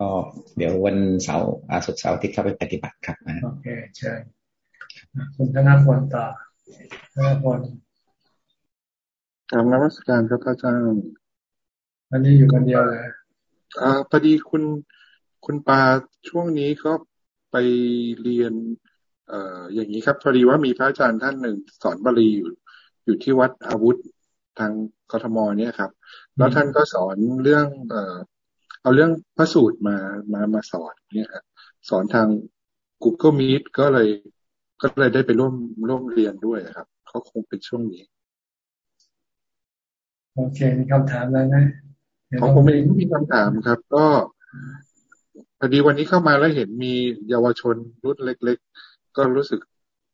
ก็เดี๋ยววันเสาร์อาสุดเสาร์ที่เข้าไปปฏิบัติครับนะโอเคเชิญ คุณธนพลต่อธนพลกราบนมัสการครับอาจารย์วันนี้อยู่คนเดียวเลยอ่าพอดีคุณคุณปาช่วงนี้ก็ไปเรียน เอ่ออย่างนี้ครับพอดีว่ามีพระอาจารย์ท่านหนึ่งสอนบาลีอยู่ อยู่ที่วัดอาวุธทางกทมเนี่ยครับ แล้วท่านก็สอนเรื่อง เอ่อเอาเรื่องพระสูตรมามามาสอนเนี่ยครับสอนทาง Google Meet ก็เลย ก็เลยได้ไปร่วมร่วมเรียนด้วยครับเขาคงเป็นช่วงนี้ โอเคมีคำถามอะไรไหมของผมเองไม่มีคำถามครับ ก็พอดีวันนี้เข้ามาแล้วเห็นมีเยาวชนรุ่นเล็ก ๆ ก็รู้สึก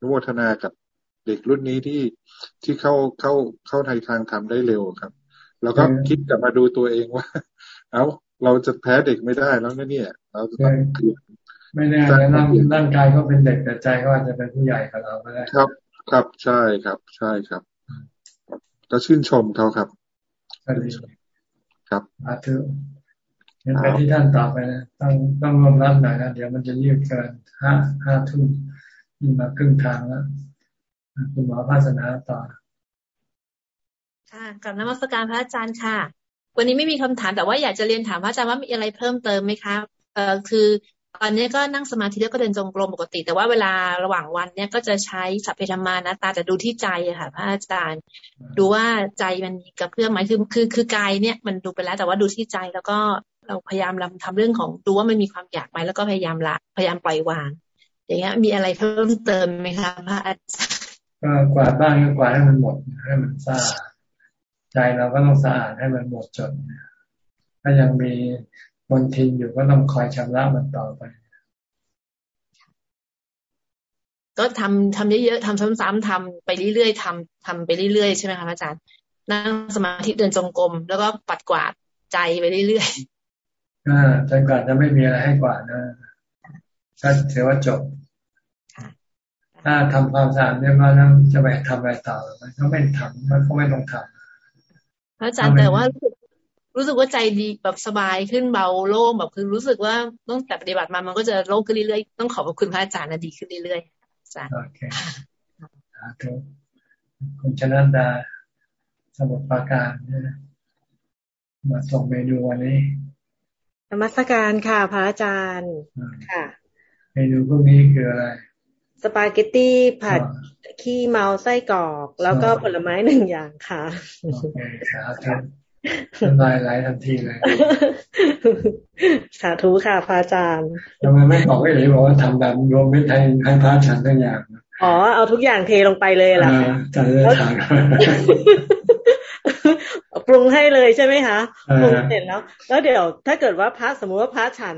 นุโมทนากับเด็กรุ่นนี้ที่ที่เข้าเข้าเข้าในทางทำได้เร็วครับ แล้วก็คิดกลับมาดูตัวเองว่า เอาเราจะแพ้เด็กไม่ได้แล้วนะเนี่ย เราจะต้อง ไม่แน่นะร่างร่างกายก็เป็นเด็กแต่ใจก็อาจจะเป็นผู้ใหญ่กับเราก็ได้ครับ ครับใช่ครับ ใช่ครับก็ชื่นชมเขาครับครับอาทุยังไปที่ท่านต่อไปนะ ต้องต้องรวมรับหน่อยนะ เดี๋ยวมันจะยืดเกินห้าห้าทุ่มมีมาครึ่งทางแล้วคุณหมอภาสนาต่อ ค่ะกับนมัสการพระอาจารย์ค่ะ วันนี้ไม่มีคำถามแต่ว่าอยากจะเรียนถามพระอาจารย์ว่ามีอะไรเพิ่มเติมไหมคะเอ่อคือ ตอนนี้ก็นั่งสมาธิแล้วก็เดินจงกรมปกติ แต่ว่าเวลาระหว่างวันเนี่ยก็จะใช้สัพเพธรรมานะตาจะดูที่ใจค่ะพระอาจารย์ ดูว่าใจมันกระเพื่อมไหมคือคือคือกายเนี่ยมันดูไปแล้ว แต่ว่าดูที่ใจแล้วก็เราพยายามทำทำเรื่องของดูว่ามันมีความอยากไหมแล้วก็พยายามละพยายามปล่อยวาง อย่างเงี้ยมีอะไรเพิ่มเติมไหมคะพระอาจารย์ก็กวาดบ้านก็กวาดให้มันหมดให้มันสะอาดใจเราก็ต้องสะอาดให้มันหมดจดถ้ายังมี นทินอยู่ก็ต้องคอยชำระมันต่อไป ก็ทำทำเยอะๆทำซ้ำๆทำไปเรื่อยๆทำทำไปเรื่อยๆใช่ไหมคะอาจารย์ นั่งสมาธิเดินจงกรมแล้วก็ปัดกวาดใจไปเรื่อยๆอ่าจนกว่าจะไม่มีอะไรให้กวาดนะถ้าถือว่าจบถ้าทำความสะอาดเนี่ยมาแล้วจะไปทำอะไรต่อมันก็ไม่ทำมันก็ไม่ต้องทำอาจารย์แต่ว่ารู้สึก ว่าใจดีแบบสบายขึ้นเบาโล่งแบบคือรู้สึกว่าต้องแต่ปฏิบัติมามันก็จะโล่งขึ้นเรื่อยๆต้องขอบคุณพระอาจารย์นะดีขึ้นเรื่อยๆอาจารย์โอเคคุณชนะดาสมุทรปราการมาส่งเมนูวันนี้ธรรมสการค่ะ พระอาจารย์ค่ะเมนูพวกนี้คืออะไรสปาเกตตี้ผัดขี้เมาไส้กรอก แล้วก็ผลไม้หนึ่งอย่างค่ะโอเคครับ สบายไหลทันทีเลย สาธุค่ะพระอาจารย์ทำไมไม่บอกไว้เลยบอกว่าทำแบบรวมไม่ไทยให้พระฉันทั้งอย่าง อ๋อ เอาทุกอย่างเทลงไปเลยล่ะจัดเลยทางปรุงให้เลยใช่ไหมคะปรุงเสร็จแล้ว แล้วเดี๋ยว ถ้าเกิดว่าพระสมมุติว่าพระฉัน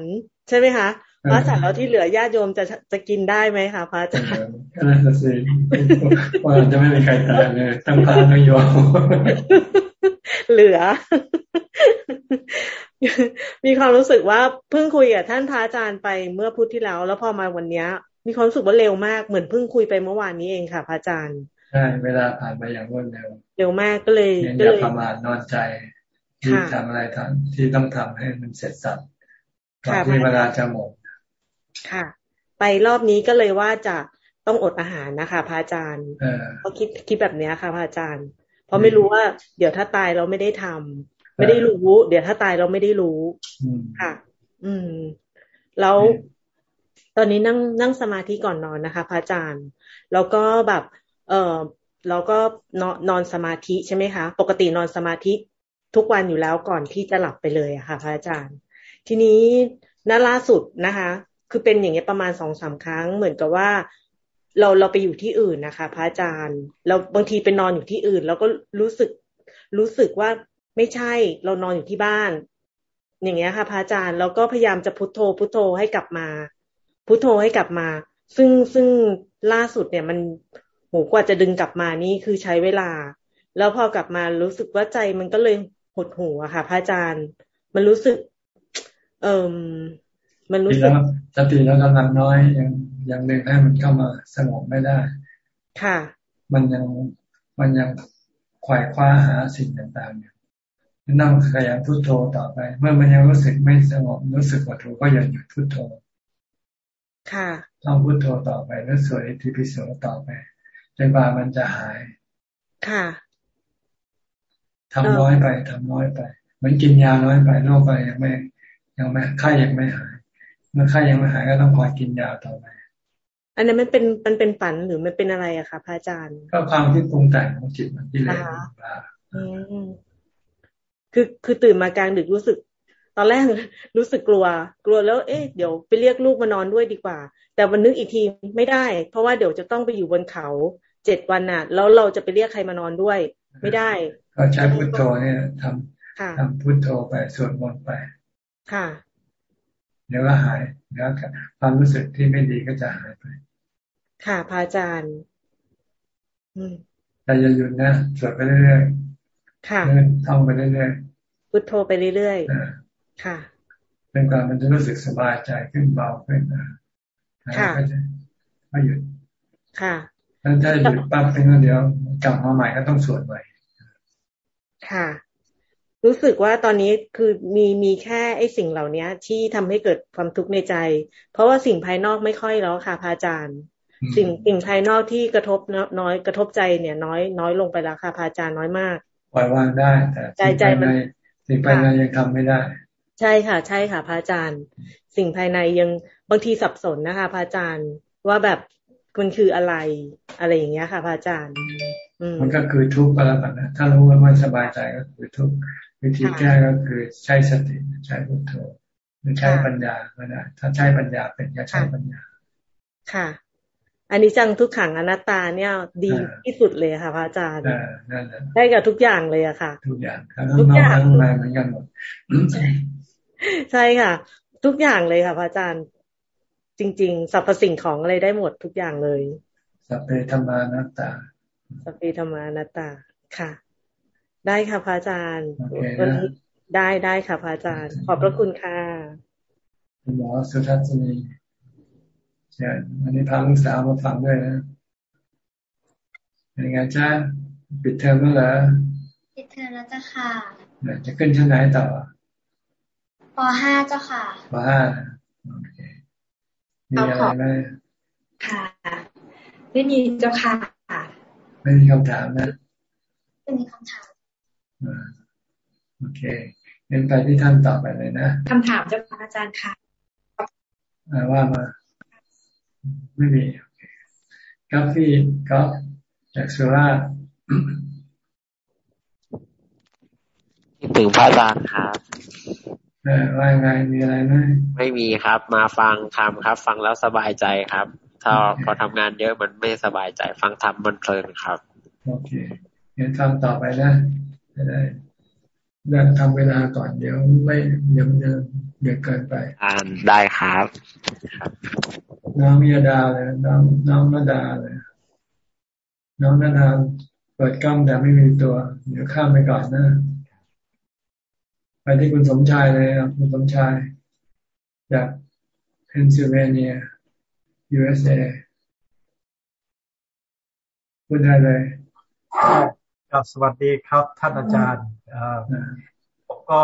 ใช่ไหมคะ พระฉันแล้วที่เหลือญาติโยมจะจะกินได้ไหมคะพระอาจารย์นั่นสิว่าจะไม่มีใครตายเลยตั้งพระไม่ยอมเหลือ มีความรู้สึกว่าเพิ่งคุยกับท่านพระอาจารย์ไปเมื่อพุธที่แล้ว แล้วพอมาวันนี้มีความรู้สึกว่าเร็วมากเหมือนเพิ่งคุยไปเมื่อวานนี้เองค่ะพระอาจารย์ใช่เวลาผ่านไปอย่างรวดเร็ว เร็วมากก็เลยก็เลยประมาทนอนใจที่ทำอะไรทำที่ต้องทำให้มันเสร็จสับก่อนที่เวลาจะหมด ค่ะ ไปรอบนี้ก็เลยว่าจะต้องอดอาหารนะคะพระอาจารย์เขาคิดคิดแบบนี้ค่ะพระอาจารย์ เพราะไม่รู้ว่า เดี๋ยวถ้าตายเราไม่ได้ทำไม่ได้รู้ เดี๋ยวถ้าตายเราไม่ได้รู้ค่ะ อืม แล้วตอนนี้นั่งนั่งสมาธิก่อนนอนนะคะพระอาจารย์ แล้วก็แบบ เออเราก็นอนนอนสมาธิใช่ไหมคะ ปกตินอนสมาธิทุกวันอยู่แล้วก่อนที่จะหลับไปเลยอะค่ะ พระอาจารย์ ทีนี้น่าล่าสุดนะคะ คือเป็นอย่างเงี้ยประมาณสองสามครั้ง เหมือนกับว่า เราเราไปอยู่ที่อื่นนะคะ พระอาจารย์เราบางทีไปนอนอยู่ที่อื่น เราก็รู้สึกรู้สึกว่าไม่ใช่เรานอนอยู่ที่บ้าน อย่างเงี้ยค่ะพระอาจารย์เราก็พยายามจะพุโทโธพุโทโธให้กลับมา พุโทโธให้กลับมา ซึ่งซึ่งล่าสุดเนี่ยมันโหกว่าจะดึงกลับมานี่คือใช้เวลา แล้วพอกลับมารู้สึกว่าใจมันก็เลยหดหูอะค่ะพระอาจารย์ มันรู้สึก เอ่ มันรู้สึกสติแล้วกำลังน้อยยังยังดึงให้มันเข้ามาสงบไม่ได้ ค่ะ มันยังมันยังขวายคว้าหาสิ่งต่างๆอยู่นั่งขยันพุโทโธต่อไป เมื่อมันยังรู้สึกไม่สงบรู้สึกว่าถูกก็อย่าหยุดพุโทโธ ค่ะต้องพุโทโธต่อไปแล้วสวยทีพิโสต่อไปจนกว่ามันจะหาย ค่ะทำน้อยไปทำน้อยไป เหมือนกินยาน้อยไปโรคไปยังไม่ยังไม่ไข้ยังไม่หาย เมื่อไข้ยังไม่หายก็ต้องคอยกินยาต่อไปอันนั้นมันเป็นมันเป็นฝันหรือมันเป็นอะไรอะคะพระอาจารย์ ก็ความที่ปรุงแต่งของจิตมันที่เลยคือคือตื่นมากลางดึกรู้สึก ตอนแรกรู้สึกกลัว กลัวแล้ว เอ๊ะเดี๋ยวไปเรียกลูกมานอนด้วยดีกว่า แต่วันนึกอีกทีไม่ได้ เพราะว่าเดี๋ยวจะต้องไปอยู่บนเขาเจ็ดวันน่ะ แล้วเราจะไปเรียกใครมานอนด้วย ไม่ได้ก็ใช้พุทโธเนี่ยทำทำพุทโธไปสวดมนต์ไป ค่ะ เดี๋ยวก็หายแล้วความรู้สึกที่ไม่ดีก็จะหายไป ค่ะพระอาจารย์แต่อย่าหยุดนะสวดไปเรื่อยๆค่ะท่องไปเรื่อยๆพุทโธไปเรื่อยๆค่ะเป็นการมันจะรู้สึกสบายใจขึ้นเบาขึ้นค่ะก็จะไม่หยุดค่ะถ้าหยุดปั๊บเป็นเดียวกลับมาใหม่ก็ต้องสวดใหม่ค่ะ รู้สึกว่าตอนนี้คือมีมีแค่ไอ้สิ่งเหล่านี้ที่ทำให้เกิดความทุกข์ในใจ เพราะว่าสิ่งภายนอกไม่ค่อยแล้วค่ะพระอาจารย์ สิ่งสิ่งภายนอกที่กระทบน้อยกระทบใจเนี่ยน้อยน้อยลงไปแล้วค่ะพระอาจารย์น้อยมากปล่อยวางได้แต่ใจใจมันสิ่งภายในยังทำไม่ได้ ใช่ค่ะ ใช่ค่ะพระอาจารย์ สิ่งภายในยังบางทีสับสนนะคะพระอาจารย์ว่าแบบมันคืออะไรอะไรอย่างเงี้ยค่ะพระอาจารย์มันก็คือทุกข์ก็แล้วกันนะถ้ารู้ว่ามันสบายใจก็คือทุกข์ วิธีแก้ก็คือใช้สติใช้พุทโธหรือใช้ปัญญาก็ได้ถ้าใช้ปัญญาเป็นก็ใช้ปัญญา ค่ะ อันนี้จังทุกขังอนัตตาเนี่ยดีที่สุดเลยค่ะพระอาจารย์ได้กับทุกอย่างเลยอะค่ะ ทุกอย่างทุกอย่างทั้งแรงเหมือนกันหมดใช่ค่ะ ทุกอย่างเลยค่ะพระอาจารย์ จริง ๆสรรพสิ่งของอะไรได้หมดทุกอย่างเลยสัพเพธรรมานัตตาสัพเพธรรมานัตตาค่ะ ได้ค่ะพระอาจารย์วันนี้ได้ได้ค่ะพระอาจารย์ ขอบพระคุณค่ะหมอสุทัศนีเชิญวันนี้พาลูกสาวมาฟังด้วยนะเป็นไงจ้าปิดเทอมแล้วเหรอปิดเทอมแล้วจ้ะค่ะจะขึ้นชั้นไหนต่อปห้าเจ้าค่ะปห้าโอเคมีอะไรไหมค่ะ ไม่มีเจ้าค่ะ ไม่มีคำถามนะไม่มีคำถาม โอเคเน้นไปที่ท่านต่อไปเลยนะคำถามเจ้าค่ะอาจารย์ค่ะว่ามา ไม่มีกาฟีก็จากสุราษฎร์ถึงพระอาจารย์ครับว่าไงมีอะไรไหมไม่มีครับ มาฟังธรรมครับ ฟังแล้วสบายใจครับ ถ้าพอทำงานเยอะมันไม่สบายใจ ฟังธรรมมันเพลินครับ โอเคเดี๋ยวทำต่อไปนะ จะได้เดินทำเวลาก่อนเดี๋ยวไม่เดี๋ยวมันจะเดือดเกินไปอ่านได้ครับ น้องยาดาเลยน้องน้องนาดาเลยน้องนาดาเปิดกล้องแต่ไม่มีตัว เดี๋ยวข้ามไปก่อนนะไปที่คุณสมชายเลยครับคุณสมชายจากเพนซิลเวเนีย USA พูดได้เลย ครับสวัสดีครับท่านอาจารย์ผมก็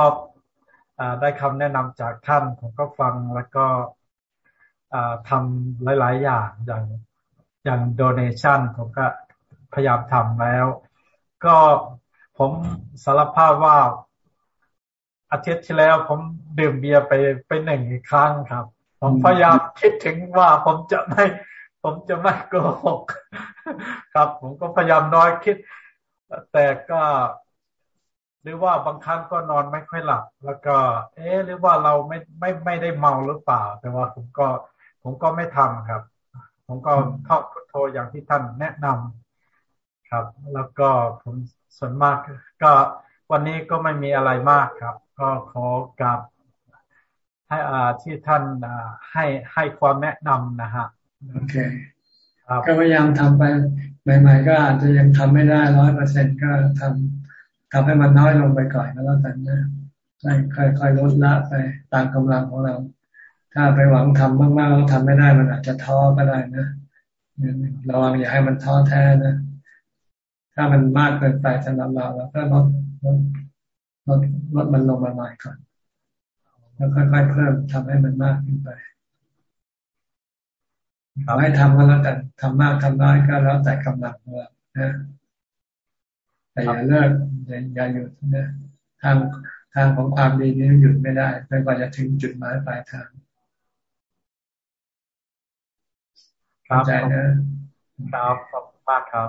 ได้คำแนะนำจากท่านผมก็ฟังแล้วก็ทำหลาย ๆ อย่างอย่างอย่างโดเนชันผมก็พยายามทำแล้ว ก็ผมสารภาพว่าอาทิตย์ที่แล้ว ผมดื่มเบียร์ไปไปหนึ่งครั้งครับ ผมพยายามคิดถึงว่าผมจะไม่ ผมจะไม่โกหกครับ ผมก็พยายามน้อยคิด แต่ก็หรือว่าบางครั้งก็นอนไม่ค่อยหลับ แล้วก็ เอ๊หรือว่าเราไม่ไม่ไม่ได้เมาหรือเปล่า แต่ว่าผมก็ ผมก็ไม่ทำครับ ผมก็ท่องพุทโธอย่างที่ท่านแนะนำครับ แล้วก็ผมส่วนมาก ก็วันนี้ก็ไม่มีอะไรมากครับ ก็ขอกับให้อ่าที่ท่านอ่าให้ให้ความแนะนำนะฮะโอเคก็พยายามทำไป ใหม่ๆก็อาจจะยังทำไม่ได้ร้อยเปอร์เซ็นก็ทำทำให้มันน้อยลงไปก่อนก็แล้วกันนะค่อยๆลดละไปตามกำลังของเรา ถ้าไปหวังทำมากๆแล้วทำไม่ได้มันอาจจะท้อก็ได้นะระวังอย่าให้มันท้อแท้นะ ถ้ามันมากเกินไปสำหรับเราเราก็ลดลดลดลดมันลงมาหน่อยก่อน แล้วค่อยๆเพิ่มทำให้มันมากขึ้นไป ขอให้ทำก็แล้วแต่ทำมากทำน้อยก็แล้วแต่กำลังของเรานะแต่อย่าเลิกอย่าหยุดนะทางทางของความดีนี้หยุดไม่ได้จนกว่าจะถึงจุดหมายปลายทางเข้าใจนะครับขอบมากครับ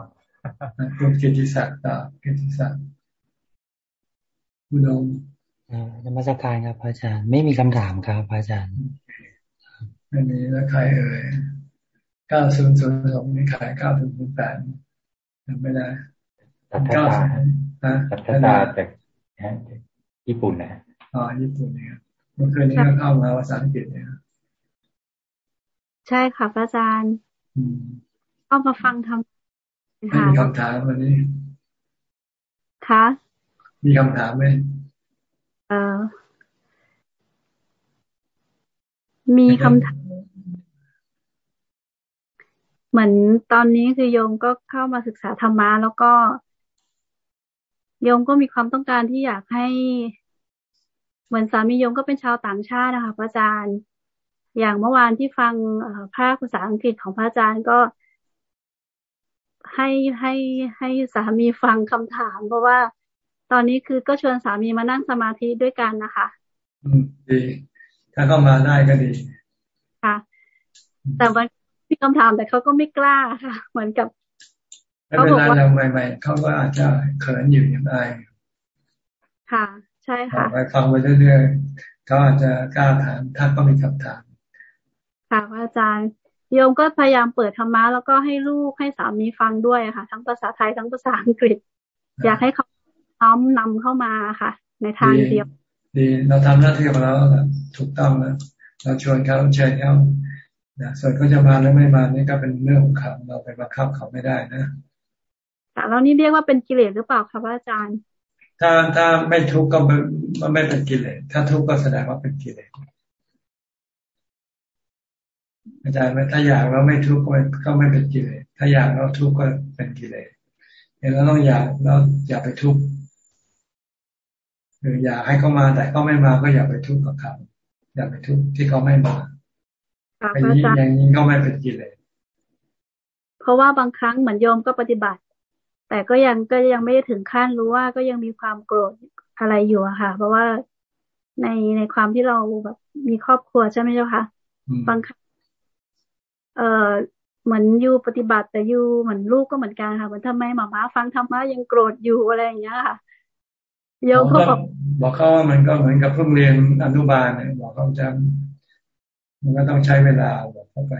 คุณกิติศักดิ์ต่อกิติศักดิ์คุณองนมัสการครับพระอาจารย์ ไม่มีคำถามครับพระอาจารย์ไม่มีแล้วใครเอ่ย เก้าศูนย์ศูนย์สองนี่ขายเก้าศูนย์ศูนย์แปดไม่ได้เก้าศูนย์นะจัตตาจากญี่ปุ่นนะอ๋อญี่ปุ่นเนี่ยเมื่อคืนนี้ก็เข้ามาภาษาอังกฤษเนี่ยใช่ค่ะพระอาจารย์เข้ามาฟังทำไม่มีคำถามวันนี้คะมีคำถามไหมเออมีคำถาม เหมือนตอนนี้คือโยมก็เข้ามาศึกษาธรรมะแล้วก็ โยมก็มีความต้องการที่อยากให้ เหมือนสามีโยมก็เป็นชาวต่างชาตินะคะพระอาจารย์ อย่างเมื่อวานที่ฟังภาคภาษาอังกฤษของพระอาจารย์ก็ให้ให้ให้สามีฟังคำถาม เพราะว่าตอนนี้คือก็ชวนสามีมานั่งสมาธิด้วยกันนะคะ อืมดี ถ้าเข้ามาได้ก็ดี ค่ะ แต่วัน มีคำถามแต่เขาก็ไม่กล้าค่ะ เหมือนกับเขาบอกว่าใหม่ๆเขาก็อาจจะเขินอยู่อย่างไรค่ะ ใช่ค่ะไปฟังไปเรื่อยๆเขาอาจจะกล้าถามถ้าก็มีคำถาม ค่ะอาจารย์โยมก็พยายามเปิดธรรมะแล้วก็ให้ลูกให้สามีฟังด้วยค่ะ ทั้งภาษาไทยทั้งภาษาอังกฤษ อยากให้เขาน้อมนำเข้ามาค่ะ ในทางเดียว ดีเราทำหน้าที่ของเราถูกต้องแล้วเราชวนเขาเชิญเขา ส่วนเขาจะมาหรือไม่มานี่ก็เป็นเรื่องของเขาเราไปบังคับเขาไม่ได้นะแต่เรานี่เรียกว่าเป็นกิเลสหรือเปล่าคะพระอาจารย์ ถ้าถ้าไม่ทุกข์ก็ไม่เป็นกิเลสถ้าทุกข์ก็แสดงว่าเป็นกิเลสอาจารย์ถ้าอยากเราไม่ทุกข์ก็ไม่เป็นกิเลสถ้าอยากเราทุกข์ก็เป็นกิเลสเห็นแล้วต้องอยากเราอย่าไปทุกข์หรืออยากให้เขามาแต่ก็ไม่มาก็อย่าไปทุกข์กับเขาอย่าไปทุกข์ที่เขาไม่มา อันนี้อย่างนี้ก็ไม่เป็นกิเลสเพราะว่าบางครั้งเหมือนโยมก็ปฏิบัติ แต่ก็ยังก็ยังไม่ถึงขั้นรู้ว่าก็ยังมีความโกรธอะไรอยู่อะค่ะ เพราะว่าในในความที่เราแบบมีครอบครัวใช่ไหมเจ้าคะบางครั้งเอ่อเหมือนยูปฏิบัติแต่ยูเหมือนลูกก็เหมือนกันค่ะเหมือนทำไมหมาม้าฟังธรรมะยังโกรธอยู่อะไรอย่างเงี้ยค่ะโยมก็บอกบอกเขาว่ามันก็เหมือนกับเพิ่งเรียนอนุบาลเนี่ยบอกเขาจะ มันก็ต้องใช้เวลาบอกเข้าไป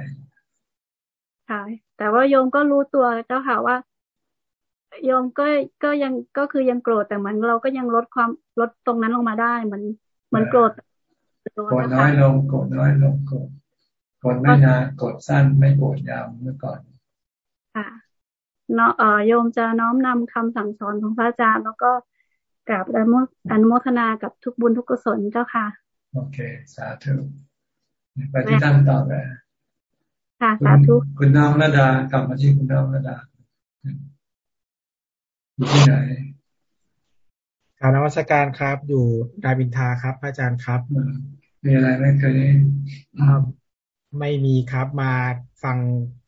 ค่ะแต่ว่าโยมก็รู้ตัวเจ้าค่ะว่า โยมก็ก็ยังก็คือยังโกรธแต่เหมือนเราก็ยังลดความลดตรงนั้นลงมาได้เหมือนเหมือนโกรธโกรธน้อยลงโกรธน้อยลงโกรธโกรธไม่นานโกรธสั้นไม่โกรธยาวเมื่อก่อนค่ะเนาะเอ่อโยมจะน้อมนำคำสั่งสอนของพระอาจารย์ แล้วก็กราบอนุโมทนากับทุกบุญทุกกุศลเจ้าค่ะ โอเค สาธุ ไปที่ท่านต่อไปค่ะสาธุคุณน้องระดากลับมาที่คุณน้องระดาอยู่ที่ไหนการนวัตการครับ อยู่ดาบินทาครับพระอาจารย์ครับ มีอะไรไหมเคยไม่มีครับมาฟัง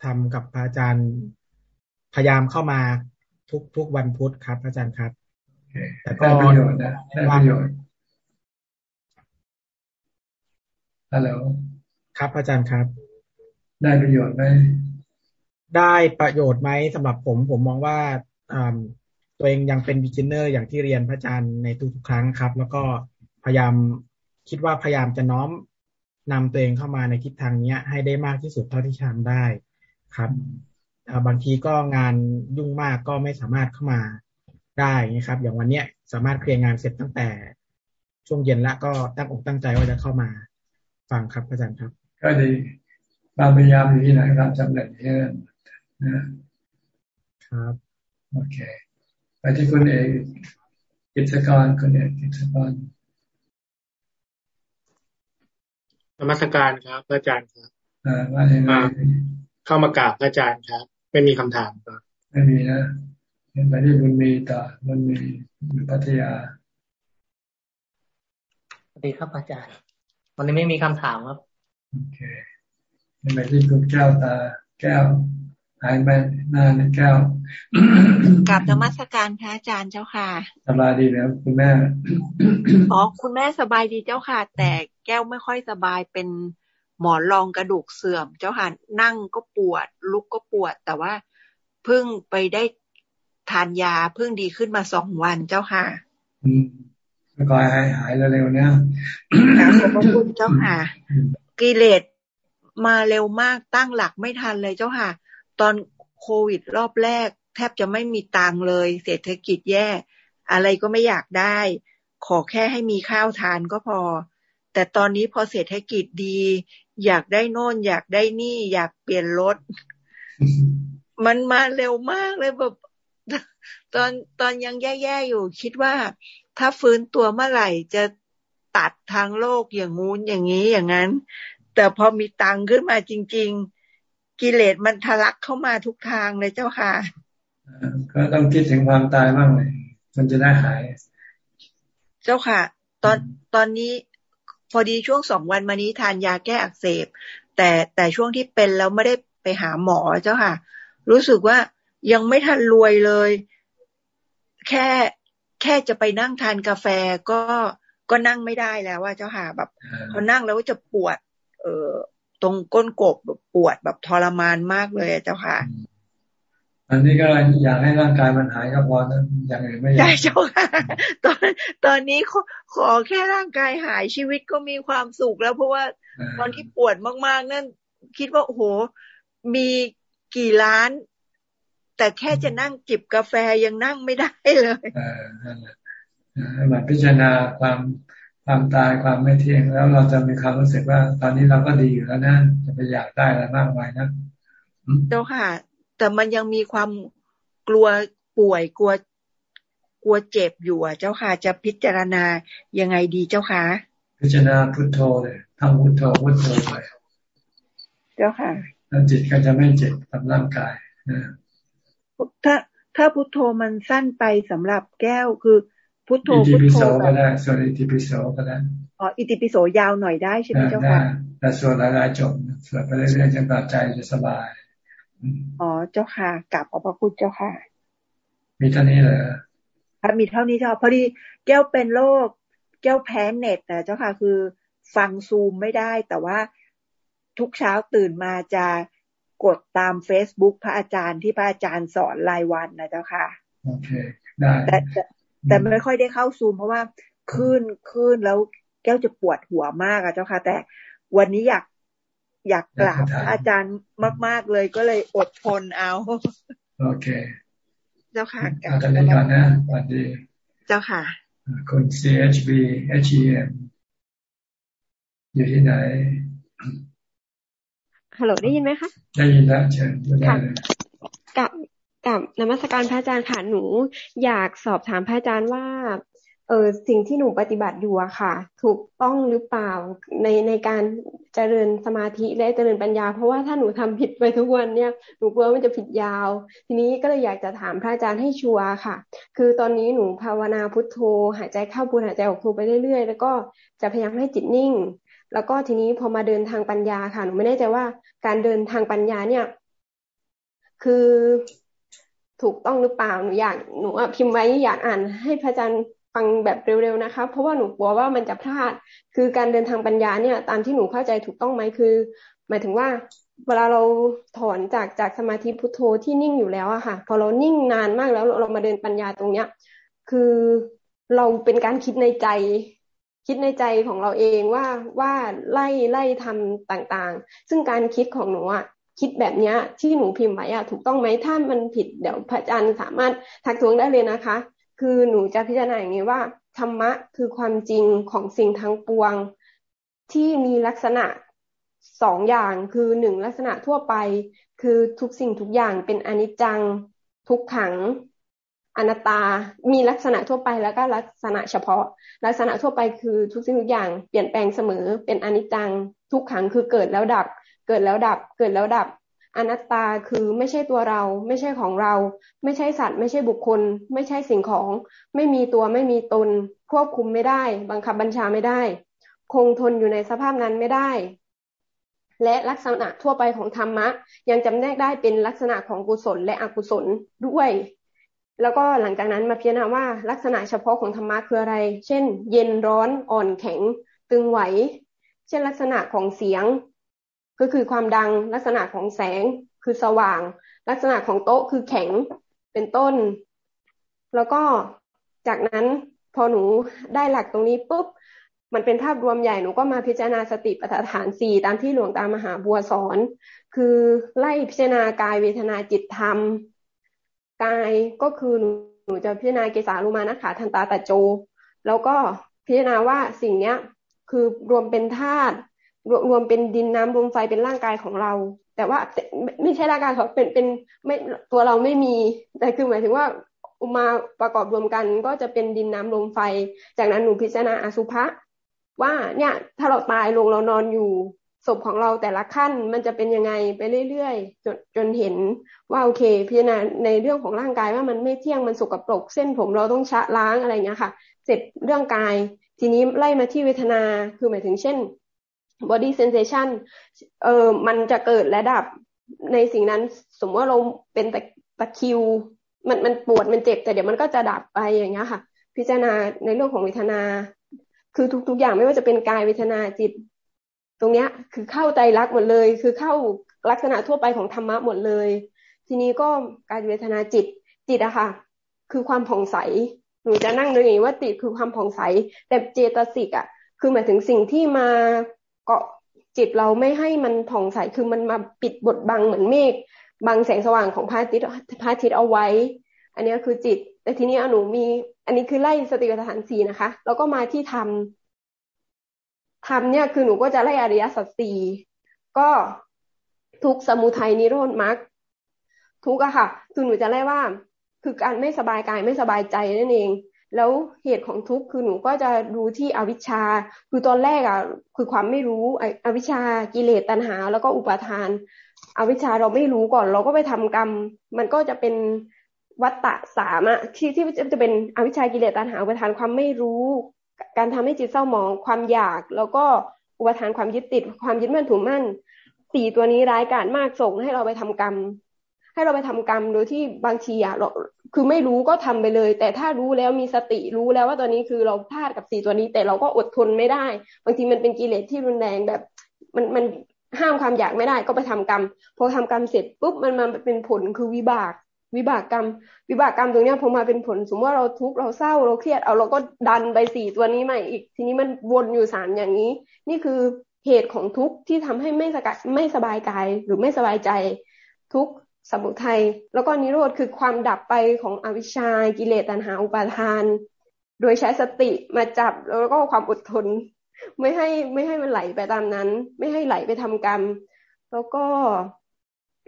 ทำกับพระอาจารย์พยายามเข้ามาทุกทุกวันพุธครับ อาจารย์ครับแต่ก็ได้ประโยชน์นะได้ประโยชน์ฮัลโหล ครับ อาจารย์ครับ ได้ประโยชน์ไหมได้ประโยชน์ไหมสำหรับผม ผมมองว่าตัวเองยังเป็นบิจิเนอร์อย่างที่เรียนพระอาจารย์ในทุกๆครั้งครับ แล้วก็พยายามคิดว่าพยายามจะน้อมนำตัวเองเข้ามาในทิศทางเนี้ย ให้ได้มากที่สุดเท่าที่ทำได้ครับบางทีก็งานยุ่งมากก็ไม่สามารถเข้ามาได้นะครับ อย่างวันเนี้ยสามารถเคลียร์งานเสร็จตั้งแต่ช่วงเย็นแล้วก็ตั้งอกตั้งใจว่าจะเข้ามาฟังครับอาจารย์ครับ ก็ดีบางพยายามอยู่ที่ไหนครับจำเร็จเยอะนะครับโอเค ไปที่คุณเอกกิจการคุณเอกกิจการนมัสการครับพระอาจารย์ครับอ่าว่ายังไงเข้ามากราบพระอาจารย์ครับ ไม่มีคำถามครับ ไม่มีนะเห็นไปที่บุญมีต่อบุญมีอยู่พัทยาสวัสดีครับอาจารย์ วันนี้ไม่มีคำถามครับ โอเคเห็นไปที่คุณแก้วตา แก้วหายไปหน้าในแก้วกับธรรมสการพระอาจารย์เจ้าค่ะ สบายดีแล้วคุณแม่อ๋อคุณแม่สบายดีเจ้าค่ะ แต่แก้วไม่ค่อยสบายเป็นหมอนรองกระดูกเสื่อม เจ้าค่ะนั่งก็ปวด ลุกก็ปวด แต่ว่าเพิ่งไปได้ทานยาเพิ่งดีขึ้นมาสองวันเจ้าค่ะอืมก็หายหายเร็วๆเนี่ยขอบพระคุณเจ้าค่ะ กิเลสมาเร็วมากตั้งหลักไม่ทันเลยเจ้าค่ะ ตอนโควิดรอบแรก แทบจะไม่มีตังเลย เศรษฐกิจแย่ อะไรก็ไม่อยากได้ ขอแค่ให้มีข้าวทานก็พอ แต่ตอนนี้พอเศรษฐกิจดี อยากได้โน่น อยากได้นี่ อยากเปลี่ยนรถ มันมาเร็วมากเลยแบบตอนตอนยังแย่ๆอยู่ คิดว่า ถ้าฟื้นตัวเมื่อไหร่จะ ตัดทางโลกอย่างงู้นอย่างนี้อย่างนั้น แต่พอมีตังขึ้นมาจริง ๆ กิเลสมันทะลักเข้ามาทุกทางเลยเจ้าค่ะก็ต้องคิดถึงความตายบ้างเลยมันจะได้หาย เจ้าค่ะ ตอนตอนนี้พอดีช่วงสองวันมานี้ทานยาแก้อักเสบ แต่แต่ช่วงที่เป็นแล้วไม่ได้ไปหาหมอเจ้าค่ะ รู้สึกว่ายังไม่ทันรวยเลย แค่แค่จะไปนั่งทานกาแฟก็ ก็นั่งไม่ได้แล้วว่าเจ้าค่ะแบบพอนั่งแล้วก็จะปวด เอ่อตรงก้นกบแบบปวดแบบทรมานมากเลยเจ้าค่ะ อันนี้ก็อยากให้ร่างกายมันหายก็พอนะอย่างอื่นไม่อยากใช่เจ้าค่ะตอนตอนนี้ขอขอแค่ร่างกายหายชีวิตก็มีความสุขแล้วเพราะว่าตอนที่ปวดมากๆ นั่นคิดว่าโอ้โหมีกี่ล้าน แต่แค่จะนั่งจิบกาแฟยังนั่งไม่ได้เลย ให้มันพิจารณาความความตายความไม่เที่ยงแล้วเราจะมีความรู้สึกว่า ตอนนี้เราก็ดีอยู่แล้วนะจะไปอยากได้อะไรมากมายนะเจ้าค่ะ แต่มันยังมีความกลัวป่วยกลัวกลัวเจ็บอยู่อะ เจ้าค่ะ จะพิจารณายังไงดีเจ้าค่ะ พิจารณาพุทโธเลยทำพุทโธพุทโธไปเจ้าค่ะแล้วจิตก็จะไม่เจ็บกับร่างกายนะถ้าถ้าพุทโธมันสั้นไปสำหรับแก้วคือ พุทโธพุทโธก็ได้ส่วนอิติปิโสก็ได้อ๋ออิติปิโสยาวหน่อยได้ใช่ไหมเจ้าค่ะแต่ส่วนหลายๆจบส่วนไปเรื่อยๆจนกว่าใจจะสบายอ๋อเจ้าค่ะกลับขอบพระคุณเจ้าค่ะ มีเท่านี้เหรอครับมีเท่านี้เจ้าพอดีแก้วเป็นโรคแก้วแพ้เน็ตแต่เจ้าค่ะ คือฟังซูมไม่ได้ แต่ว่าทุกเช้าตื่นมาจะกดตามเฟซบุ๊กพระอาจารย์ที่พระอาจารย์สอนรายวันนะเจ้าค่ะ โอเค ได้แต่ แต่ไม่ค่อยได้เข้าซูม เพราะว่าขึ้นขึ้นแล้วแก้วจะปวดหัวมากอะเจ้าค่ะ แต่วันนี้อยากอยากกราบอาจารย์มาก ๆ เลยก็เลยอดทนเอา โอเค เจ้าค่ะกราบอาจารย์ก่อนนะสวัสดี เจ้าค่ะคุณ CHB HEM อยู่ที่ไหนฮัลโหลได้ยินไหมคะ ได้ยินแล้วเชิญค่ะกับ กับนมัสการพระอาจารย์ค่ะหนูอยากสอบถามพระอาจารย์ว่า เออสิ่งที่หนูปฏิบัติอยู่อะค่ะ ถูกต้องหรือเปล่าในในการเจริญสมาธิและเจริญปัญญา เพราะว่าถ้าหนูทำผิดไปทุกวันเนี่ยหนูกลัวมันจะผิดยาว ทีนี้ก็เลยอยากจะถามพระอาจารย์ให้ชัวร์ค่ะ คือตอนนี้หนูภาวนาพุทโธ หายใจเข้าพุทหายใจออกโทไปเรื่อยๆ แล้วก็จะพยายามให้จิตนิ่ง แล้วก็ทีนี้พอมาเดินทางปัญญาค่ะ หนูไม่แน่ใจว่าการเดินทางปัญญาเนี่ย คือ ถูกต้องหรือเปล่าหนูอยากหนูพิมพ์ไว้อยากอ่าน ให้พระอาจารย์ฟังแบบเร็วๆนะคะ เพราะว่าหนูกลัวว่ามันจะพลาด คือการเดินทางปัญญาเนี่ยตามที่หนูเข้าใจถูกต้องไหมคือ หมายถึงว่า เวลาเราถอนจากจากสมาธิพุทโธที่นิ่งอยู่แล้วอะค่ะ พอเรานิ่งนานมากแล้วเรามาเดินปัญญาตรงเนี้ย คือเราเป็นการคิดในใจ คิดในใจของเราเองว่าว่าไล่ไล่ทำต่างๆ ซึ่งการคิดของหนูอะ คิดแบบนี้ที่หนูพิมพ์ไว้อะถูกต้องไหมถ้ามันผิดเดี๋ยวพระอาจารย์สามารถทักท้วงได้เลยนะคะ คือหนูจะพิจารณาอย่างนี้ว่า ธรรมะคือความจริงของสิ่งทั้งปวง ที่มีลักษณะสองอย่างคือหนึ่งลักษณะทั่วไป คือทุกสิ่งทุกอย่างเป็นอนิจจัง ทุกขังอนัตตา มีลักษณะทั่วไปแล้วก็ลักษณะเฉพาะ ลักษณะทั่วไปคือทุกสิ่งทุกอย่างเปลี่ยนแปลงเสมอเป็นอนิจจัง ทุกขังคือเกิดแล้วดับ เกิดแล้วดับ เกิดแล้วดับ อนัตตาคือไม่ใช่ตัวเรา ไม่ใช่ของเรา ไม่ใช่สัตว์ ไม่ใช่บุคคล ไม่ใช่สิ่งของ ไม่มีตัวไม่มีตน ควบคุมไม่ได้ บังคับบัญชาไม่ได้ คงทนอยู่ในสภาพนั้นไม่ได้ และลักษณะทั่วไปของธรรมะ ยังจำแนกได้เป็นลักษณะของกุศลและอกุศลด้วยแล้วก็หลังจากนั้นมาพิจารณาว่าลักษณะเฉพาะของธรรมะคืออะไร เช่น เย็นร้อนอ่อนแข็ง ตึงไหว เช่นลักษณะของเสียง ก็คือความดังลักษณะของแสงคือสว่าง ลักษณะของโต๊ะคือแข็งเป็นต้น แล้วก็จากนั้นพอหนูได้หลักตรงนี้ปุ๊บมันเป็นภาพรวมใหญ่หนูก็มาพิจารณาสติปัฏฐานสี่ตามที่หลวงตามหาบัวสอน คือไล่พิจารณากายเวทนาจิตธรรมกายก็คือหนูหนูจะพิจารณาเกสาลุมานะขาทันตาตะโจ แล้วก็พิจารณาว่าสิ่งเนี้ยคือรวมเป็นธาตุ รวมเป็นดินน้ำลมไฟเป็นร่างกายของเรา แต่ว่าไม่ใช่ร่างกายเขาเป็นเป็นไม่ตัวเราไม่มี แต่คือหมายถึงว่ามาประกอบรวมกันก็จะเป็นดินน้ำลมไฟ จากนั้นหนูพิจารณาอสุภะว่าเนี่ยถ้าเราตายลงเรานอนอยู่ศพของเราแต่ละขั้นมันจะเป็นยังไงไปเรื่อยๆจนจนเห็นว่าโอเค พิจารณาในเรื่องของร่างกายว่ามันไม่เที่ยงมันสกปรกเส้นผมเราต้องชะล้างอะไรเงี้ยค่ะ เสร็จเรื่องกาย ทีนี้ไล่มาที่เวทนาคือหมายถึงเช่น body sensation เออมันจะเกิดและดับในสิ่งนั้น สมมติว่าเราเป็นตะตะคิว มันมันปวดมันเจ็บ แต่เดี๋ยวมันก็จะดับไปอย่างเงี้ยค่ะ พิจารณาในเรื่องของเวทนา คือทุก ๆ อย่างไม่ว่าจะเป็นกายเวทนาจิต ตรงเนี้ย คือเข้าใจรักหมดเลย คือเข้าลักษณะทั่วไปของธรรมะหมดเลย ทีนี้ก็การเวทนาจิตจิตอะค่ะ คือความผ่องใสหนูจะนั่งนึกอย่างนี้ว่าจิตคือความผ่องใส แต่เจตสิกอะคือหมายถึงสิ่งที่มา เกาะจิตเราไม่ให้มันผ่องใสคือมันมาปิดบดบังเหมือนเมฆบังแสงสว่างของพระอาทิตย์พระอาทิตย์เอาไว้ อันนี้คือจิต แต่ทีนี้หนูมี อันนี้คือไล่สติปัฏฐานสีนะคะ แล้วก็มาที่ธรรมธรรมเนี่ยคือหนูก็จะไล่อริยสัจสี่ก็ทุกสมุทัยนิโรธมรรคทุกอะค่ะ คือหนูจะไล่ว่า คือการไม่สบายกายไม่สบายใจนั่นเอง แล้วเหตุของทุกข์คือหนูก็จะดูที่อวิชชา คือตอนแรกอะ คือความไม่รู้อวิชชากิเลสตัณหา แล้วก็อุปาทาน อวิชชาเราไม่รู้ก่อน เราก็ไปทำกรรม มันก็จะเป็นวัตตะสามอะที่ที่จะเป็นอวิชชากิเลสตัณหาอุปาทานความไม่รู้ การทำให้จิตเศร้าหมองความอยาก แล้วก็อุปทานความยึดติด ความยึดมั่นถือมั่นสี่ตัวนี้ร้ายกาจมากส่งให้เราไปทำกรรม ให้เราไปทำกรรมโดยที่บางทีอะเรา คือไม่รู้ก็ทำไปเลย แต่ถ้ารู้แล้วมีสติรู้แล้วว่าตอนนี้คือเราพลาดกับสี่ตัวนี้ แต่เราก็อดทนไม่ได้ บางทีมันเป็นกิเลสที่รุนแรงแบบ มันมันห้ามความอยากไม่ได้ก็ไปทำกรรมพอทำกรรมเสร็จปุ๊บมันมาเป็นผลคือวิบาก วิบากกรรม วิบากกรรมตรงนี้พอมาเป็นผล สมมติว่าเราทุกข์เราเศร้าเราเครียดเอาเราก็ดันไปสี่ตัวนี้ใหม่อีก ทีนี้มันวนอยู่สามอย่างนี้ นี่คือเหตุของทุกข์ที่ทำให้ไม่สกัดไม่สบายกายหรือไม่สบายใจ ทุกข์ สมุทัยแล้วก็นิโรธคือความดับไปของอวิชชากิเลสตัณหาอุปาทาน โดยใช้สติมาจับแล้วก็ความอดทน ไม่ให้ไม่ให้มันไหลไปตามนั้น ไม่ให้ไหลไปทำกรรม แล้วก็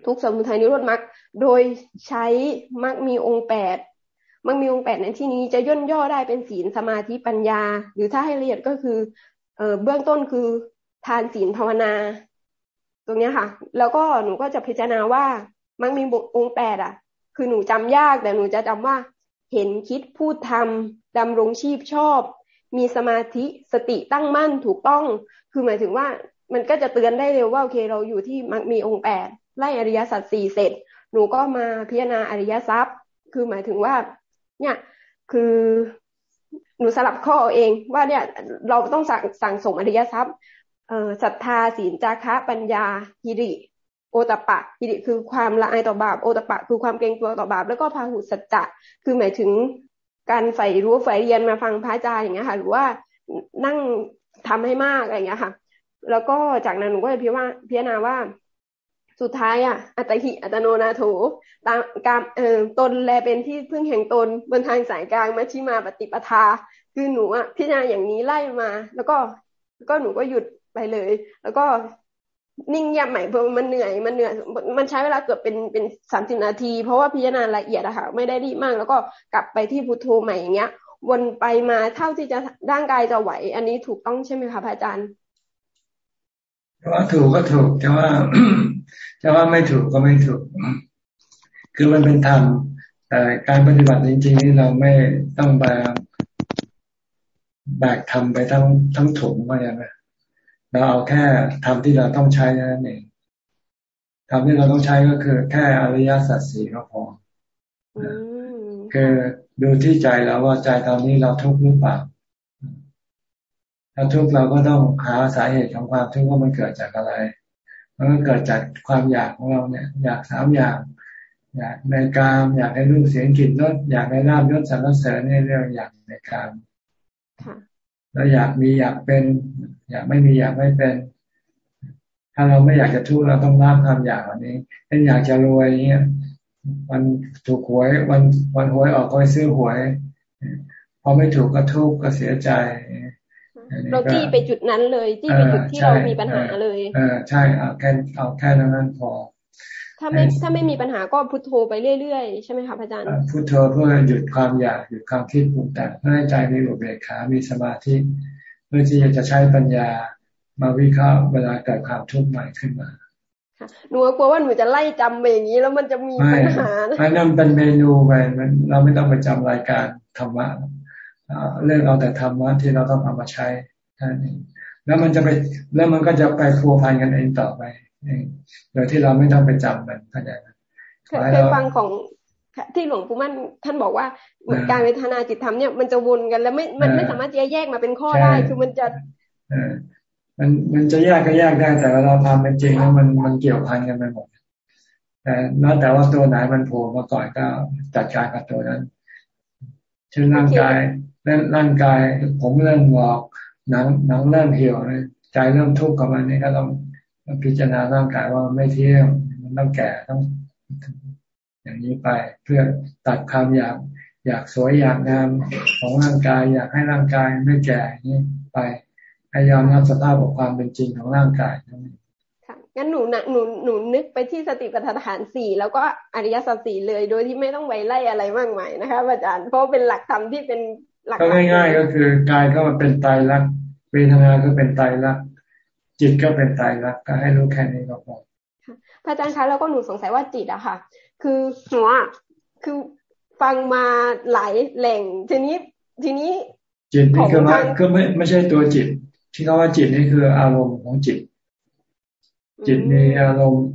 ทุกสมุทัยนิโรธมรรคโดยใช้มรรคมีองค์แปดมรรคมีองค์แปดในที่นี้จะย่นย่อได้เป็นศีลสมาธิปัญญา หรือถ้าให้ละเอียดก็คือเอเบื้องต้นคือทานศีลภาวนา ตรงนี้ค่ะ แล้วก็หนูก็จะพิจารณาว่า มักมีองค์แปดอะ คือหนูจำยากแต่หนูจะจำว่าเห็นคิดพูดทำดำรงชีพชอบ มีสมาธิสติตั้งมั่นถูกต้อง คือหมายถึงว่ามันก็จะเตือนได้เร็วว่าโอเคเราอยู่ที่มักมีองค์แปดไล่อริยสัจสี่เสร็จ หนูก็มาพิจารณาอริยทรัพย์ คือหมายถึงว่า เนี่ย คือหนูสลับข้อเองว่าเนี่ยเราต้องสั่งสั่งสมอริยทรัพย์เอ่อศรัทธาศีลจาคะปัญญาฮิริ โอตปะฮิริคือความละอายต่อบาปโอตปะ คือความเกรงกลัวต่อบาป แล้วก็พาหุสัจจะคือหมายถึงการใฝ่รู้ใฝ่เรียนมาฟังพระอาจารย์อย่างเงี้ยค่ะ หรือว่านั่งทำให้มากอะไรอย่างเงี้ยค่ะ แล้วก็จากนั้นหนูก็จะพิจารณาพิจารณาว่า สุดท้ายอะ อัตหิอัตโนนาโถตามกามเอ่อตนแลเป็นที่พึ่งแห่งตนบนทางสายกลางมัชชิมาปฏิปทา คือหนูอะพิจารณาอย่างนี้ไล่มา แล้วก็แล้วก็หนูก็หยุดไปเลย แล้วก็ นิ่งเงียบใหม่เพราะมันเหนื่อยมันเหนื่อยมันใช้เวลาเกือบเป็นเป็นสามสิบนาที เพราะว่าพิจารณาละเอียดอะค่ะ ไม่ได้รีบมากแล้วก็กลับไปที่พุทโธใหม่อย่างเงี้ย วนไปมาเท่าที่จะร่างกายจะไหว อันนี้ถูกต้องใช่ไหมคะพระอาจารย์ว่าถูกก็ถูกแต่ว่าจะว่าไม่ถูกก็ไม่ถูก คือมันเป็นธรรมแต่การปฏิบัติจริงๆนี่เราไม่ต้องแบกแบกทำไปทั้งทั้งถุงมาอย่างไร เราเอาแค่ทำที่เราต้องใช้นั่นเองทำที่เราต้องใช้ก็คือ แค่อริยสัจสี่ก็พอคือดูที่ใจแล้วว่าใจตอนนี้เราทุกข์หรือเปล่าถ้าทุกข์เราก็ต้องหาสาเหตุของความทุกข์ว่ามันเกิดจากอะไร มันก็เกิดจากความอยากของเราเนี่ย อยากสามอย่าง อยากในกามอยากให้รูปเสียงกลิ่นรสอยากในลาบยศสรรเสริญนี่เรื่องอยากในกาม แล้วอยากมีอยากเป็น อยากไม่มีอยากไม่เป็น ถ้าเราไม่อยากจะทุกข์เราต้องละความอยากเหล่านี้เช่นอยากจะรวยเงี้ยวันถูกหวยวันวันหวยออกก็ไปซื้อหวยพอไม่ถูกก็ทุกข์ก็เสียใจเราจี้ไปจุดนั้นเลยจี้ไปจุดที่เรามีปัญหาเลยเออใช่เอาแค่เอาแค่นั้นพอ ถ้าไม่ถ้าไม่มีปัญหาก็พุทโธไปเรื่อยๆ ใช่ไหมคะพระอาจารย์พุทโธเพื่อหยุดความอยากหยุดความคิดปรุงแต่งเพื่อให้ใจมีอุเบกขามีสมาธิเพื่อที่จะใช้ปัญญามาวิเคราะห์เวลาเกิดความทุกข์ใหม่ขึ้นมาหนูกลัวว่าหนูจะไล่จำไปอย่างนี้แล้วมันจะมีปัญหาไม่นั่นเป็นเมนูไปมันเราไม่ต้องไปจำรายการธรรมะเรื่องเอาแต่ธรรมะที่เราต้องเอามาใช้ท่านเองแล้วมันจะไปแล้วมันก็จะไปพัวพันกันเองต่อไปเอง โดยที่เราไม่ต้องไปจำมันเข้าใจไหมเคยฟังของที่หลวงปู่มั่นท่านบอกว่าการเวทนาจิตธรรมเนี่ยมันจะวนกันแล้วไม่มันไม่สามารถจะแยกมาเป็นข้อได้คือมันจะมันมันจะแยกก็แยกได้แต่เวลาทำเป็นจริงแล้วมันมันเกี่ยวพันกันไปหมดแต่นอกแต่ว่าตัวไหนมันโผล่มาก่อนก็จัดการกับตัวนั้นเช่นร่างกายร่างกายผมเริ่มงอกหนังหนังเริ่มเหี่ยวใจเริ่มทุกข์กับมันนี่ก็ต้อง พิจารณาร่างกายว่าไม่เที่ยงมันต้องแก่ต้อง อย่างนี้ไปเพื่อตัดความอยากอยากสวยอยากงามของร่างกาย อยากให้ร่างกายไม่แก่นี้ไปให้ยอมรับสภาพของความเป็นจริงของร่างกายนั่นเองงั้นหนูหนูหนูนึกไปที่สติปัฏฐานสี่แล้วก็อริยสัจสี่เลยโดยที่ไม่ต้องไปไล่อะไรมากมายนะคะอาจารย์เพราะเป็นหลักธรรมที่เป็นหลักก็ง่าย ๆ ก็คือกายก็มันเป็นไตรลักษณ์เวทนาก็เป็นไตรลักษณ์ จิตก็เป็นไตรลักษณ์ก็ให้รู้แค่นี้ก็พอพระอาจารย์คะแล้วก็หนูสงสัยว่าจิตอะค่ะ คือหัวคือฟังมาหลายแหล่ง ทีนี้ทีนี้ จิตนี่คือมาก็ไม่ไม่ใช่ตัวจิต ที่เขาว่าจิตนี่คืออารมณ์ของจิต จิตมีอารมณ์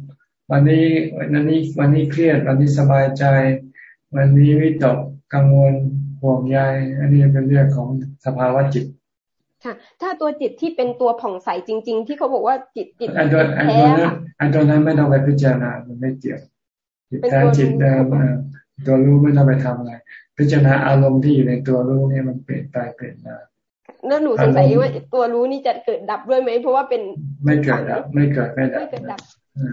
วันนี้วันนี้วันนี้เครียดวันนี้สบายใจ วันนี้วิตกกังวลห่วงใยอันนี้เป็นเรื่องของสภาวะจิต ค่ะ ถ้าตัวจิตที่เป็นตัวผ่องใสจริง ๆ ที่เขาบอกว่าจิตจิตอันตัวอันตัวนั้นอันตัวนั้นไม่ต้องไปพิจารณามันไม่เกี่ยวจิตแท้จิตเดิมตัวรู้ไม่ต้องไปทำอะไร พิจารณาอารมณ์ที่อยู่ในตัวรู้เนี่ยมันเปลี่ยนไปเปลี่ยนมาแล้วหนูสงสัยว่าตัวรู้นี่จะเกิดดับด้วยไหมเพราะว่าเป็นไม่เกิดดับ ไม่เกิดไม่ดับไม่เกิดดับ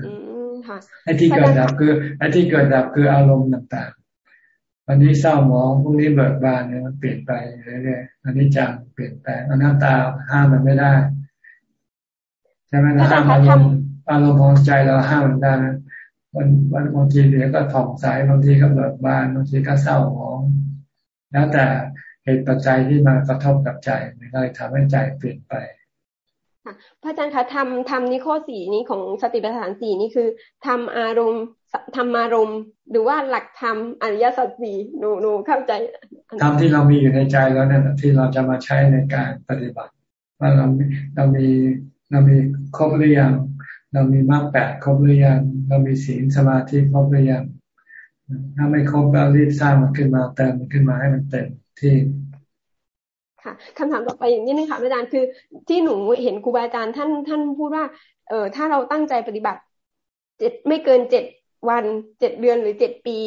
อืมค่ะไอ้ที่เกิดดับคือไอ้ที่เกิดดับคืออารมณ์ต่าง วันนี้เศร้าหมองพรุ่งนี้เบิกบานเนี่ยมันเปลี่ยนไปเรื่อยๆอันนี้จังเปลี่ยนแปลงอนัตตาห้ามมันไม่ได้ใช่ไหมนะห้ามอารมณ์อารมณ์ของใจเราห้ามมันได้นะวันวันบางทีเดี๋ยวก็ถ่องใสบางทีก็เบิกบานบางทีก็เศร้าหมอง แล้วแต่เหตุปัจจัยที่มากระทบกับใจมันก็เลยทำให้ใจเปลี่ยนไปพระอาจารย์คะทำทำนี้ข้อสี่นี้ของสติปัฏฐานสี่นี่คือทำอารมณ์ ธรรมารมหรือว่าหลักธรรมอริยสัจสี่หนูหนูเข้าใจธรรมที่เรามีอยู่ในใจแล้วเนี่ยที่เราจะมาใช้ในการปฏิบัติ ว่าเราเรามีเรามีครบหรือยังเรามีมรรคแปดครบหรือยังเรามีศีลสมาธิครบหรือยังถ้าไม่ครบก็รีบสร้างมันขึ้นมาเติมมันขึ้นมาให้มันเต็มที่ค่ะคำถามต่อไปอย่างนี้นึงค่ะอาจารย์คือ ที่หนูเห็นครูบาอาจารย์ท่านท่านพูดว่า เออถ้าเราตั้งใจปฏิบัติเจ็ดไม่เกินเจ็ด วันเจ็ดเดือนหรือเจ็ดปี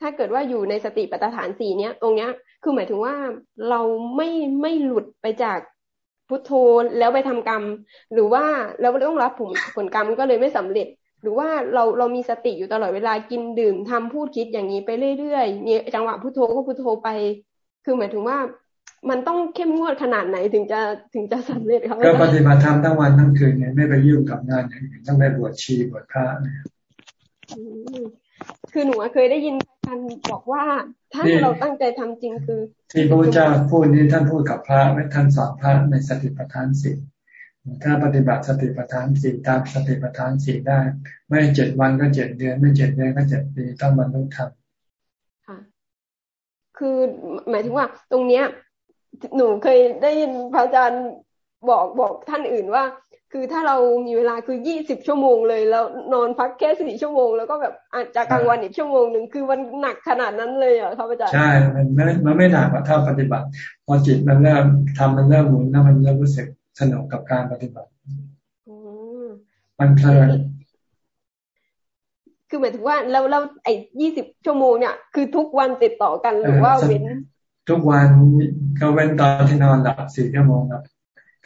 ถ้าเกิดว่าอยู่ในสติปัฏฐานสี่เนี้ยตรงเนี้ย คือหมายถึงว่าเราไม่ไม่หลุดไปจากพุทโธแล้วไปทำกรรม หรือว่าเราต้องรับผลผลกรรมก็เลยไม่สำเร็จ หรือว่าเราเรามีสติอยู่ตลอดเวลากินดื่มทำพูดคิดอย่างนี้ไปเรื่อยๆมีจังหวะพุทโธก็พุทโธไป คือหมายถึงว่ามันต้องเข้มงวดขนาดไหนถึงจะถึงจะสำเร็จครับก็ปฏิบัติธรรมทั้งวันทั้งคืนเนี่ยไม่ไปยุ่งกับงานอย่างอื่นต้องไปบวชชีบวชพระเนี่ย คือหนูเคยได้ยินท่านบอกว่า ถ้าเราตั้งใจทำจริงคือ ที่พระพุทธเจ้าพูดนี้ท่านพูดกับพระไม่ท่านสอนพระในสติปัฏฐานสี่ถ้าปฏิบัติสติปัฏฐานสี่ตามสติปัฏฐานสี่ได้ ไม่เจ็ดวันก็เจ็ดเดือน ไม่เจ็ดเดือนก็เจ็ดปีต้องบรรลุธรรมคือหมายถึงว่า ตรงเนี้ย หนูเคยได้ยินพระอาจารย์บอกบอกท่านอื่นว่า คือถ้าเรามีเวลาคือยี่สิบชั่วโมงเลย แล้วนอนพักแค่สี่ชั่วโมง แล้วก็แบบอาจจะกลางวันอีกชั่วโมงหนึ่งคือมันหนักขนาดนั้นเลยอะครับอาจารย์ใช่มันไม่มันไม่หนักถ้าปฏิบัติ พอจิตมันเริ่มทำมันเริ่มหมุนแล้วมันเริ่มรู้สึกสนุกกับการปฏิบัติมันเพลินคือหมายถึงว่าแล้วแล้วไอ้ยี่สิบชั่วโมงเนี่ยคือทุกวันติดต่อกันหรือว่าเว้น ทุกวันก็เว้นตอนที่นอนหลับสี่ชั่วโมงครับ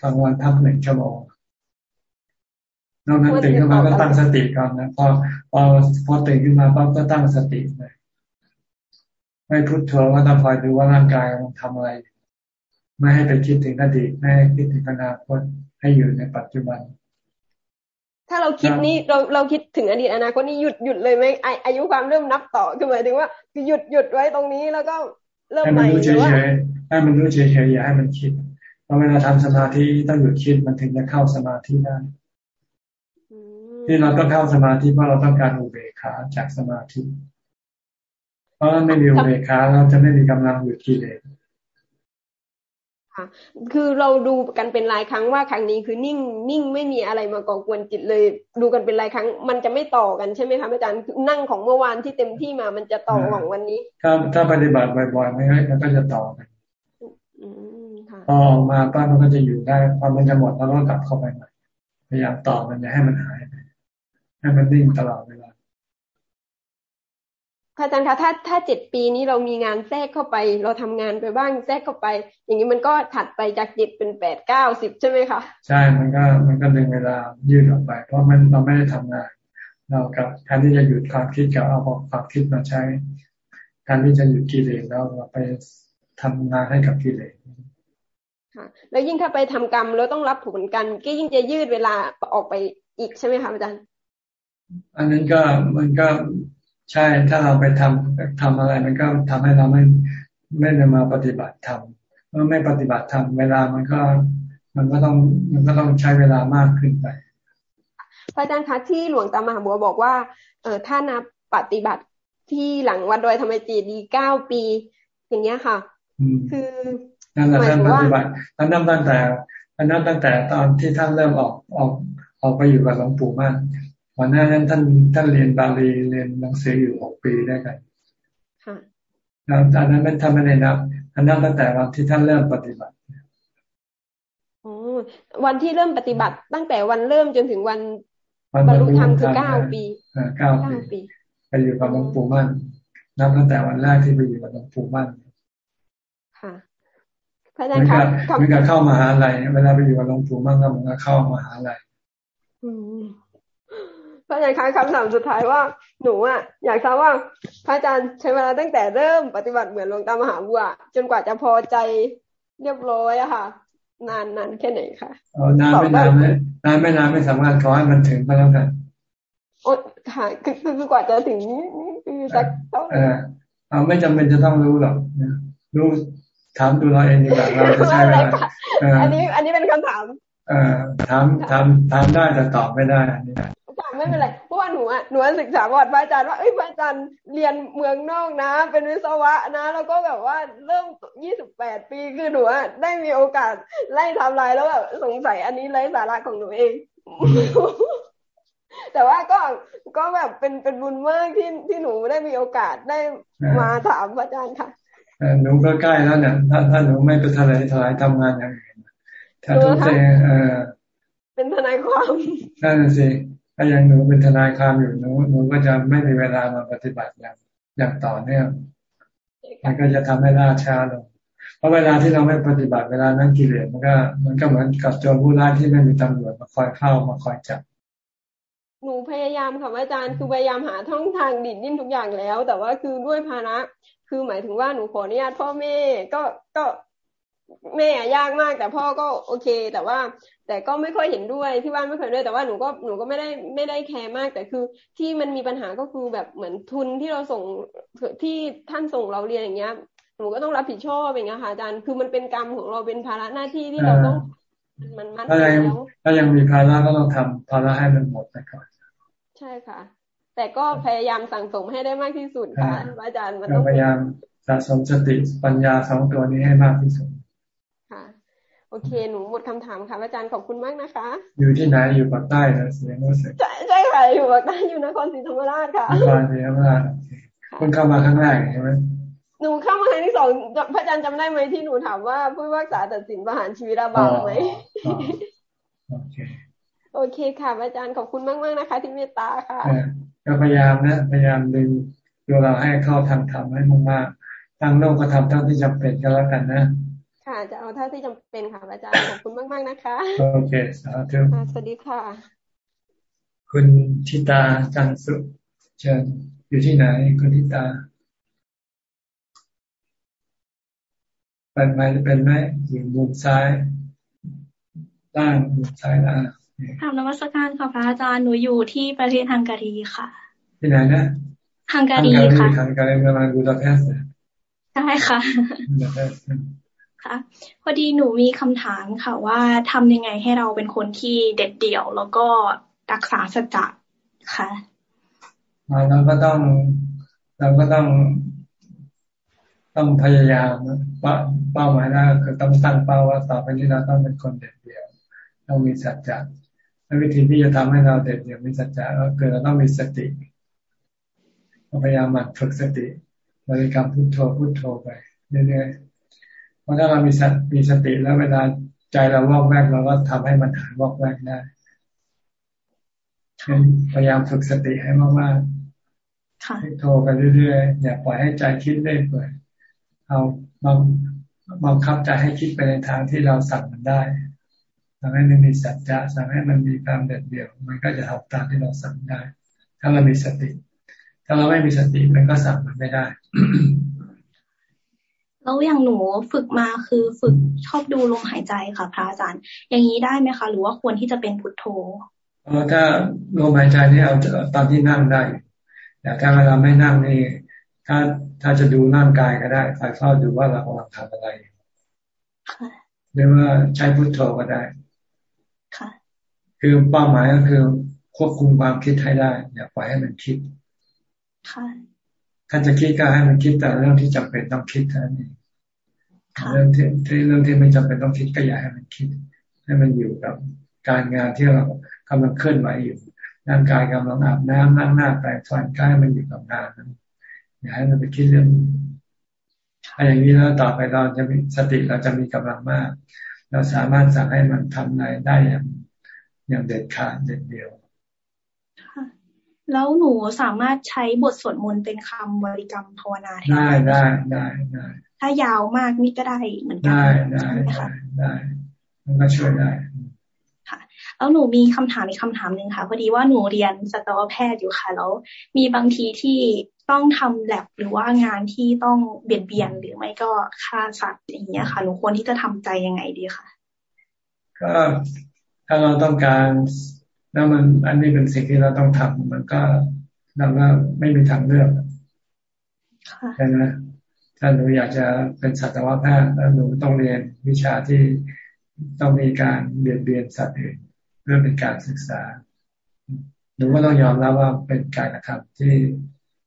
กลางวันพักหนึ่งชั่วโมง นอกนั้นตื่นขึ้นมาก็ตั้งสติก่อนนะพอพอพอตื่นขึ้นมาปั๊บก็ตั้งสติเลยไม่พุทโธว่าต้องคอยดูว่าร่างกายมันทำอะไร ไม่ให้ไปคิดถึงอดีตไม่ให้คิดถึงอนาคตให้อยู่ในปัจจุบัน ถ้าเราคิดนี้เราเราคิดถึงอดีตอนาคตนี่หยุดหยุดเลยไหมอายุความเริ่มนับต่อคือหมายถึงว่าคือหยุดหยุดไว้ตรงนี้แล้วก็เริ่มใหม่หรือว่าให้มันรู้เฉยๆอย่าให้มันคิดพอเวลาทำสมาธิต้องหยุดคิดมันถึงจะเข้าสมาธิได้ ที่เราต้องเข้าสมาธิเพราะเราต้องการอุเบกขาจากสมาธิ เพราะไม่มีอุเบกขาเราจะไม่มีกำลังหยุดกิเลสค่ะคือเราดูกันเป็นรายครั้งว่าครั้งนี้คือนิ่งนิ่งไม่มีอะไรมาก่อกวนจิตเลย ดูกันเป็นรายครั้ง มันจะไม่ต่อกันใช่ไหมคะอาจารย์นั่งของเมื่อวานที่เต็มที่มามันจะต่อของวันนี้ถ้าถ้าปฏิบัติบ่อยๆไม่งั้นมันก็จะต่อกันพอออกมาป้ามันก็จะอยู่ได้พอมันจะหมดแล้วก็กลับเข้าไปใหม่พยายามต่อมันอย่าให้มันหายไป ให้มันนิ่งตลอดเวลาอาจารย์คะถ้าถ้าเจ็ดปีนี้เรามีงานแทรกเข้าไป เราทำงานไปบ้างแทรกเข้าไป อย่างนี้มันก็ถัดไปจากเจ็ดเป็นแปดเก้าสิบใช่ไหมคะใช่มันก็มันก็ดึงเวลายืดออกไป เพราะมันเราไม่ได้ทำงาน เรากับแทนที่จะหยุดความคิดกับเอาความคิดมาใช้ การที่จะหยุดกิเลสแล้วเราไปทำงานให้กับกิเลสค่ะ แล้วยิ่งถ้าไปทำกรรมแล้วต้องรับผลกันก็ยิ่งจะยืดเวลาออกไปอีกใช่ไหมคะอาจารย์ อันนั้นก็มันก็ใช่ถ้าเราไปทำทำอะไร มันก็ทำให้เราไม่ไม่ได้มาปฏิบัติธรรมเมื่อไม่ปฏิบัติธรรมเวลามันก็มันก็ต้องมันก็ต้องใช้เวลามากขึ้นไปพระอาจารย์คะที่หลวงตามหาบัวบอกว่า เออถ้านับปฏิบัติที่หลังวัดดอยธรรมจีดีเก้าปี อย่างเงี้ยค่ะ คือนั่นแหละท่านปฏิบัติท่านนับตั้งแต่ท่านนับตั้งแต่ตอนที่ท่านเริ่มออกออกออกไปอยู่กับหลวงปู่มั่น วันหน้านั้นท่านท่านเรียนบาลีเรียนหนังสืออยู่หกปีได้กันแล้วตอนนั้นไม่ท่านไม่ได้นับท่านนับตั้งแต่วันที่ท่านเริ่มปฏิบัติอวันที่เริ่มปฏิบัติตั้งแต่วันเริ่มจนถึงวันบรรลุธรรมคือเก้าปีเก้าปีไปอยู่กับหลวงปู่มั่นนับตั้งแต่วันแรกที่ไปอยู่กับหลวงปู่มั่นค่ะพระอาจารย์ครับมันก็เข้ามาหาอะไรเวลาไปอยู่กับหลวงปู่มั่นก็มันก็เข้ามาหาอะไรพระอาจารย์คะคำถามสุดท้ายว่าหนูอะอยากทราบว่าพระอาจารย์ใช้เวลาตั้งแต่เริ่มปฏิบัติเหมือนหลวงตามหาบัวจนกว่าจะพอใจเรียบร้อยอะค่ะ นานนานแค่ไหนคะอ๋อนานไม่นานไม่นานไม่นานไม่สามารถขอให้มันถึงก็แล้วกันโอ้ค่ะคือคือกว่าจะถึงนี้คือสักเท่าไหร่เอาไม่จำเป็นจะต้องรู้หรอกรู้ถามตัวเราเองดีกว่าเราจะใช้เวลาอันนี้ อันนี้เป็นคำถาม เอ่อถามถามถามได้แต่ตอบไม่ได้อันนี้ ไม่เป็นไรเพราะว่าหนูอะหนูศึกษาประวัติพระอาจารย์ว่าเอ้ยพระอาจารย์เรียนเมืองนอกนะ เป็นวิศวะนะ แล้วก็แบบว่าเริ่มยี่สิบแปดปีคือหนูอะได้มีโอกาสไล่ทำลายแล้วแบบสงสัยอันนี้ไร้สาระของหนูเอง แต่ว่าก็ก็แบบเป็นเป็นบุญมากที่ที่หนูได้มีโอกาสได้มาถามพระอาจารย์ค่ะหนูก็ใกล้แล้วเนี่ยถ้าถ้าหนูไม่ไปทะเลทลายทำงานอย่างอื่นถ้าทุกเทเออเป็นทนายความนั่นสิ ถ้ายังหนูเป็นทนายความอยู่หนูหนูก็จะไม่มีเวลามาปฏิบัติอย่างอย่างต่อเนื่องมันก็จะทำให้ล่าช้าลงเพราะเวลาที่เราไม่ปฏิบัติเวลานั้นกิเลสมันก็ มันก็เหมือนกับโจรผู้ร้ายที่ไม่มีตำรวจมาคอยเข้ามาคอยจับหนูพยายามค่ะอาจารย์คือพยายามหาท่องทางดิดดิ้นทุกอย่างแล้ว แต่ว่าคือด้วยภาระคือหมายถึงว่าหนูขออนุญาตพ่อแม่ก็ก็ แม่ยากมาก แต่พ่อก็โอเค แต่ว่า แต่ก็ไม่ค่อยเห็นด้วยที่บ้านไม่เคยด้วยแต่ว่าหนูก็หนูก็ไม่ได้ไม่ได้แคร์มาก แต่คือที่มันมีปัญหาก็คือแบบเหมือนทุนที่เราส่งที่ท่านส่งเราเรียนอย่างเงี้ยหนูก็ต้องรับผิดชอบอย่างเงี้ยค่ะอาจารย์คือมันเป็นกรรมของเราเป็นภาระหน้าที่ที่เราต้องมันมันถ้ายังถ้ายังมีภาระก็ต้องทำภาระให้มันหมดไปก่อนใช่ค่ะ แต่ก็พยายามสั่งสมให้ได้มากที่สุดค่ะอาจารย์มันต้องพยายามสะสมสติปัญญาสองตัวนี้ให้มากที่สุด โอเค หนูหมดคำถามค่ะอาจารย์ขอบคุณมากนะคะ อยู่ที่ไหนอยู่ปากใต้นะเสียงรู้สึกใช่ใช่ค่ะอยู่ปากใต้อยู่นครศรีธรรมราชค่ะนครศรีธรรมราชคุณเข้ามาครั้งแรกใช่ไหมหนูเข้ามาครั้งที่สองพระอาจารย์จำได้ไหมที่หนูถามว่าผู้ว่าษาตัดสินประหารชีวิตบาปไหมโอเคโอเคค่ะอาจารย์ขอบคุณมากมากนะคะ ที่เมตตาค่ะก็พยายามนะพยายามดึงตัวเราให้เข้าทางธรรมให้มากๆทางโลกก็ทำเท่าที่จำเป็นก็แล้วกันนะ ค่ะ จะเอาเท่าที่จำเป็นค่ะอาจารย์ขอบคุณมากๆนะคะ โอเคสาธุสวัสดีค่ะ คุณทิตาจันสุเชิญอยู่ที่ไหนคุณทิตาเป็นไหมเป็นไหมอยู่มุมซ้ายล่างมุมซ้ายล่างถามนวัตการค่ะพระอาจารย์หนูอยู่ที่ประเทศฮังการีค่ะ ที่ไหนนะฮังการีค่ะฮังการีเมืองบูดาเปสต์ใช่ค่ะ ค่ะพอดีหนูมีคำถามค่ะว่าทำยังไงให้เราเป็นคนที่เด็ดเดี่ยว แล้วก็รักษาสัจจะค่ะเราก็ต้องเราก็ต้อง ต้องพยายามเป้าหมายแรกคือต้องตั้งเป้าว่าต่อไปนี้เราต้องเป็นคนเด็ดเดี่ยวต้องมีสัจจะวิธีที่จะทำให้เราเด็ดเดี่ยวมีสัจจะก็คือเราต้องมีสติพยายามหมั่นฝึกสติบริกรรมพุทโธพุทโธไปเรื่อยๆ พราะถ้าเรามีสติมีสติแล้วเวลาใจเราวอกแวกเราก็ทำให้มันหายวอกแวกได้พยายามฝึกสติให้มากๆโทรไปเรื่อยๆ อย่าปล่อยให้ใจคิดเรื่อยๆเอาบังบังคับใจให้คิดไปในทางที่เราสั่งมันได้ทำให้มันมีสัจจะสั่งให้มันมีความเด็ดเดี่ยว มันก็จะทำตามที่เราสั่งได้ ถ้าเรามีสติ ถ้าเราไม่มีสติมันก็สั่งมันไม่ได้ แล้วอย่างหนูฝึกมาคือฝึกชอบดูลมหายใจค่ะ พระอาจารย์ อย่างนี้ได้ไหมคะ หรือว่าควรที่จะเป็นพุทโธเออถ้าลมหายใจนี่เอาตอนที่นั่งได้ แต่ถ้าเวลาไม่นั่งนี่ถ้าถ้าจะดูร่างกายก็ได้คอยเฝ้าดูว่าเรากำลังทำอะไรหรือว่าใช้พุทโธก็ได้ค่ะคือเป้าหมายก็คือควบคุมความคิดให้ได้ อย่าปล่อยให้มันคิดค่ะ ถ้าจะคิดก็ให้มันคิดแต่เรื่องที่จำเป็นต้องคิดเท่านั้นเองเรื่องที่เรื่องที่ไม่จำเป็นต้องคิดก็อย่าให้มันคิด ให้มันอยู่กับการงานที่เรากำลังเคลื่อนไหวอยู่ร่างกายกำลังอาบน้ำนั่งหน้าแปรงฟันกายมันอยู่กับงานนั้นอย่าให้มันไปคิดเรื่องถ้าอย่างนี้แล้วต่อไปเราจะมีสติเราจะมีกำลังมาก เราสามารถสั่งให้มันทำอะไรได้อย่างอย่างเด็ดขาดเด็ดเดียว แล้วหนูสามารถใช้บทสวดมนต์เป็นคำบริกรรมภาวนาได้ได้ได้ได้ถ้ายาวมากนี่ก็ได้เหมือนกันได้ได้ได้มันก็ช่วยได้แล้วหนูมีคำถามอีกคำถามหนึ่งค่ะพอดีว่าหนูเรียนสัตวแพทย์อยู่ค่ะแล้วมีบางทีที่ต้องทำแลบหรือว่างานที่ต้องเบียดเบียนหรือไม่ก็ฆ่าสัตว์อย่างเงี้ยค่ะหนูควรที่จะทำใจยังไงดีคะก็ถ้าเราต้องการ แล้วมันอันนี้เป็นสิ่งที่เราต้องทำมันก็เราก็ไม่มีทางเลือกใช่ไหมถ้าหนูอยากจะเป็นสัตวแพทย์แล้วหนูต้องเรียนวิชาที่ต้องมีการเบียดเบียนสัตว์อื่นเพื่อเป็นการศึกษา หนูก็ต้องยอมรับว่าเป็นการกระทำที่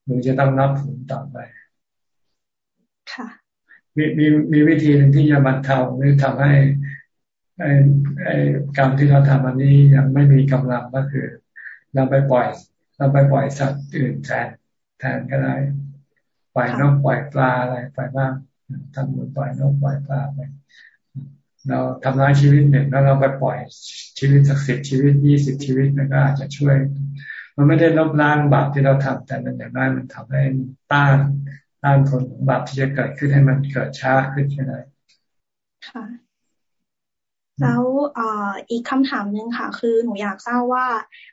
หนูจะต้องรับผลต่อไป ค่ะ มีมีมีวิธีหนึ่งที่จะบรรเทาหรือทำให้ ไอ้ไอ้กรรมที่เราทำอันนี้ยังไม่มีกำลังก็คือ เราไปปล่อย เราไปปล่อยสัตว์อื่นแทนแทนก็ได้ปล่อยนกปล่อยปลาอะไรไปบ้างทำมือปล่อยนกปล่อยปลาไปเราทำร้ายชีวิตหนึ่งแล้วเราไปปล่อยชีวิตสักสิบชีวิตยี่สิบชีวิตมันก็อาจจะช่วย มันไม่ได้ลบล้างบาปที่เราทำแต่มันอย่างน้อยมันทำให้ต้านต้านผลของบาปที่จะเกิดขึ้นให้มันเกิดช้าขึ้นแค่ไหนค่ะ แล้วอีกคำถามหนึ่งค่ะ คือหนูอยากทราบว่า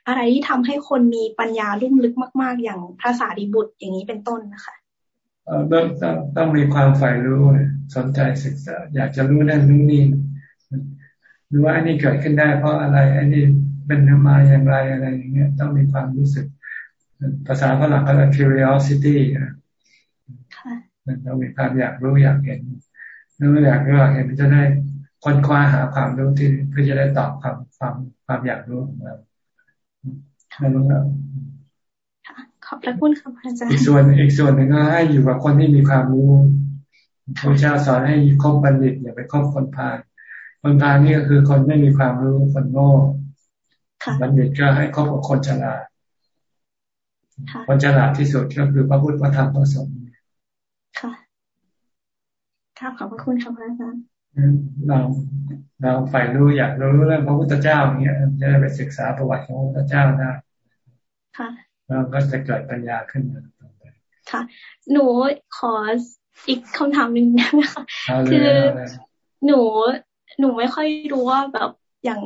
อะไรที่ทำให้คนมีปัญญาลุ่มลึกมาก ๆ อย่างภาษาดิบุตรอย่างนี้เป็นต้นนะคะต้องต้องต้องมีความใฝ่รู้สนใจศึกษา อยากจะรู้นั่นรู้นี่รู้ว่าอันนี้เกิดขึ้นได้เพราะอะไรอันนี้เป็นมาอย่างไรอะไรอย่างเงี้ย ต้องมีความรู้สึก ภาษาฝรั่งก็เรียก curiosity นะมันต้องมีความอยากรู้อยากเห็นเมื่ออยากรู้อยากเห็นมันจะได้ ค้นคว้าหาความรู้ที่เพื่อจะได้ตอบความความความอยากรู้ของเรานั่นแหละขอบพระคุณค่ะอาจารย์อีกส่วนอีกส่วนหนึ่งก็ให้อยู่กับคนที่มีความรู้พระเจ้าสอนให้คบบัณฑิตอย่าไปคบคนพาลคนพาลนี่ก็คือคนไม่มีความรู้คนโง่บัณฑิตก็ให้คบกับคนฉลาดคนฉลาดที่สุดก็คือพระพุทธพระธรรมพระสงฆ์ค่ะค่ะขอบพระคุณค่ะพระอาจารย์ เราเราใฝ่รู้อยากรู้เรื่องพระพุทธเจ้าอย่างเงี้ยจะได้ไปศึกษาประวัติของพระพุทธเจ้าได้ค่ะเราก็จะเกิดปัญญาขึ้นมาค่ะ หนูขออีกคำถามหนึ่งนะคะคือหนูหนูไม่ค่อยรู้ว่าแบบอย่าง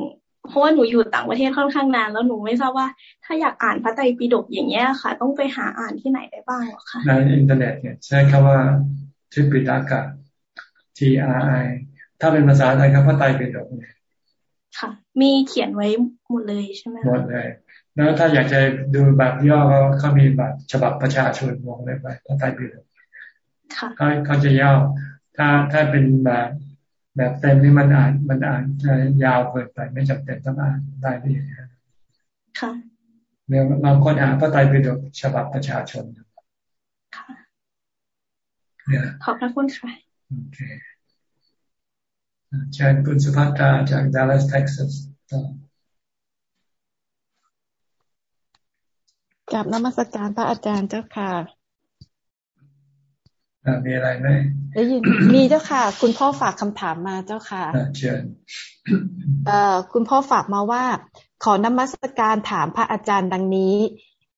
เพราะว่าหนูอยู่ต่างประเทศค่อนข้างนาน แล้วหนูไม่ทราบว่า ถ้าอยากอ่านพระไตรปิฎกอย่างเงี้ยค่ะ ต้องไปหาอ่านที่ไหนได้บ้างหรอคะในอินเทอร์เน็ตเนี่ยใช้คำว่าทิปิฎกะ T R I ถ้าเป็นภาษาไทยครับพระไตรปิฎกเนี่ยค่ะ มีเขียนไว้หมดเลยใช่ไหมหมดเลยแล้วถ้าอยากจะดูแบบย่อเขามีแบบฉบับประชาชนมองเลยไปพระไตรปิฎกเขาเขาจะย่อถ้าถ้าเป็นแบบแบบเต็มนี่มันอ่านมันอ่านยาวเกินไปไม่จำเป็นต้องอ่านได้ดีค่ะเดี๋ยวเราค้นหาพระไตรปิฎกฉบับประชาชนค่ะขอบพระคุณค่ะโอเค เชิญคุณสุภัตราจากดัลลัสเท็กซัสกับนมัสการพระอาจารย์เจ้าค่ะมีอะไรไหมได้ยินมีเจ้าค่ะ คุณพ่อฝากคำถามมาเจ้าค่ะเชิญเอ่อคุณพ่อฝากมาว่า ขอนมัสการถามพระอาจารย์ดังนี้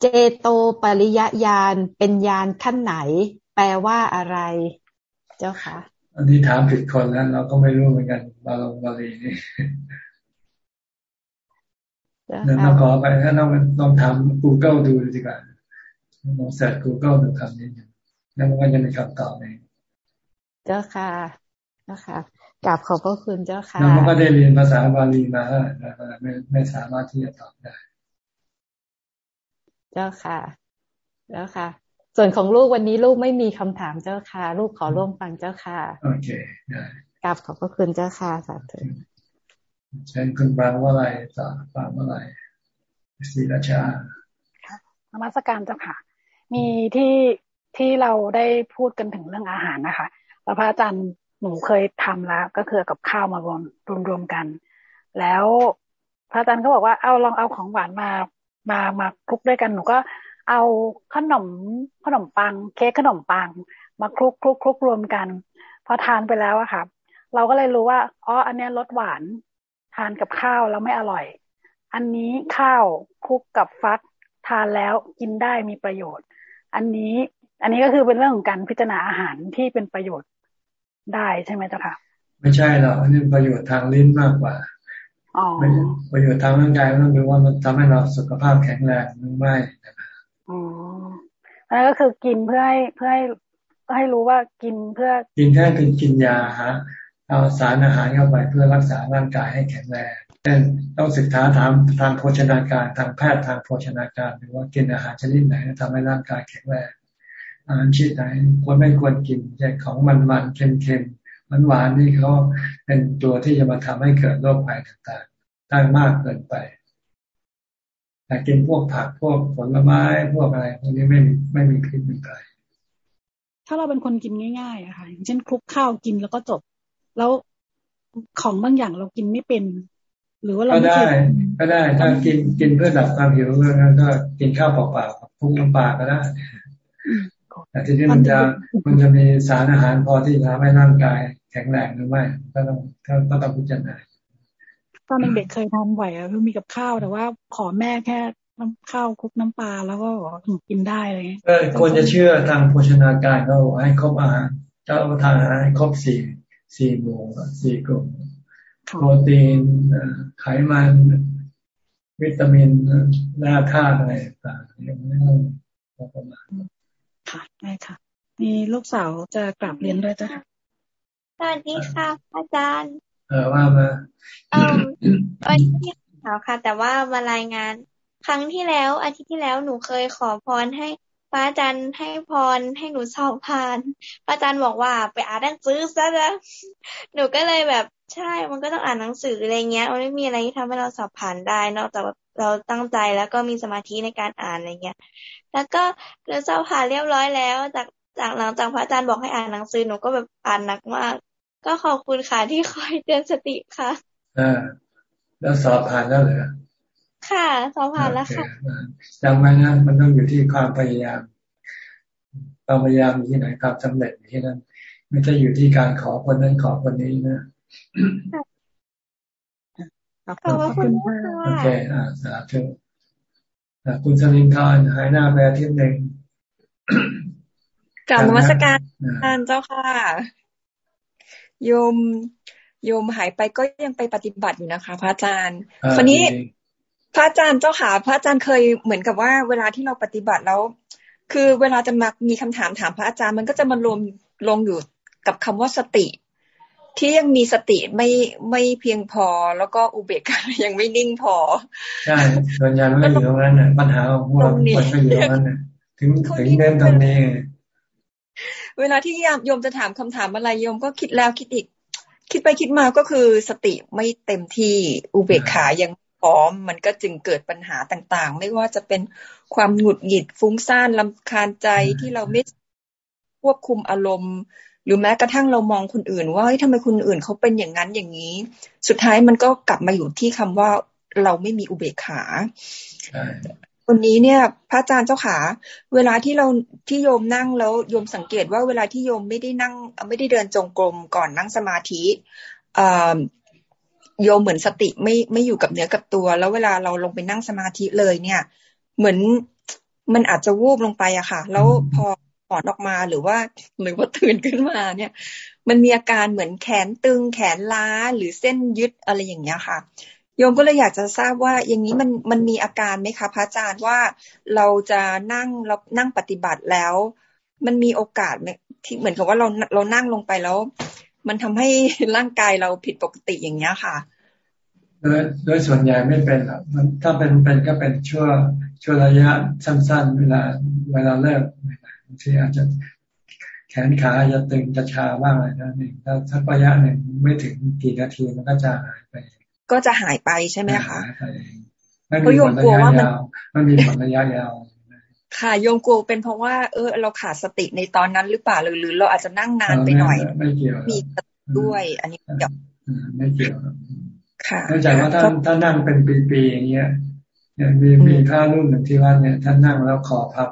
เจโตปริยญาณเป็นญาณขั้นไหน แปลว่าอะไร เจ้าค่ะ อันนี้ถามผิดคนแล้วเราก็ไม่รู้เหมือนกันบาลงบาลีนี่เราขอไปถ้าต้องต้องทำ Google ดูดีกว่าลองเสิร์ช Google ดูคำนี้แล้วมันก็จะมีคำตอบเองเจ้าค่ะเจ้าค่ะกราบขอบพระคุณเจ้าค่ะแล้วมันก็ได้เรียนภาษาบาลีมาแล้วไม่ไม่สามารถที่จะตอบได้ เจ้าค่ะเจ้าค่ะ ส่วนของลูกวันนี้ลูกไม่มีคำถามเจ้าค่ะ ลูกขอร่วมฟังเจ้าค่ะ โอเคได้กราบขอบพระคุณเจ้าค่ะสาธุเช่นคุณบางว่าอะไรต่อบางว่าอะไรศิราชาค่ะนมัสการเจ้าค่ะ มีที่ที่เราได้พูดกันถึงเรื่องอาหารนะคะแล้วพระอาจารย์หนูเคยทำแล้ว ก็คือกับข้าวมารวมรวมรวมกัน แล้วพระอาจารย์ก็บอกว่าเอาลองเอาของหวานมามามาคลุกด้วยกันหนูก็ เอาขนมขนมปัง เค้กขนมปัง มาคลุกคลุกคลุกรวมกัน พอทานไปแล้วอะค่ะ เราก็เลยรู้ว่าอ๋ออันนี้รสหวาน ทานกับข้าวแล้วไม่อร่อย อันนี้ข้าวคลุกกับฟักทานแล้วกินได้มีประโยชน์ อันนี้อันนี้ก็คือเป็นเรื่องของการพิจารณาอาหารที่เป็นประโยชน์ได้ใช่ไหมเจ้าค่ะ ไม่ใช่หรอกอันนี้ประโยชน์ทางลิ้นมากกว่าอ๋อประโยชน์ทางร่างกายต้องดูว่ามันทำให้เราสุขภาพแข็งแรงหรือไม่อ๋ ออันนั้นก็คือกินเพื่อให้เพื่อให้ให้รู้ว่ากินเพื่อ กินแค่เป็นกินยาฮะเอาสารอาหารเข้าไปเพื่อรักษาร่างกายให้แข็งแรงเช่นต้องศึกษาถามทางโภชนาการทางแพทย์ทางโภชนาการหรือว่ากินอาหารชนิดไหนทำให้ร่างกายแข็งแรงอาหารชนิดไหนควรไม่ควรกินเช่ของมันๆเค็มๆมันหวานนี่เขาเป็นตัวที่จะมาทำให้เกิดโรคภัยต่างๆได้มากเกินไป แต่กินพวกผักพวกผลไม้พวกอะไรพวกนี้ไม่มีไม่มีพิษไม่ไรถ้าเราเป็นคนกินง่ายๆอะค่ะอย่างเช่นคลุกข้าวกินแล้วก็จบ แล้วของบางอย่างเรากินไม่เป็น หรือว่าเราก็ได้ ก็ได้ ถ้ากินกินเพื่อดับความหิวก็กินข้าวเปล่าๆพุกน้ำปลาก็ได้แต่ทีนี้มันจะมันจะมีสารอาหารพอที่จะทำให้ร่างกายแข็งแรงหรือไม่ก็ต้องก็ต้องพิจารณา ตอนเด็กเคยทำไหวอะคือมีกับข้าวแต่ว่าขอแม่แค่น้ำข้าวคลุกน้ำปลาแล้วก็ถึงกินได้เลยเออควรจะเชื่อทางโภชนาการเขาให้ครบอาหารเจ้าทานอาหารให้ครบสี่สี่หมู่สี่กลุ่มโปรตีนไขมัน วิตามินแร่ธาตุอะไรต่างๆอย่างนี้ประมาณค่ะได้ค่ะมีลูกสาวจะกลับเรียนด้วยจ้ะสวัสดีค่ะ อาจารย์ เออว่ามาเออวันที่สาวค่ะ แต่ว่ามารายงาน ครั้งที่แล้วอาทิตย์ที่แล้วหนูเคยขอพรให้พระอาจารย์ให้พรให้หนูสอบผ่านพระอาจารย์บอกว่าไปอ่านหนังสือซะแล้วหนูก็เลยแบบใช่ มันก็ต้องอ่านหนังสืออะไรเงี้ย มันไม่มีอะไรที่ทำให้เราสอบผ่านได้ นอกจากเราตั้งใจแล้วก็มีสมาธิในการอ่านอะไรเงี้ย แล้วก็เราสอบผ่านเรียบร้อยแล้ว จากจากหลังจากพระอาจารย์บอกให้อ่านหนังสือหนูก็แบบอ่านหนักมาก ก็ขอบคุณค่ะที่คอยเตือนสติค่ะอ่าแล้วสอบผ่านแล้วเหรอค่ะ สอบผ่านแล้วค่ะจำไว้นะมันต้องอยู่ที่ความพยายามความพยายามอยู่ที่ไหนความสำเร็จอยู่ที่นั่นไม่ใช่อยู่ที่การขอคนนั้นขอคนนี้นะขอบคุณค่ะโอเคอ่าสาธุคุณสลินทรหายหน้าไปอาทิตย์หนึ่งกลับมาสการท่านเจ้าค่ะ โยมโยมหายไปก็ยังไปปฏิบัติอยู่นะคะ พระอาจารย์คนนี้พระอาจารย์เจ้าค่ะพระอาจารย์เคยเหมือนกับว่า เวลาที่เราปฏิบัติแล้ว คือเวลาจะมามีคำถามถามพระอาจารย์ มันก็จะมารวมลงอยู่กับคำว่าสติ ที่ยังมีสติไม่ไม่เพียงพอ แล้วก็อุเบกขายังไม่นิ่งพอ ใช่ส่วนใหญ่มันก็อยู่ตรงนั้นน่ะปัญหาของพวกเราคนก็อยู่ตรงนั้นน่ะถึงถึงเน้นตรงนี้ เวลาที่โยมจะถามคำถามอะไรโยมก็คิดแล้วคิดอีก คิดไปคิดมาก็คือสติไม่เต็มที่อุเบกขายังพร้อมมันก็จึงเกิดปัญหาต่างๆ ไม่ว่าจะเป็นความหงุดหงิดฟุ้งซ่านลำคาญใจที่เราไม่ควบคุมอารมณ์ หรือแม้กระทั่งเรามองคนอื่น ว่าทำไมคนอื่นเขาเป็นอย่างนั้นอย่างนี้ สุดท้ายมันก็กลับมาอยู่ที่คำว่าเราไม่มีอุเบกขา วันนี้เนี่ย พระอาจารย์เจ้าขา เวลาที่เราที่โยมนั่งแล้วโยมสังเกตว่าเวลาที่โยมไม่ได้นั่ง ไม่ได้เดินจงกรมก่อนนั่งสมาธิโยมเหมือนสติไม่ไม่อยู่กับเนื้อกับตัว แล้วเวลาเราลงไปนั่งสมาธิเลยเนี่ย เหมือนมันอาจจะวูบลงไปอะค่ะ แล้วพอถอนออกมาหรือว่า หรือว่าตื่นขึ้นมาเนี่ย มันมีอาการเหมือนแขนตึงแขนล้าหรือเส้นยึดอะไรอย่างเงี้ยค่ะ โยมก็เลยอยากจะทราบว่าอย่างนี้มันมันมีอาการไหมคะพระอาจารย์ว่าเราจะนั่งเรานั่งปฏิบัติแล้ว มันมีโอกาสไหมที่เหมือนกับว่าเราเรานั่งลงไปแล้ว มันทำให้ร่างกายเราผิดปกติอย่างเงี้ยค่ะโดยโดยส่วนใหญ่ไม่เป็นหรอกมันถ้าเป็นเป็นก็เป็นชั่วงช่วระยะสั้น ๆ เวลาเวลาเลิกบางทีอาจจะแขนขาจะตึงจะชาบ้างอะไรนั่นเองถ้าถ้าระยะหนึ่งไม่ถึงกี่นาทีมันก็จะหายไป ก็จะหายไปใช่ไหมคะเพราะโยมกลัวว่ามันมันมีผลระยะยาวค่ะโยมกลัวเป็นเพราะว่าเออเราขาดสติในตอนนั้นหรือเปล่าหรือหรือเราอาจจะนั่งนานไปหน่อยไม่เกี่ยวมีด้วย อันนี้เกี่ยวไม่เกี่ยวค่ะเข้าใจว่าถ้าถ้านั่งเป็นปีๆอย่างเงี้ยเนี่ยมีมีพระรุ่นหนึ่งที่ว่าเนี่ยท่านนั่งแล้วคอพับ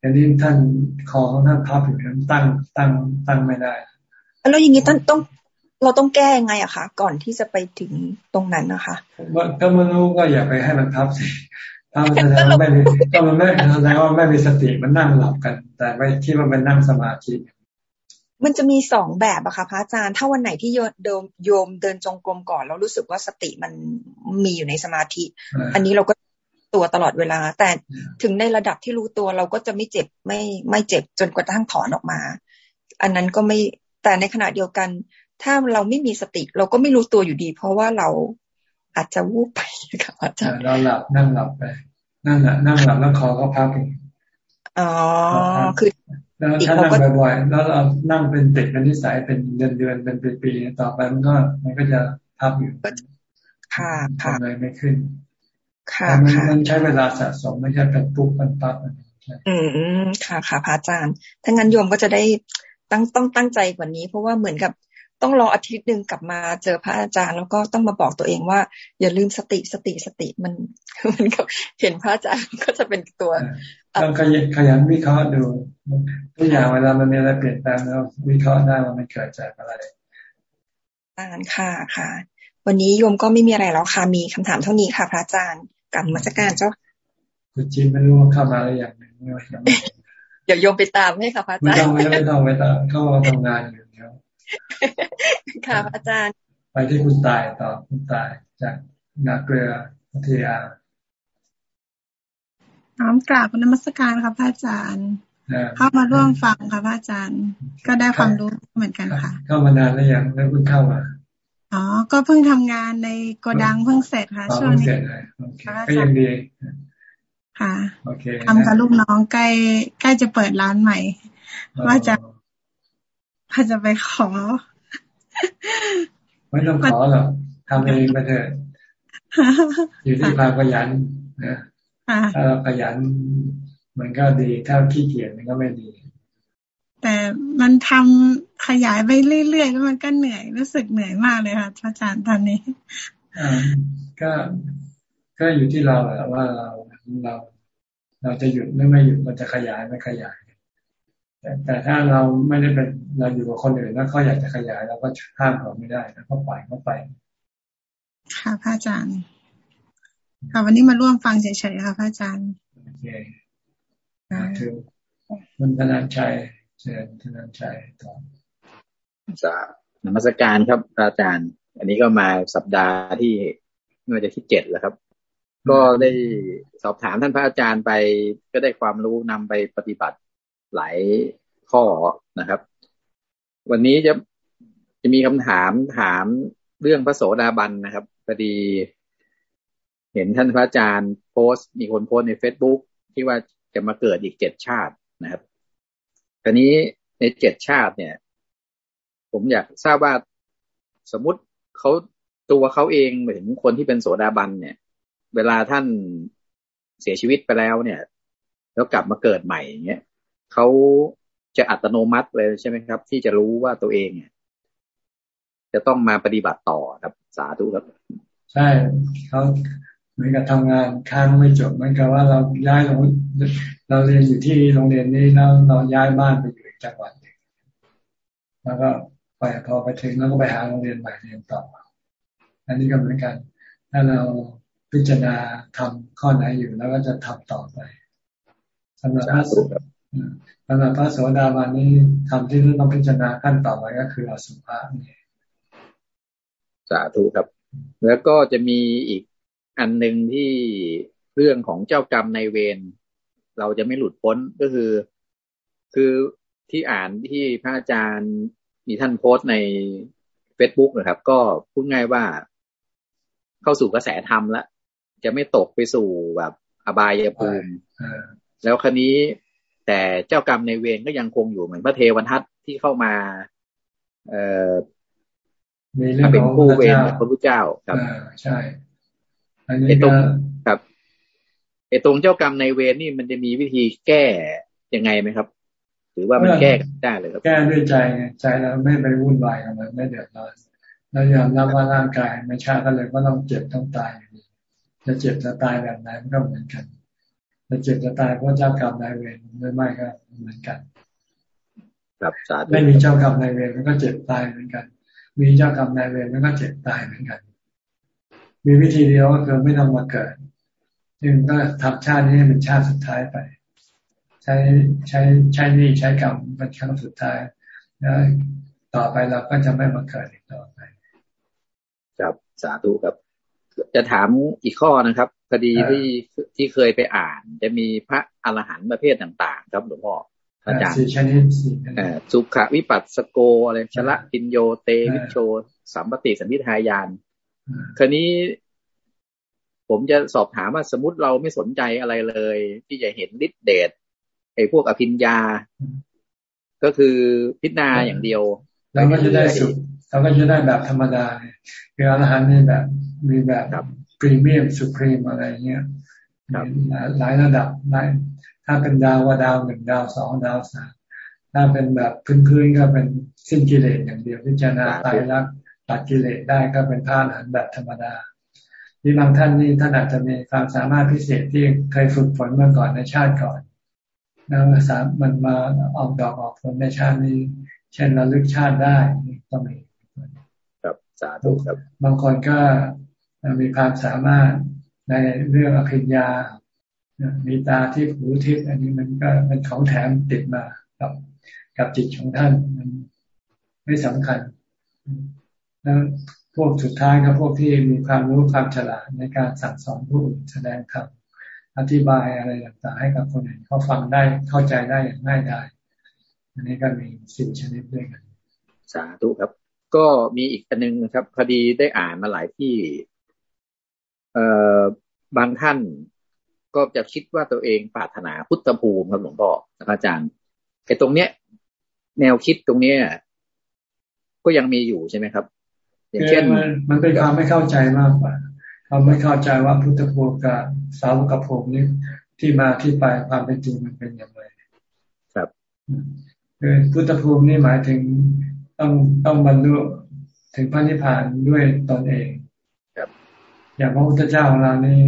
อย่างนี้ท่านคอเขาท่านพับอยู่นั้นตั้งตั้งตั้งไม่ได้แล้วอย่างนี้ท่านต้อง เราต้องแก้ยังไงอะคะก่อนที่จะไปถึงตรงนั้นนะคะถ้ามันรู้ก็อย่าไปให้มันทับสิถ้ามันแสดงว่าไม่มีก็มันไม่แสดงว่าไม่มีสติมันนั่งหลับกัน แต่ไม่ที่ว่ามันนั่งสมาธิมันจะมีสองแบบอะค่ะพระอาจารย์ ถ้าวันไหนที่โยมโยมเดินจงกรมก่อน แล้วรู้สึกว่าสติมันมีอยู่ในสมาธิ อันนี้เราก็ตัวตลอดเวลา แต่ถึงในระดับที่รู้ตัวเราก็จะไม่เจ็บไม่ไม่เจ็บจนกระทั่งถอนออกมา อันนั้นก็ไม่แต่ในขณะเดียวกัน ถ้าเราไม่มีสติ เราก็ไม่รู้ตัวอยู่ดี เพราะว่าเราอาจจะวูบไปค่ะอาจารย์เราหลับนั่งหลับไปนั่งนั่งหลับแล้วคอก็พับอีกอ๋อคือแล้วถ้านั่งบ่อยๆแล้วเรานั่งเป็นติดเป็นนิสัยเป็นเดือนเดือนเป็นปีๆต่อไปมันก็มันก็จะพับอยู่ค่ะค่ะทำอะไรไม่ขึ้นค่ะมันใช้เวลาสะสมไม่ใช่เป็นปุ๊บปันปั๊บอืมค่ะค่ะพระอาจารย์ถ้างั้นโยมก็จะได้ตั้งต้องตั้งใจกว่านี้ เพราะว่าเหมือนกับ ต้องรออาทิตย์หนึ่งกลับมาเจอพระอาจารย์ แล้วก็ต้องมาบอกตัวเองว่า อย่าลืมสติสติสติมันมันก็เห็นพระอาจารย์ก็จะเป็นตัวต้องขยันขยันวิเคราะห์ดูทุกอย่างเวลามันมีอะไรเปลี่ยนแปลงแล้ววิเคราะห์ได้ว่ามันเกิดจากอะไรอ่านค่ะค่ะ วันนี้โยมก็ไม่มีอะไรแล้วค่ะมีคำถามเท่านี้ค่ะ พระอาจารย์กับมาสการเจ้าคุณจีไม่รู้ว่าเข้ามาอะไรอย่างหนึ่งเดี๋ยวโยมไปตามให้ค่ะพระอาจารย์ไม่ต้องไม่ต้องไม่ต้องเข้ามาทำงานอยู่ ค่ะอาจารย์ ไปที่คุณตายต่อคุณตายจากนาเกลือพัทยาน้อมกราบนมัสการค่ะพระอาจารย์ เข้ามาร่วมฟังค่ะพระอาจารย์ ก็ได้ความรู้เหมือนกันค่ะ เข้ามานานแล้วยังแล้วเพิ่งเข้ามาอ๋อ ก็เพิ่งทำงานในโกดังเพิ่งเสร็จค่ะช่วงนี้ก็ยังดีค่ะทำกับลูกน้องใกล้ใกล้จะเปิดร้านใหม่ ว่าจะ ว่าจะไปขอ ไม่ต้องขอหรอกทำเองไปเถอะอยู่ที่ความขยันนะถ้าเราขยัน มันก็ดี ถ้าขี้เกียจมันก็ไม่ดี แต่มันทำขยายไปเรื่อยๆแล้วมันก็เหนื่อยรู้สึกเหนื่อยมากเลยค่ะอาจารย์ตอนนี้ก็ก็อยู่ที่เราแหละว่าเราเราเราจะหยุดไม่ไม่หยุดมันจะขยายไม่ขยาย แต่ถ้าเราไม่ได้เป็นเราอยู่กับคนอื่นแล้วเขาอยากจะขยายเราก็ห้ามเขาไม่ได้แล้วก็ปล่อยเขาไป ค่ะพระอาจารย์ค่ะวันนี้มาร่วมฟังเฉยๆค่ะพระอาจารย์ถึงมันธนันชัยเชิญธนันชัยต่อสานมัสการครับอาจารย์ อันนี้ก็มาสัปดาห์ที่เมื่อจะที่เจ็ดแล้วครับ ก็ได้สอบถามท่านพระอาจารย์ไปก็ได้ความรู้นำไปปฏิบัติ หลายข้อนะครับ วันนี้จะจะมีคำถามถามเรื่องพระโสดาบันนะครับพอดี เห็นท่านพระอาจารย์โพสต์ มีคนโพสต์ในเฟซบุ๊กที่ว่าจะมาเกิดอีกเจ็ดชาตินะครับตอนนี้ในเจ็ดชาติเนี่ย ผมอยากทราบว่าสมมติเขาตัวเขาเองถึงคนที่เป็นโสดาบันเนี่ย เวลาท่านเสียชีวิตไปแล้วเนี่ย แล้วกลับมาเกิดใหม่อย่างเงี้ย เขาจะอัตโนมัติเลยใช่ไหมครับ ที่จะรู้ว่าตัวเองเนี่ยจะต้องมาปฏิบัติต่อครับสาธุครับ ใช่เขาเหมือนกับทำงานค้างไม่จบเหมือนกับว่าเราย้ายเราเราเรียนอยู่ที่โรงเรียนนี้แล้วเราย้ายบ้านไปอยู่อีกจังหวัดหนึ่งแล้วก็ไปพอไปถึงแล้วก็ไปหาโรงเรียนใหม่เรียนต่อ อันนี้ก็เหมือนกัน ถ้าเราพิจารณาทำข้อไหนอยู่แล้วก็จะทำต่อไปสำหรับพระ สุสำหรับพระโสดาบันนี้ทำที่ต้องพิจารณาขั้นต่อไปก็คืออสุภะนี่สาธุครับ แล้วก็จะมีอีกอันหนึ่งที่เรื่องของเจ้ากรรมในเวรเราจะไม่หลุดพ้นก็คือ คือที่อ่านที่พระอาจารย์มีท่านโพสต์ในเฟซบุ๊กนะครับ ก็พูดง่ายว่าเข้าสู่กระแสธรรมแล้ว จะไม่ตกไปสู่แบบอบายภูมิแล้วคันนี้ แต่เจ้ากรรมในเวรก็ยังคงอยู่เหมือนพระเทวทัตที่เข้ามา เอ่อมีเรื่องเป็นผู้เวรพระพุทธเจ้าครับใช่อันนี้ตรงครับไอ้ตรงเจ้ากรรมในเวรนี่มันจะมีวิธีแก้ยังไงไหมครับ หรือว่ามันแก้ได้เลยครับ แก้ด้วยใจใจเราไม่ไปวุ่นวายกับมันไม่เดือดร้อนเรายอมรับว่าร่างกายไม่ช้าก็เลยก็ต้องเจ็บต้องตายจะเจ็บจะตายแบบไหนก็เหมือนกัน จะเจ็บจะตายเพราะเจ้ากรรมนายเวรไม่ไม่ก็เหมือนกันครับไม่มีเจ้ากรรมนายเวรมันก็เจ็บตายเหมือนกัน มีเจ้ากรรมนายเวรมันก็เจ็บตายเหมือนกัน มีวิธีเดียวก็คือไม่ต้องมาเกิดจึงก็ทำชาตินี้เป็นชาติสุดท้ายไป ใช้ใช้ใช้นี่ใช้กรรมเป็นครั้งสุดท้ายแล้วต่อไปเราก็จะไม่มาเกิดอีกต่อไป ครับสาธุครับ จะถามอีกข้อนะครับคดีที่ที่เคยไปอ่าน จะมีพระอรหันต์ประเภทต่างๆ ครับหลวงพ่ออาจารย์สี่ชนิดสี่สุขวิปัสสโกอะไรชละปิญโยเตวิโชสัมปติสัมพิทายานครนี้ผมจะสอบถามว่าสมมติเราไม่สนใจอะไรเลย ที่จะเห็นฤทธิเดชไอ้พวกอภิญญาก็คือพิจารณาอย่างเดียวเราก็จะได้สุขเราก็จะได้แบบธรรมดาคืออรหันต์นี่แบบ มีแบบพรีเมียมสุพรีมอะไรเงี้ยหลายระดับหลายถ้าเป็นดาวว่าดาวหนึ่งดาวสองดาวสามถ้าเป็นแบบพื้นๆก็เป็นสิ้นกิเลสอย่างเดียวพิจารณาตายรักตัดกิเลสได้ก็เป็นท่านหันแบบธรรมดาที่บางท่านนี่ท่านอาจจะมีความสามารถพิเศษที่เคยฝึกฝนมาก่อนในชาติก่อนแล้วสามมันมาออกดอกออกผลในชาตินี้ เช่นระลึกชาติได้ก็มีครับสาธุครับ บางคนก็ มีความสามารถในเรื่องอภิญญา มีตาที่หูทิพย์อันนี้มันก็เป็นของแถมติดมากับกับจิตของท่านมันไม่สำคัญ แล้วพวกสุดท้ายก็พวกที่มีความรู้ความฉลาดในการสั่งสอนผู้อื่นแสดงธรรมอธิบายอะไรต่างๆให้กับคนอื่นเขาฟังได้เข้าใจได้อย่างง่ายดายอันนี้ก็มีสิ่งชนิดด้วยกัน สาธุครับ ก็มีอีกอันนึงนะครับพอดีได้อ่านมาหลายที่ บางท่านก็จะคิดว่าตัวเองปรารถนาพุทธภูมิครับหลวงพ่ออาจารย์ไอ้ตรงเนี้ย แนวคิดตรงเนี้ย ก็ยังมีอยู่ใช่ไหมครับ อย่างเช่นมันเป็นความไม่เข้าใจมากกว่าเขาไม่เข้าใจว่าพุทธภูมิกับสาวกภูมินี้ที่มาที่ไปความเป็นจริงมันเป็นอย่างไร ครับคือพุทธภูมินี่หมายถึงต้องต้องบรรลุถึงพระนิพพานด้วยตนเอง อย่างพระพุทธเจ้าของเรานี่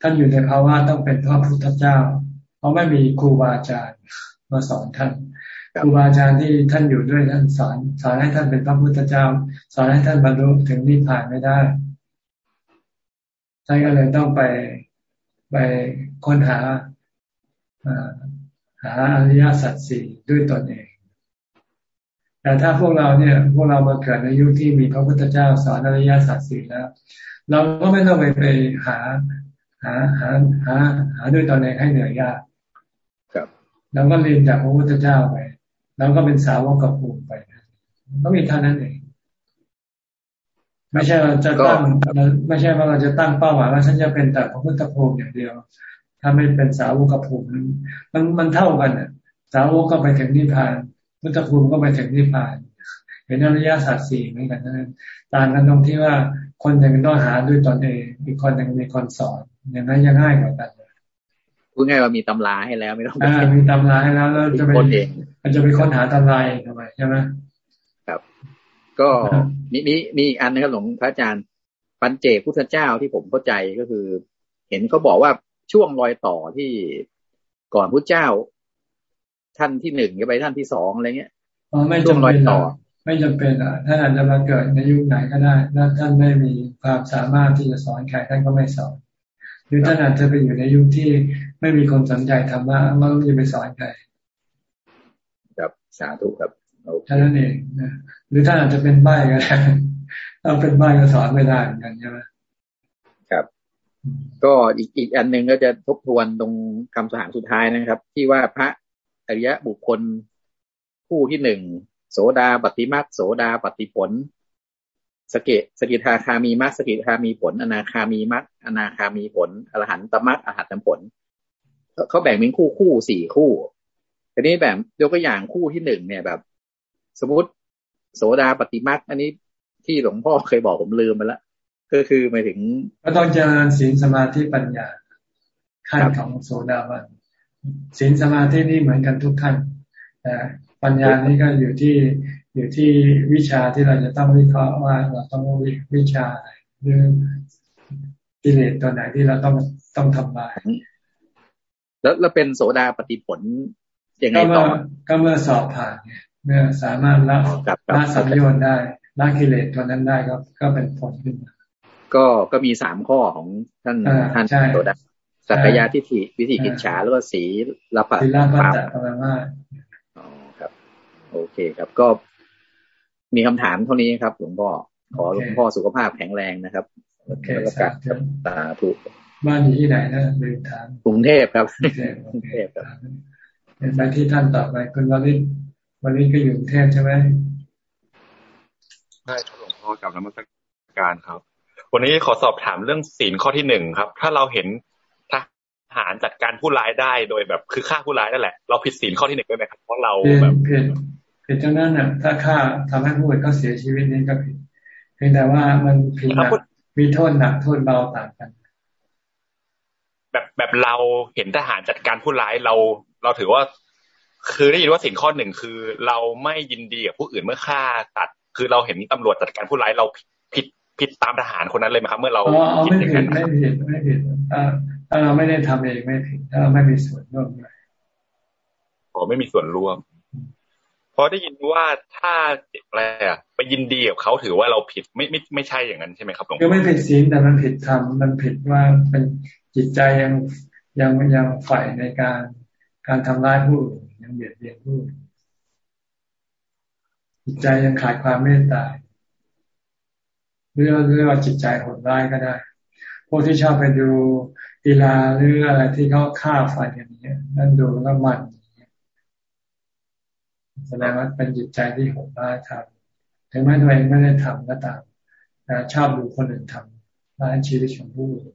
ท่านอยู่ในภาวะต้องเป็นพระพุทธเจ้า เพราะไม่มีครูบาอาจารย์มาสอนท่านครูบาอาจารย์ที่ท่านอยู่ด้วยท่านสอนสอนให้ท่านเป็นพระพุทธเจ้า สอนให้ท่านบรรลุถึงนิพพานไม่ได้ท่านก็เลยต้องไปไปค้นหาหาอริยสัจสี่ด้วยตนเอง แต่ถ้าพวกเราเนี่ย พวกเรามาเกิดในยุคที่มีพระพุทธเจ้าสอนอริยสัจสี่แล้ว เราก็ไม่ต้องไปไปหา หาหาหา หาด้วยตนเองให้เหนื่อยยากครับเราก็เรียนจากพระพุทธเจ้าไปแล้วก็เป็นสาวกกับภูมิไปก็มีเท่านั้นเองไม่ใช่เราจะตั้งไม่ใช่ว่าเราจะตั้งเป้าหมายว่าฉันจะเป็นแต่พระพุทธภูมิอย่างเดียว ถ้าไม่เป็นสาวกภูมิมันมันเท่ากันอะ สาวกก็ไปถึงนิพพาน พุทธภูมิก็ไปถึงนิพพาน เห็นอริยสัจสี่เหมือนกันนั้นต่างกันตรงที่ว่า คนหนึ่งต้องหาด้วยตนเอง อีกคนหนึ่งมีคนสอน อย่างนั้นยังง่ายกว่ากันพูดง่ายว่ามีตำราให้แล้วไม่ต้องอ่ามีตำราให้แล้วแล้วจะไปคนเองมันจะไปค้นหาตำราเองทำไมใช่ไหมครับ ก็มีมีมีอีกอันนะครับหลวงพระอาจารย์ปัญเจพุทธเจ้าที่ผมเข้าใจก็คือ เห็นเขาบอกว่าช่วงรอยต่อที่ก่อนพุทธเจ้า ท่านที่หนึ่งก็ไปท่านที่สองอะไรเงี้ยอ๋อไม่จำเป็นต่อ ไม่จำเป็นอะท่านอาจจะมาเกิดในยุคไหนก็ได้แล้วท่านไม่มีความสามารถที่จะสอนใครท่านก็ไม่สอน หรือท่านอาจจะไปอยู่ในยุคที่ไม่มีคนสนใจธรรมะไม่รู้จะไปสอนใครครับสาธุครับแค่นั้นเองนะหรือท่านอาจจะเป็นใบ้ก็ได้เราเป็นใบ้ก็สอนไม่ได้เหมือนกันใช่ไหมครับ ก็อีกอีกอันหนึ่งก็จะทบทวนตรงคำสถานสุดท้ายนะครับ ที่ว่าพระอริยะบุคคลผู้ที่หนึ่ง โสดาปฏิมาโสดาปฏิผล สกิสกิทาคามีมัคสกิทามีผล อนาคามีมัคอนาคามีผลอรหันตมัคอรหัตผลเขาแบ่งเป็นคู่คู่สี่คู่ทีนี้แบบยกตัวอย่างคู่ที่หนึ่งเนี่ยแบบ สมมติโสดาปฏิมัคอันนี้ที่หลวงพ่อเคยบอกผมลืมไปแล้วก็คือหมายถึงก็ต้องเจริญศีลสมาธิปัญญาขั้นของโสดาบันศีลสมาธินี่เหมือนกันทุกขั้นแต่ ปัญญานี่ก็อยู่ที่อยู่ที่วิชาที่เราจะต้องวิเคราะห์ว่าเราต้องวิวิชาหรือกิเลสตัวไหนที่เราต้องต้องทำลายแล้วแล้วเป็นโสดาปฏิผลยังไงต่อก็เมื่อสอบผ่านเนี่ยเมื่อสามารถละละสัมยนได้ละกิเลสตัวนั้นได้ก็ก็เป็นผลขึ้นมาก็ก็มีสามข้อของท่านท่านโสดาสักยาทิฏฐิวิธีกิจฉาแล้วก็สีละปัตปาอ๋อครับ โอเคครับ ก็มีคำถามเท่านี้ครับ หลวงพ่อ ขอหลวงพ่อสุขภาพแข็งแรงนะครับแล้วก็ตาถูกบ้านอยู่ที่ไหนนะเดินทางกรุงเทพครับกรุงเทพครับไปที่ท่านต่อไปคุณวริศวริศก็อยู่กรุงเทพใช่ไหมใช่ครับหลวงพ่อกับนมัสการครับ วันนี้ขอสอบถามเรื่องศีลข้อที่หนึ่งครับ ถ้าเราเห็นทหารจัดการผู้ร้ายได้โดยแบบคือฆ่าผู้ร้ายนั่นแหละ เราผิดศีลข้อที่หนึ่งได้ไหมครับเพราะเราแบบ ผิดผิดเท่านั้นน่ะ ถ้าฆ่าทำให้ผู้อื่นเขาเสียชีวิตนี่ก็ผิด เพียงแต่ว่ามันผิดมีโทษหนักโทษเบาต่างกัน แบบแบบเราเห็นทหารจัดการผู้ร้ายเรา เราถือว่า คือได้ยินว่าสิ่งข้อหนึ่งคือ เราไม่ยินดีกับผู้อื่นเมื่อฆ่าตัด คือเราเห็นตำรวจจัดการผู้ร้ายเราผิดผิดตามทหารคนนั้นเลยไหมครับ เมื่อเราคิดอย่างนั้นไม่ผิดไม่ผิดถ้าถ้าเราไม่ได้ทำเองไม่ผิดถ้าเราไม่มีส่วนร่วมด้วยอ๋อไม่มีส่วนร่วมเพ ราะได้ยินว่าถ้าอะไรอะไปยินดีกับเขาถือว่าเราผิดไม่ไม่ไม่ใช่อย่างนั้นใช่ไหมครับหลวงพ่อไม่ผิดศีลแต่มันผิดธรรมมันผิดว่าเป็นจิตใจยังยังยังฝ่ายในการการทำร้ายผู้อื่นยังเบียดเบียนผู้อื่นจิตใจยังขาดความเมตตาหรือเรียกว่าจิตใจโหดร้ายก็ได้ พวกที่ชอบไปดูกีฬาหรืออะไรที่เขาฆ่าฟันอย่างนี้นั่นดูแล้วมัน แสดงว่าเป็นจิตใจที่โหดร้ายครับถึงแม้ตัวเองไม่ได้ทำก็ตามแต่ชอบดูคนอื่นทำร้ายชีวิตของผู้อื่น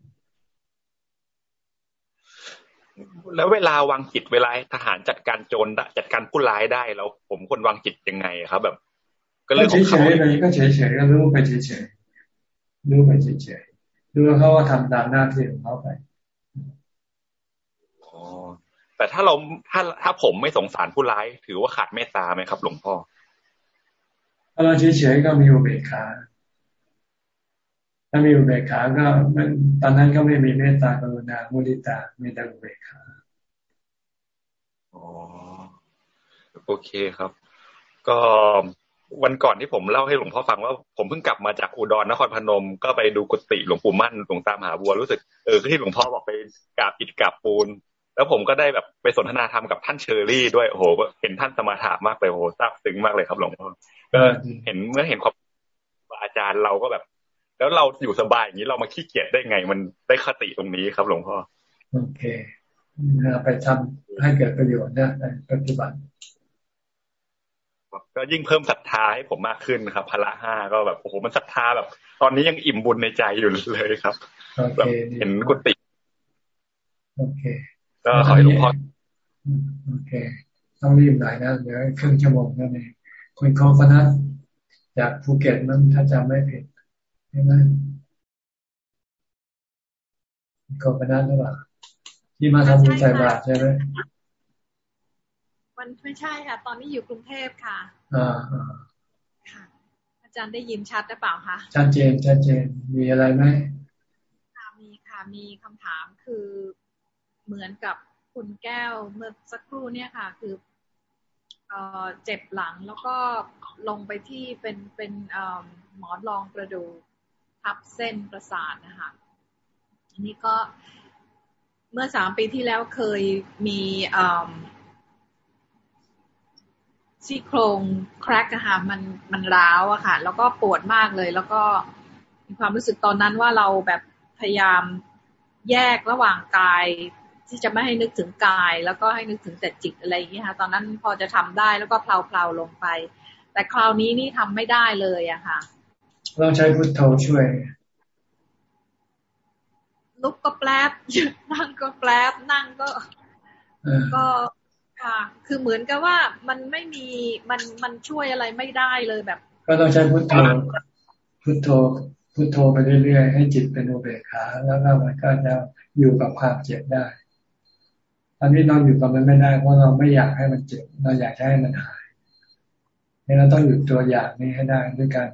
แล้วเวลาวางจิตเวลาทหารจัดการโจรจัดการผู้ร้ายได้แล้วผมควรวางจิตยังไงครับ แบบ ก็เรื่องของเขาเฉยๆก็เฉยๆก็รู้ไปเฉยๆรู้ไปเฉยๆรู้ว่าเขาว่าทำตามหน้าที่ของเขาไปอ๋อ แต่ถ้าเราถ้าถ้าผมไม่สงสารผู้ร้าย ถือว่าขาดเมตตาไหมครับ หลวงพ่อถ้าเราเฉยๆก็มีอุเบกขาถ้ามีอุเบกขาก็ตอนนั้นก็ไม่มีเมตตากรุณามุทิตามีแต่อุเบกขาอ๋อโอเคครับ ก็วันก่อนที่ผมเล่าให้หลวงพ่อฟังว่าผมเพิ่งกลับมาจากอุดรนครพนม ก็ไปดูกุฏิหลวงปู่มั่นหลวงตามหาบัวรู้สึกเออที่หลวงพ่อบอกไปกราบอิฐกราบปูน แล้วผมก็ได้แบบไปสนทนาธรรมกับท่านเชอรี่ด้วยโอ้โหเห็นท่านสมาธิมากเลยโอ้โหซาบซึ้งมากเลยครับหลวงพ่อก็เห็นเมื่อเห็นความอาจารย์เราก็แบบ แล้วเราอยู่สบายอย่างนี้เรามาขี้เกียจได้ไง มันได้คติตรงนี้ครับหลวงพ่อโอเคไปทำให้เกิดประโยชน์นะในปฏิบัติก็ยิ่งเพิ่มศรัทธาให้ผมมากขึ้นครับพละห้าก็แบบโอ้โหมันศรัทธาแบบ ตอนนี้ยังอิ่มบุญในใจอยู่เลยครับแบบเห็นกุฏิโอเค ก็ขอให้หลวงพ่อโอเค ต้องรีบหน่อยนะเดี๋ยวครึ่งชั่วโมงนั่นเองคุณโคฟนัทจากภูเก็ตมันถ้าจำไม่ผิดใช่ไหมโคฟนัทหรือเปล่าที่มาทำบุญใส่บาตรใช่ไหมมันไม่ใช่ค่ะ ตอนนี้อยู่กรุงเทพค่ะอ่าค่ะ อาจารย์ได้ยินชัดหรือเปล่าคะชัดเจนชัดเจนมีอะไรไหมค่ะมีค่ะมีคำถามคือ เหมือนกับคุณแก้วเมื่อสักครู่เนี่ยค่ะ คือเอเจ็บหลังแล้วก็ลงไปที่เป็นเป็นหมอนรองกระดูกทับเส้นประสาทนะคะอันนี้ก็เมื่อสามปีที่แล้วเคยมีซี่โครงแครกอะค่ะมันมันร้าวอะค่ะ แล้วก็ปวดมากเลย แล้วก็มีความรู้สึกตอนนั้นว่าเราแบบพยายามแยกระหว่างกาย ที่จะไม่ให้นึกถึงกาย แล้วก็ให้นึกถึงแต่จิตอะไรอย่างเงี้ยค่ะ ตอนนั้นพอจะทำได้แล้วก็เพลาๆลงไป แต่คราวนี้นี่ทำไม่ได้เลยอะค่ะ เราใช้พุทโธช่วย ลุกก็แปลบนั่งก็แปลบนั่งก็ก็ค่ะคือเหมือนกับว่ามันไม่มีมันมันช่วยอะไรไม่ได้เลยแบบ ก็ต้องใช้พุทโธพุทโธพุทโธไปเรื่อยๆให้จิตเป็นอุเบกขาแล้วก็มันก็จะอยู่กับความเจ็บได้ ตอนนี้นอนอยู่กับมันไม่ได้เพราะเราไม่อยากให้มันเจ็บ เราอยากให้มันหายนี่เราต้องหยุดตัวอยากนี้ให้ได้ด้วยการ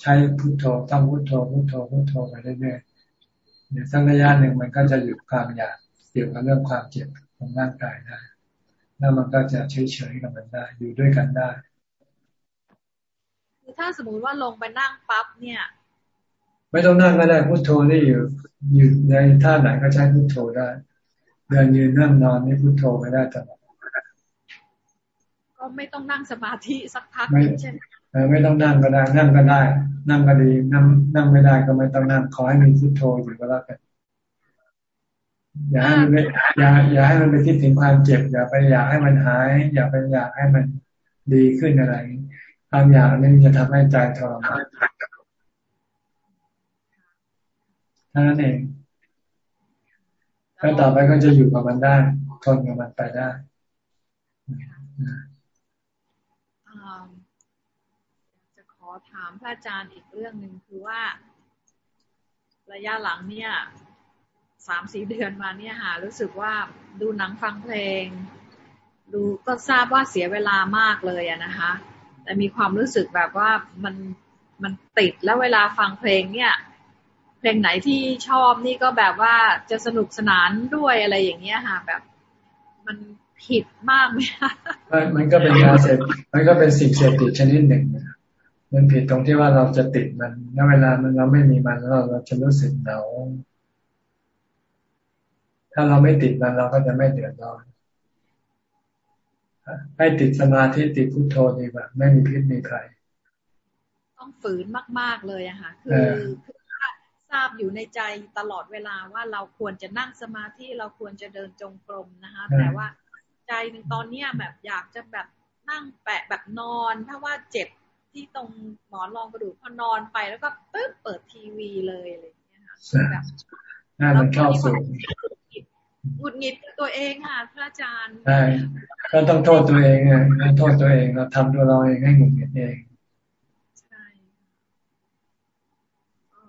ใช้พุทโธต้องพุทโธพุทโธพุทโธไปเรื่อยๆเดี๋ยวสักระยะหนึ่งมันก็จะหยุดความอยากเกี่ยวกับเรื่องความเจ็บของร่างกายได้แล้วมันก็จะเฉยๆกับมันได้อยู่ด้วยกันได้คือถ้าสมมุติว่าลงไปนั่งปั๊บเนี่ย ไม่ต้องนั่งก็ได้พุทโธนี่อยู่อยู่ในท่าไหนก็ใช้พุทโธได้ เดินยืนนั่งนอนนี่พุทโธไม่ได้ตลอดก็ไม่ต้องนั่งสมาธิสักพักใช่ไหมไม่ต้องนั่งก็ได้ นั่งก็ได้ นั่งก็ดี นั่งนั่งไม่ได้ก็ไม่ต้องนั่งขอให้มีพุทโธอยู่ก็แล้วกันอย่าให้มันอย่าอย่าให้มันไปคิดถึงความเจ็บ อย่าไปอยากให้มันหาย อย่าไปอยากให้มันดีขึ้นอะไรความอยากนี่จะทำให้ใจทรมานเท่านั้นเอง แล้วต่อไปก็จะอยู่กับมันได้ทนกับมันไปได้จะขอถามพระอาจารย์อีกเรื่องหนึ่งคือว่า ระยะหลังเนี่ยสามสี่เดือนมาเนี่ยค่ะรู้สึกว่าดูหนังฟังเพลง ดูก็ทราบว่าเสียเวลามากเลยอะนะคะ แต่มีความรู้สึกแบบว่ามันมันติดแล้วเวลาฟังเพลงเนี่ย เพลงไหนที่ชอบนี่ก็แบบว่าจะสนุกสนานด้วยอะไรอย่างเงี้ยค่ะแบบ มันผิดมากไหมคะมันก็เป็นยาเสพมันก็เป็นสิ่งเสพติดชนิดหนึ่งมันผิดตรงที่ว่าเราจะติดมันแล้วเวลามันเราไม่มีมันเราเราจะรู้สึกเหงาถ้าเราไม่ติดมันเราก็จะไม่เดือดร้อนให้ติดสมาธิติดพุทโธดีกว่าไม่มีพิษมีภัยต้องฝืนมาก ๆ เลยอะค่ะคือคือ ทราบอยู่ในใจตลอดเวลาว่าเราควรจะนั่งสมาธิเราควรจะเดินจงกรมนะคะแต่ว่าใจหนึ่งตอนเนี้ยแบบอยากจะแบบนั่งแปะแบบนอน ถ้าว่าเจ็บที่ตรงหมอนรองกระดูกพอนอนไปแล้วก็ปึ๊บเปิดทีวีเลยอะไรอย่างเงี้ยค่ะแบบมันเข้าสู่หงุดหงิดตัวเองค่ะพระอาจารย์ใช่ก็ต้องโทษตัวเองไงโทษตัวเองเราทำตัวเราเองให้หงุดหงิดเอง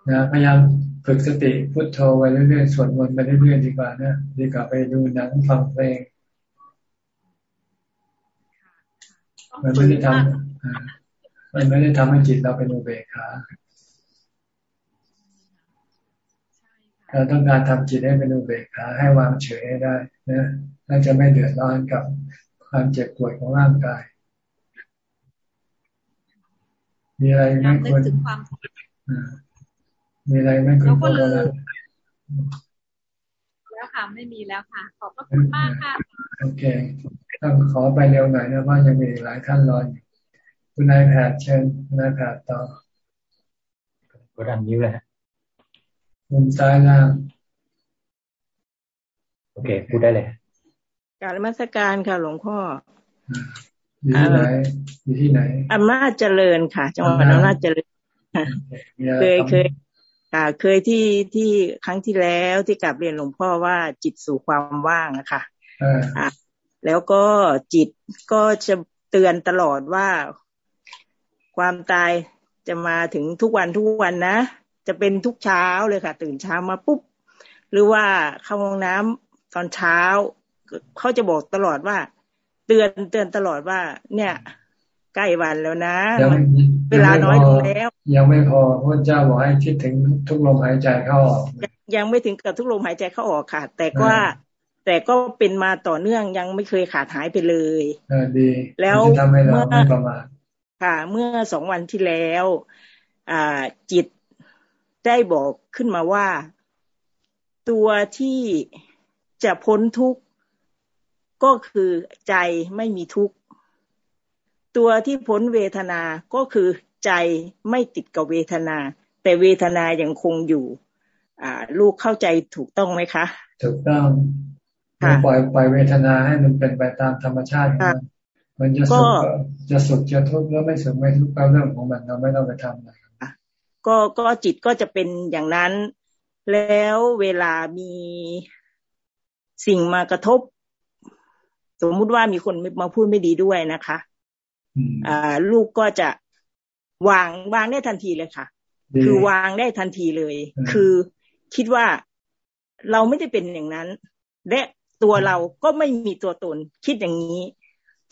นะพยายามฝึกสติพุทโธไว้เรื่อยๆสวดมนต์ไปเรื่อยๆดีกว่านะดีกว่าไปดูหนังฟังเพลงมันไม่ได้ทำมันไม่ได้ทำให้จิตเราเป็นอุเบกขาเราต้องการทำจิตให้เป็นอุเบกขาให้วางเฉยให้ได้นะแล้วจะไม่เดือดร้อนกับความเจ็บปวดของร่างกาย มีอะไรไม่ควร มีอะไรไม่ควรแล้วก็ลืมแล้วค่ะไม่มีแล้วค่ะ ขอบพระคุณมากค่ะ โอเคต้องขอไปเร็วหน่อยนะว่ายังมีหลายท่านรออยู่คุณนายแพทย์เชิญคุณนายแพทย์ต่อกดอันนิ้วเลยฮะมุมซ้ายล่างโอเค พูดได้เลยการมาสการค่ะ หลวงพ่ออยู่ที่ไหนอยู่ที่ไหนอำนาจเจริญค่ะ จังหวัดอำนาจเจริญเคยเคย ค่ะเคยที่ที่ครั้งที่แล้วที่กลับเรียนหลวงพ่อว่าจิตสู่ความว่างอะค่ะอ่าแล้วก็จิตก็จะเตือนตลอดว่าความตายจะมาถึงทุกวันทุกวันนะ จะเป็นทุกเช้าเลยค่ะ ตื่นเช้ามาปุ๊บ หรือว่าเข้าห้องน้ำตอนเช้า เขาจะบอกตลอดว่า เตือนเตือนตลอดว่า เนี่ย ใกล้วันแล้วนะ เวลาน้อยลงแล้ว ยังไม่พอพระเจ้าบอกให้คิดถึงทุกลมหายใจเข้าออกยังไม่ถึงกับทุกลมหายใจเข้าออกค่ะ แต่ก็แต่ก็เป็นมาต่อเนื่องยังไม่เคยขาดหายไปเลยอดี แล้วเมื่อค่ะ เมื่อสองวันที่แล้ว อ่าจิตได้บอกขึ้นมาว่า ตัวที่จะพ้นทุกข์ก็คือใจไม่มีทุกข์ ตัวที่พ้นเวทนาก็คือใจไม่ติดกับเวทนา แต่เวทนายังคงอยู่ อ่า ลูกเข้าใจถูกต้องไหมคะ ถูกต้องปล่อยปล่อยเวทนาให้มันเป็นไปตามธรรมชาติมันมันจะสุขจะสุขจะทุกข์แล้วไม่สุขไม่ทุกข์ก็เรื่องของมันเราไม่ต้องไปทำอะไรก็ก็จิตก็จะเป็นอย่างนั้น แล้วเวลามีสิ่งมากระทบ สมมุติว่ามีคนมาพูดไม่ดีด้วยนะคะอ่า ลูกก็จะวางวางได้ทันทีเลยค่ะ คือวางได้ทันทีเลย คือคิดว่าเราไม่ได้เป็นอย่างนั้น และตัวเราก็ไม่มีตัวตน คิดอย่างนี้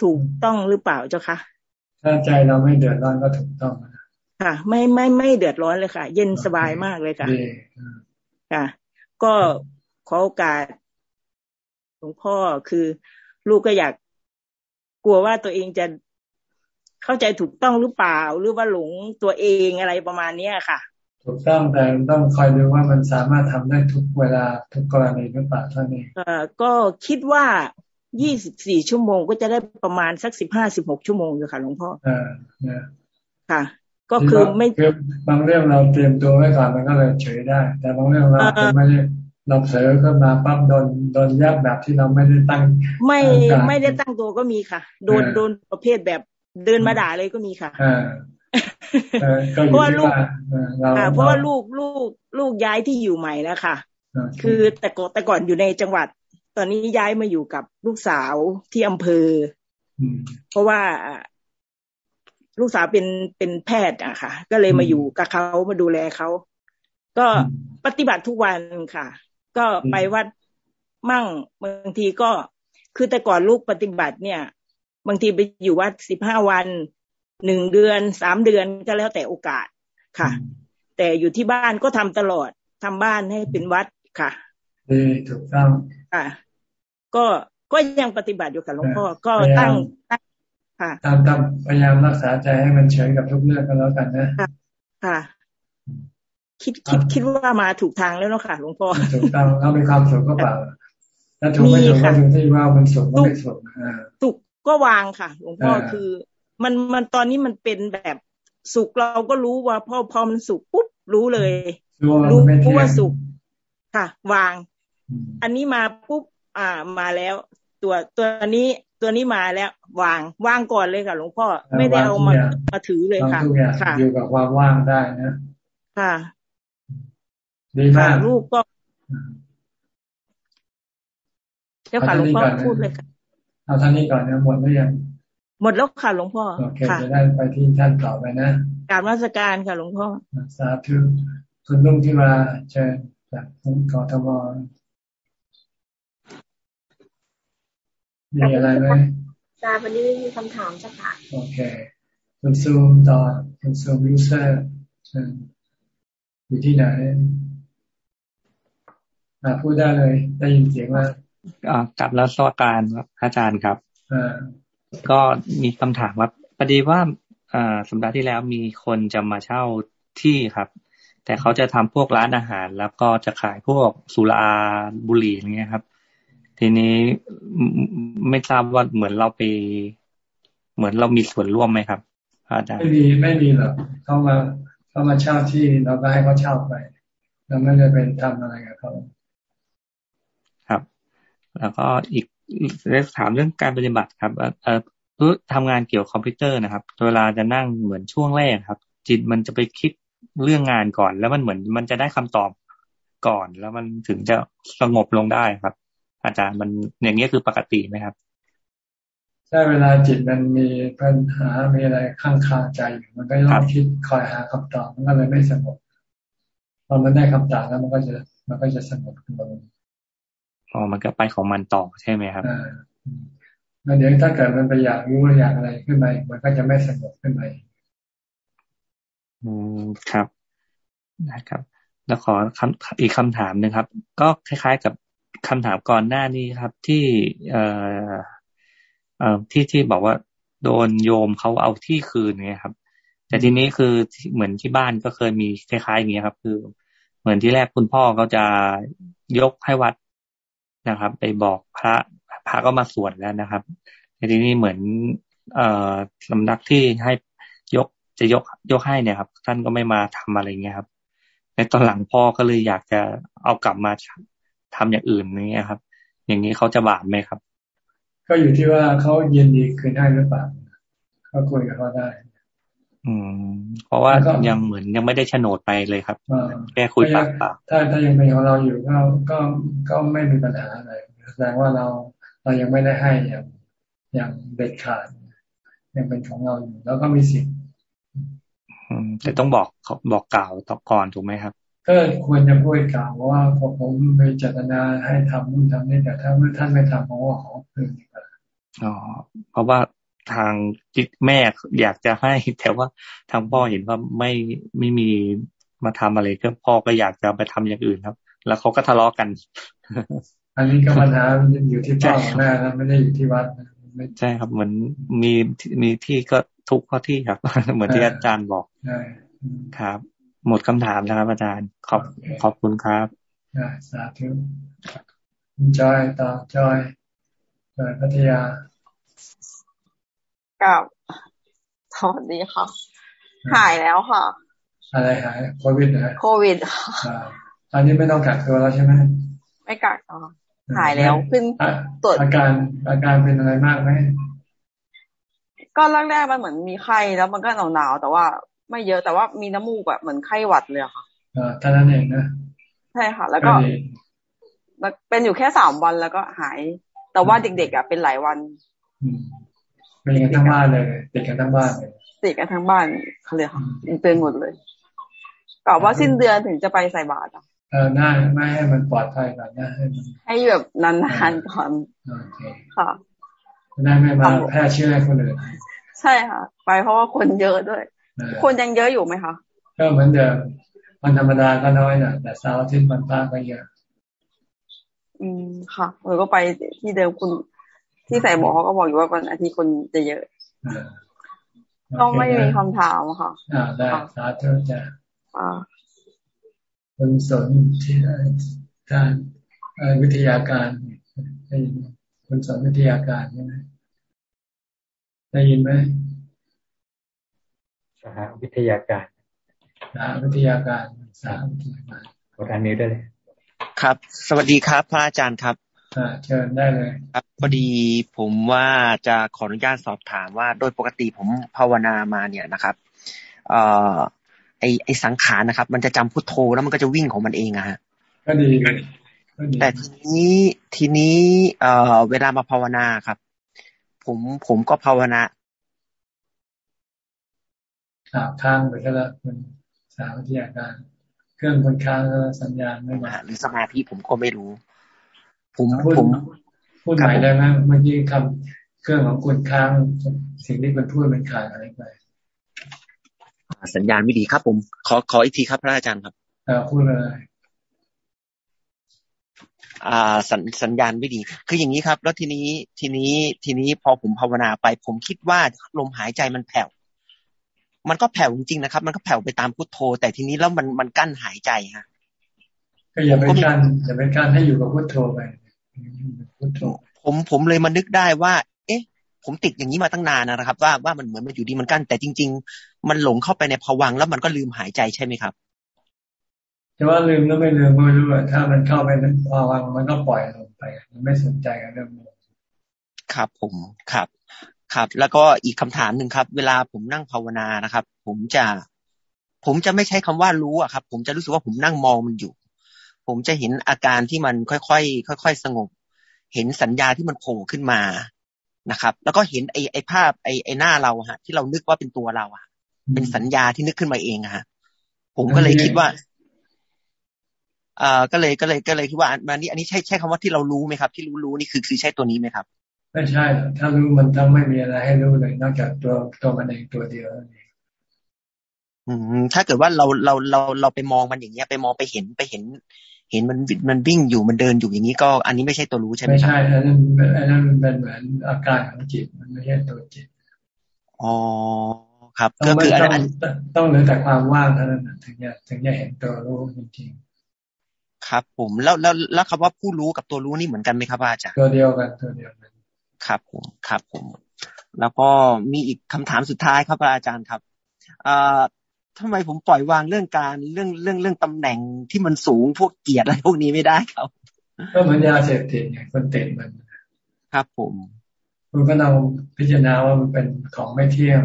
ถูกต้องหรือเปล่าเจ้าคะถ้าใจเราไม่เดือดร้อนก็ถูกต้องค่ะ ไม่ไม่ไม่เดือดร้อนเลยค่ะ เย็นสบายมากเลยค่ะค่ะ ก็ขอโอกาสหลวงพ่อคือลูกก็อยากกลัวว่าตัวเองจะ เข้าใจถูกต้องหรือเปล่า หรือว่าหลงตัวเองอะไรประมาณเนี้ยค่ะ ถูกต้องแต่ต้องคอยดูว่ามันสามารถทำได้ทุกเวลาทุกกรณีหรือเปล่าเท่านี้เอ่อก็คิดว่ายี่สิบสี่ชั่วโมงก็จะได้ประมาณสักสิบห้าสิบหกชั่วโมงอยู่ค่ะหลวงพ่ออ่าค่ะ ก็คือไม่คือบางเรื่องเราเตรียมตัวไว้ก่อนมันก็เลยเฉยได้ แต่บางเรื่องเราไม่ได้เราเผลอขึ้นมาปั๊บโดนโดนยากแบบที่เราไม่ได้ตั้ง ไม่ไม่ได้ตั้งตัวก็มีค่ะ โดนโดนประเภทแบบ เดินมาด่าเลยก็มีค่ะเพราะว่าลูกเพราะว่าลูกลูกลูกย้ายที่อยู่ใหม่แล้วค่ะ คือแต่ก่อนแต่ก่อนอยู่ในจังหวัด ตอนนี้ย้ายมาอยู่กับลูกสาวที่อำเภอ เพราะว่าลูกสาวเป็นเป็นแพทย์อะค่ะ ก็เลยมาอยู่กับเขามาดูแลเขาก็ปฏิบัติทุกวันค่ะ ก็ไปวัดมั่งบางทีก็คือแต่ก่อนลูกปฏิบัติเนี่ย บางทีไปอยู่วัดสิบห้าวันหนึ่งเดือนสามเดือนก็แล้วแต่โอกาสค่ะ แต่อยู่ที่บ้านก็ทำตลอดทำบ้านให้เป็นวัดค่ะดีถูกต้องค่ะ ก็ก็ยังปฏิบัติอยู่กับหลวงพ่อก็ตั้งค่ะตามตามพยายามรักษาใจให้มันเฉยกับทุกเรื่องก็แล้วกันนะค่ะ คิดคิดคิดว่ามาถูกทางแล้วเนาะค่ะหลวงพ่อถูกต้องเรามีความสุขก็เปล่าถ้าถูกไม่ถูกก็ถูกที่ว่ามันสุขไม่สุขถูก ก็วางค่ะ หลวงพ่อคือ มันมันตอนนี้มันเป็นแบบสุขเราก็รู้ว่าพอพอมันสุขปุ๊บรู้เลย รู้ว่าสุขค่ะ วาง อันนี้มาปุ๊บอ่ามาแล้ว ตัวตัวนี้ตัวนี้มาแล้ว วางวางก่อนเลยค่ะ หลวงพ่อไม่ได้เอามามาถือเลยค่ะค่ะอยู่กับความว่างได้นะค่ะดีมากลูกก็เจ้าค่ะหลวงพ่อพูดเลยค่ะ เอาท่านนี้ก่อนนะหมดหรือยังหมดแล้วค่ะหลวงพ่อโอเคจะได้ไปที่ท่านต่อไปนะการราชการค่ะหลวงพ่อสาธุคุณลุงที่มาเชิญจากกทมมีอะไรไหมจาวันนี้ไม่มีคำถามจ้ะค่ะ โอเค คุณซูมต่อคุณ Zoom user อยู่ที่ไหนพูดได้เลย ได้ยินเสียงว่า กราบนมัสการครับอาจารย์ครับก็มีคำถามว่าพอดีว่าสัปดาห์ที่แล้วมีคนจะมาเช่าที่ครับ แต่เขาจะทำพวกร้านอาหาร แล้วก็จะขายพวกสุราบุหรี่อย่างเงี้ยครับ ทีนี้ไม่ทราบว่าเหมือนเราไป เหมือนเรามีส่วนร่วมไหมครับอาจารย์ไม่มีไม่มีหรอกเขามาเขามาเช่าที่เราก็ให้เขาเช่าไป เราไม่ได้เป็นทำอะไรกับเขาครับ แล้วก็อีกเรื่องถามเรื่องการปฏิบัติครับเอ่อทำงานเกี่ยวคอมพิวเตอร์นะครับ เวลาจะนั่งเหมือนช่วงแรกครับ จิตมันจะไปคิดเรื่องงานก่อน แล้วมันเหมือนมันจะได้คำตอบก่อน แล้วมันถึงจะสงบลงได้ครับ อาจารย์มันอย่างนี้คือปกติไหมครับใช่เวลาจิตมันมีปัญหา มีอะไรข้างคาใจอยู่มันก็ต้องคิดคอยหาคำตอบมันก็เลยไม่สงบพอมันได้คำตอบแล้วมันก็จะมันก็จะสงบขึ้นมา อ๋อมันก็ไปของมันต่อใช่ไหมครับแล้วเดี๋ยวถ้าเกิดมันไปอยากรู้อยากอะไรขึ้นมามันก็จะไม่สงบขึ้นมาอืมครับนะครับ แล้วขอคำอีกคำถามหนึ่งครับ ก็คล้าย ๆ กับคำถามก่อนหน้านี้ครับ ที่เอ่อเอ่อที่ที่บอกว่า โดนโยมเขาเอาที่คืนเนี่ยครับ แต่ทีนี้คือเหมือนที่บ้านก็เคยมีคล้ายๆอย่างเงี้ยครับ คือ เหมือนที่แรกคุณพ่อเขาจะยกให้วัด นะครับ ไปบอกพระพระก็มาสวดแล้วนะครับแต่ทีนี้เหมือน เอ่อสำนักที่ให้ยกจะยกยกให้เนี่ยครับ ท่านก็ไม่มาทำอะไรเงี้ยครับ ในตอนหลังพ่อก็เลยอยากจะเอากลับมาทำอย่างอื่นนี้ครับ อย่างนี้เขาจะบาปไหมครับ ก็อยู่ที่ว่าเขายินดีคืนให้หรือเปล่าเขาคุยกับเขาได้ อืม เพราะว่ายังเหมือนยังไม่ได้โฉนดไปเลยครับแค่คุยปากปากถ้าถ้ายังเป็นของเราอยู่ก็ก็ก็ไม่มีปัญหาอะไรแสดงว่าเราเรายังไม่ได้ให้อย่างอย่างเด็ดขาดยังเป็นของเราอยู่ แล้วก็มีสิทธิ์แต่ต้องบอกบอกกล่าวต่อก่อนถูกไหมครับก็ควรจะพูดกล่าวว่าผมมีเจตนาให้ทำนู่นทำนี่แต่ถ้าท่านไม่ทำผมก็ขอคืนดีกว่าอ๋อเพราะว่า ทางจิตแม่อยากจะให้ แต่ว่าทางพ่อเห็นว่าไม่ไม่มีมาทำอะไรก็พ่อก็อยากจะไปทำอย่างอื่นครับ แล้วเขาก็ทะเลาะกัน อันนี้ก็ปัญหาอยู่ที่พ่อแม่นะไม่ได้อยู่ที่วัดใช่ครับเหมือนมีมีที่ก็ทุกข้อที่ครับ เหมือนที่อาจารย์บอกครับ หมดคำถามแล้วครับอาจารย์ขอบขอบคุณครับสาธุจอยต่อจอยจอยพัทยา กับสวัสดีค่ะ หายแล้วค่ะ อะไรหายโควิดนะโควิดค่ะอันนี้ไม่ต้องกักตัวแล้วใช่ไหมไม่กักต่อหายแล้วขึ้นตรวจอาการอาการเป็นอะไรมากไหมก็แรกๆมันเหมือนมีไข้แล้วมันก็หนาวๆแต่ว่าไม่เยอะแต่ว่ามีน้ำมูกแบบเหมือนไข้หวัดเลยค่ะอ่าท่านั้นเองนะใช่ค่ะ แล้วก็เป็นอยู่แค่สามวันแล้วก็หาย แต่ว่าเด็กๆอะเป็นหลายวัน เป็นกันทั้งบ้านเลยติดกันทั้งบ้านเลยติดกันทั้งบ้านเขาเลยค่ะเป็นหมดเลยกะว่าสิ้นเดือนถึงจะไปใส่บาตรอะเออน่าไม่ให้มันปลอดภัยก่อนนะให้มันให้แบบนานๆก่อนค่ะได้ไม่มาแพร่เชื้อให้คนอื่นใช่ค่ะ ไปเพราะว่าคนเยอะด้วย คนยังเยอะอยู่ไหมคะก็เหมือนเดิมวันธรรมดาก็น้อยนะแต่เสาร์อาทิตย์วันพระก็เยอะ อืมค่ะเออก็ไปที่เดิมคุณ ที่ใส่หมอเขาก็บอกอยู่ว่าวันอาทิตย์คนจะเยอะก็ไม่มีคำถามค่ะอ่าได้สาธุจ้ะอ่าคุณสนที่การวิทยาการคุณสอนวิทยาการใช่ไหมได้ยินไหมสหวิทยาการสหวิทยาการสหวิทยาการขอทานนี้ได้เลยครับ สวัสดีครับ พระอาจารย์ครับอ่า เชิญได้เลย ครับพอดีผมว่าจะขออนุญาตสอบถามว่า โดยปกติผมภาวนามาเนี่ยนะครับ เอ่อไอไอสังขารนะครับ มันจะจำพุทโธแล้วมันก็จะวิ่งของมันเองอะฮะก็ดีแต่ทีนี้ทีนี้ เอ่อ เวลามาภาวนาครับ ผมผมก็ภาวนาสาข้างไปแค่ละมันสามวิทยาการ เครื่องคนค้างแล้วสัญญาณไม่มาหรือสมาธิผมก็ไม่รู้ ผมผมพูดใหม่ได้ไหมเมื่อกี้คำเครื่องของคนค้างสิ่งที่มันพูดมันขาดอะไรไปสัญญาณไม่ดีครับ ผม ขอขออีกทีครับพระอาจารย์ครับพูดเลยอ่าสัญสัญญาณไม่ดี คืออย่างนี้ครับ แล้วทีนี้ทีนี้ทีนี้พอผมภาวนาไป ผมคิดว่าลมหายใจมันแผ่วมันก็แผ่วจริงๆนะครับ มันก็แผ่วไปตามพุทโธ แต่ทีนี้แล้วมันมันกั้นหายใจฮะก็อย่าไปกั้นอย่าไปกั้นให้อยู่กับพุทโธไปพุทโธ ผมผมเลยมานึกได้ว่า เอ๊ะ ผมติดอย่างนี้มาตั้งนานนะครับ ว่าว่ามันเหมือนมันอยู่ดีมันกั้นแต่จริง ๆ มันหลงเข้าไปในภวังแล้วมันก็ลืมหายใจใช่ไหมครับแต่ว่าลืมแล้วไม่ลืมไม่รู้ถ้ามันเข้าไปในภวังมันก็ปล่อยลงไป มันไม่สนใจกับเรื่องนี้ครับ ผมครับ ครับ แล้วก็อีกคำถามหนึ่งครับ เวลาผมนั่งภาวนานะครับ ผมจะ ผมจะไม่ใช้คำว่ารู้อะครับ ผมจะรู้สึกว่าผมนั่งมองมันอยู่ ผมจะเห็นอาการที่มันค่อยๆค่อยๆสงบ เห็นสัญญาที่มันโผล่ขึ้นมานะครับ แล้วก็เห็นไอ้ไอ้ภาพไอ้ไอ้หน้าเราฮะ ที่เรานึกว่าเป็นตัวเราอะเป็นสัญญาที่นึกขึ้นมาเองอะฮะผมก็เลยคิดว่าอ่าก็เลยก็เลยก็เลยคิดว่าอันนี้ อันนี้ใช่ใช่คำว่าที่เรารู้ไหมครับ ที่รู้รู้นี่คือคือใช่ตัวนี้ไหมครับไม่ใช่ ถ้ารู้มันต้องไม่มีอะไรให้รู้เลยนอกจากตัวตัวมันเองตัวเดียวนั่นเองอืมถ้าเกิดว่าเราเราเราเราไปมองมันอย่างเงี้ยไปมองไปเห็นไปเห็น เห็นมันมันวิ่งอยู่มันเดินอยู่อย่างนี้ก็ อันนี้ไม่ใช่ตัวรู้ใช่ไหมไม่ใช่อันนั้นอันนั้นมันเป็นเหมือนอาการของจิตมันไม่ใช่ตัวจิตอ๋อครับก็คืออันนั้นต้องเหลือแต่ความว่างเท่านั้นถึงจะถึงจะเห็นตัวรู้จริงๆครับ ผมแล้วแล้วแล้วคำว่าผู้รู้กับตัวรู้นี่เหมือนกันไหมครับอาจารย์ตัวเดียวกันตัวเดียวกันครับผมครับผม แล้วก็มีอีกคำถามสุดท้ายครับอาจารย์ครับอ่า ทำไมผมปล่อยวางเรื่องการเรื่องเรื่องเรื่องตำแหน่งที่มันสูงพวกเกียรติอะไรพวกนี้ไม่ได้ครับ ก็เหมือนยาเสพติดไงคนติดมันครับผมคุณก็เราพิจารณาว่ามันเป็นของไม่เที่ยง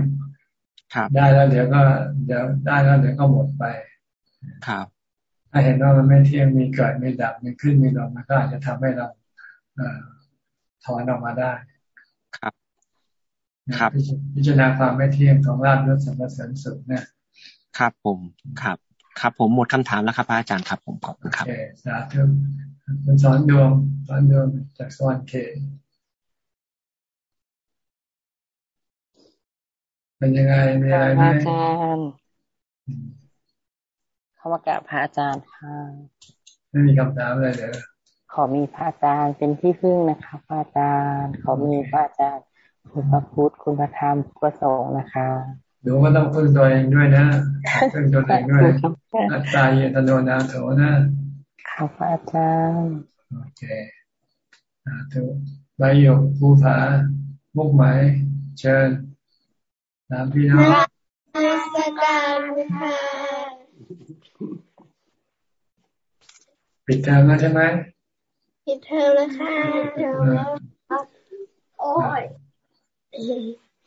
ครับได้แล้วเดี๋ยวก็เดี๋ยวได้แล้วเดี๋ยวก็หมดไป ครับ ถ้าเห็นว่ามันไม่เที่ยงมีเกิดมีดับมีขึ้นมีลงมันก็อาจจะทำให้เราถอนออกมาได้ ครับ ครับ พิจารณาความไม่เที่ยงของราบยศสรรเสริญสุขเนี่ย ครับผมครับ ครับผมหมดคำถามแล้วครับอาจารย์ครับ ผมขอบคุณครับโอเคสาธุคุณสอนดวงสอนดวงจากสวรรค์เคเป็นยังไงมีอะไรไหมอาจารย์เข้ามากราบพระอาจารย์ค่ะไม่มีคำถามอะไรเลยขอมีพระอาจารย์เป็นที่พึ่งนะคะพระอาจารย์ ขอมีพระอาจารย์คุณพระพุทธคุณพระธรรมพระสงฆ์นะคะ หนูก็ต้องพึ่งตัวเองด้วยนะพึ่งตัวเองด้วยอัตตาเยตโนนาโถนะค่ะพระอาจารย์โอเคอ่าถูกใบหยกภูผามุกไหม เชิญตามพี่น้องนัสการค่ะปิดเทอมแล้วใช่ไหมปิดเทอมแล้วค่ะเดี๋ยวโอ้ย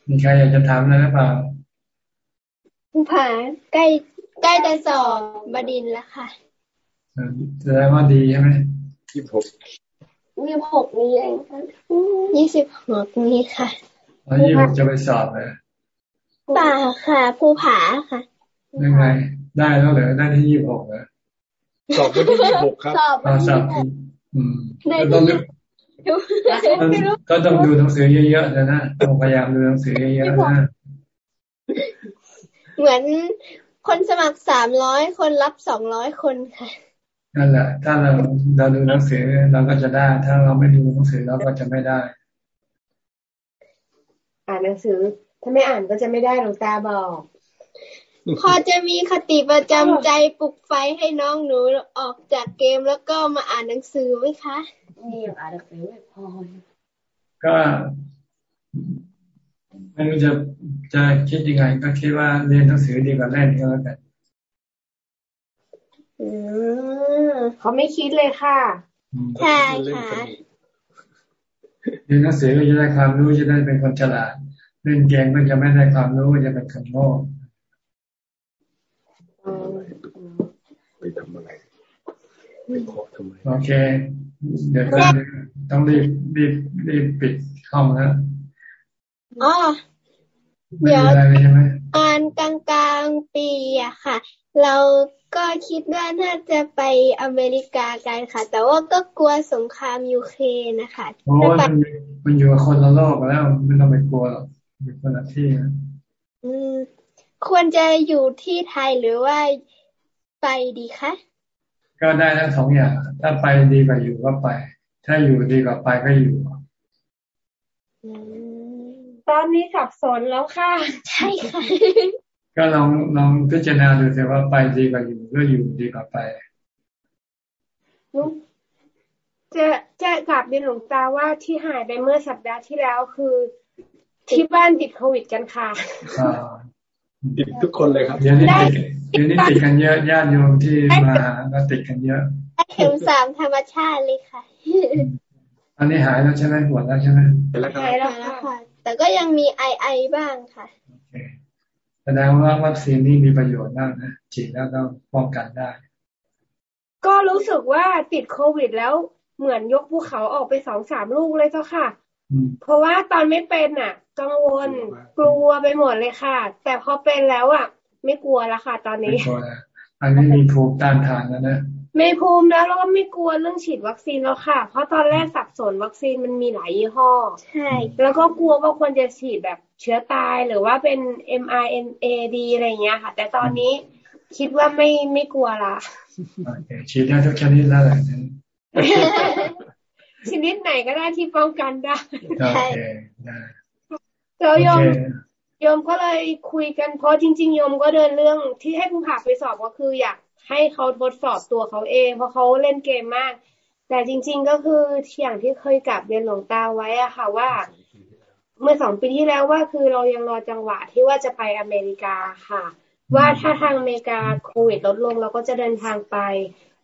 มีใครอยากจะถามอะไรหรือเปล่า คุณผาใกล้ใกล้จะสอบบดินแล้วค่ะแสดงว่าดีใช่ไหมยี่สิบหกยี่สิบหกนี้เองยี่สิบหกนี้ค่ะวันยี่สิบหกจะไปสอบเลยป่าค่ะภูผาค่ะยังไง ได้แล้วเหรอได้ที่ยี่สิบหกเหรอสอบวันที่ยี่สิบหกครับสอบวันที่ยี่สิบหกก็ต้องก็ต้องดูหนังสือเยอะๆนะนะต้องพยายามดูหนังสือเยอะๆนะ เหมือนคนสมัครสามร้อยคนรับสองร้อยคนค่ะนั่นแหละ ถ้าเราเราดูหนังสือเราก็จะได้ ถ้าเราไม่ดูหนังสือเราก็จะไม่ได้ อ่านหนังสือ ถ้าไม่อ่านก็จะไม่ได้หลวงตาบอก พอจะมีคติประจำใจปลุกไฟให้น้องหนูออกจากเกมแล้วก็มาอ่านหนังสือไหมคะมีอย่างอ่านหนังสือไม่พอก็ ไม่รู้จะจะคิดยังไง ก็คิดว่าเรียนหนังสือดีกว่าเล่นก็แล้วกันอืมเขาไม่คิดเลยค่ะใช่ค่ะเรียนหนังสือก็จะได้ความรู้จะได้เป็นคนฉลาดเล่นเกมก็จะไม่ได้ความรู้จะเป็นคนโง่ไปทำอะไรไปเคาะทำไมโอเค เดี๋ยวต้องต้องรีบรีบรีบปิดห้องแล้ว อ๋อเดี๋ยวตอนกลางกลางปีอะค่ะ เราก็คิดว่าน่าจะไปอเมริกากันค่ะ แต่ว่าก็กลัวสงครามยูเครนนะคะโอ้มันมันอยู่กับคนละโลกแล้วไม่ต้องไปกลัวหรอกอยู่คนละที่อืมควรจะอยู่ที่ไทยหรือว่าไปดีคะก็ได้ทั้งสองอย่าง ถ้าไปดีกว่าอยู่ก็ไป ถ้าอยู่ดีกว่าไปก็อยู่ ตอนนี้สับสนแล้วค่ะ ใช่ค่ะ ก็ลองลองพิจารณาดูแต่ว่าไปดีกว่าอยู่ก็อยู่ดีกว่าไปจะจะกลับเรียนหลวงตาว่าที่หายไปเมื่อสัปดาห์ที่แล้วคือ ที่บ้านติดโควิดกันค่ะติดทุกคนเลยครับเดี๋ยวนี้ติดเดี๋ยวนี้ติดกันเยอะญาติโยมที่มาก็ติดกันเยอะเข็มสามธรรมชาติเลยค่ะอันนี้หายแล้วใช่ไหมปวดแล้วใช่ไหมหายแล้วค่ะ แต่ก็ยังมีไอไอบ้างค่ะแสดงว่าวัคซีนนี้มีประโยชน์มากนะฉีดแล้วก็ป้องกันได้ ก็รู้สึกว่าติดโควิดแล้วเหมือนยกภูเขาออกไปสองสามลูกเลยเจ้าค่ะ เพราะว่าตอนไม่เป็นอะ กังวลกลัวไปหมดเลยค่ะ แต่พอเป็นแล้วอะ ไม่กลัวแล้วค่ะ ตอนนี้อันนี้มีภูมิต้านทานแล้วนะ ไม่ภูมิแล้วเราก็ไม่กลัวเรื่องฉีดวัคซีนแล้วค่ะ เพราะตอนแรกสับสนวัคซีนมันมีหลายยี่ห้อ ใช่ แล้วก็กลัวว่าควรจะฉีดแบบเชื้อตายหรือว่าเป็น mRNA ดีอะไรเงี้ยค่ะ แต่ตอนนี้คิดว่าไม่ไม่กลัวละฉีดได้ทุกชนิดแล้วแหละชนิดไหนก็ได้ที่ป้องกันได้โอเคได้แล้วยมโยมก็เลยคุยกันเพราะจริง ๆ โยมก็เดินเรื่องที่ให้ผู้ผ่าไปสอบก็คืออยาก ให้เขาทดสอบตัวเขาเอง เพราะเขาเล่นเกมมาก แต่จริง ๆก็คืออย่างที่เคยกลับเรียนหลวงตาไว้อะค่ะว่า เมื่อสองปีที่แล้วว่าคือเรายังรอจังหวะที่ว่าจะไปอเมริกาค่ะ ว่าถ้าทางอเมริกาโควิดลดลงเราก็จะเดินทางไป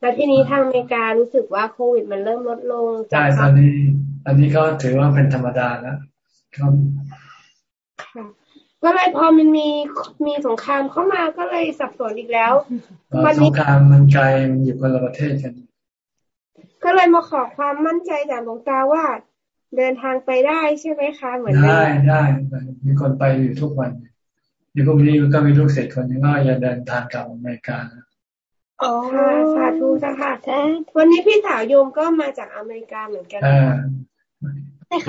แล้วทีนี้ทางอเมริการู้สึกว่าโควิด มันเริ่มลดลงใช่ตอนนี้ อันนี้ก็ถือว่าเป็นธรรมดาแล้ว ก็เลยพอมันมีมีสงครามเข้ามาก็เลยสับสนอีกแล้วสงครามมันไกลมันอยู่คนละประเทศกัน ก็เลยมาขอความมั่นใจจากหลวงตาว่า เดินทางไปได้ใช่ไหมคะเหมือนได้ได้มีคนไปอยู่ทุกวันในพวกนี้ก็มีลูกเศษคนนึงว่าจะเดินทางกลับอเมริกาอ๋อสาธุจ้ะค่ะวันนี้พี่สาวโยมก็มาจากอเมริกาเหมือนกันอ่า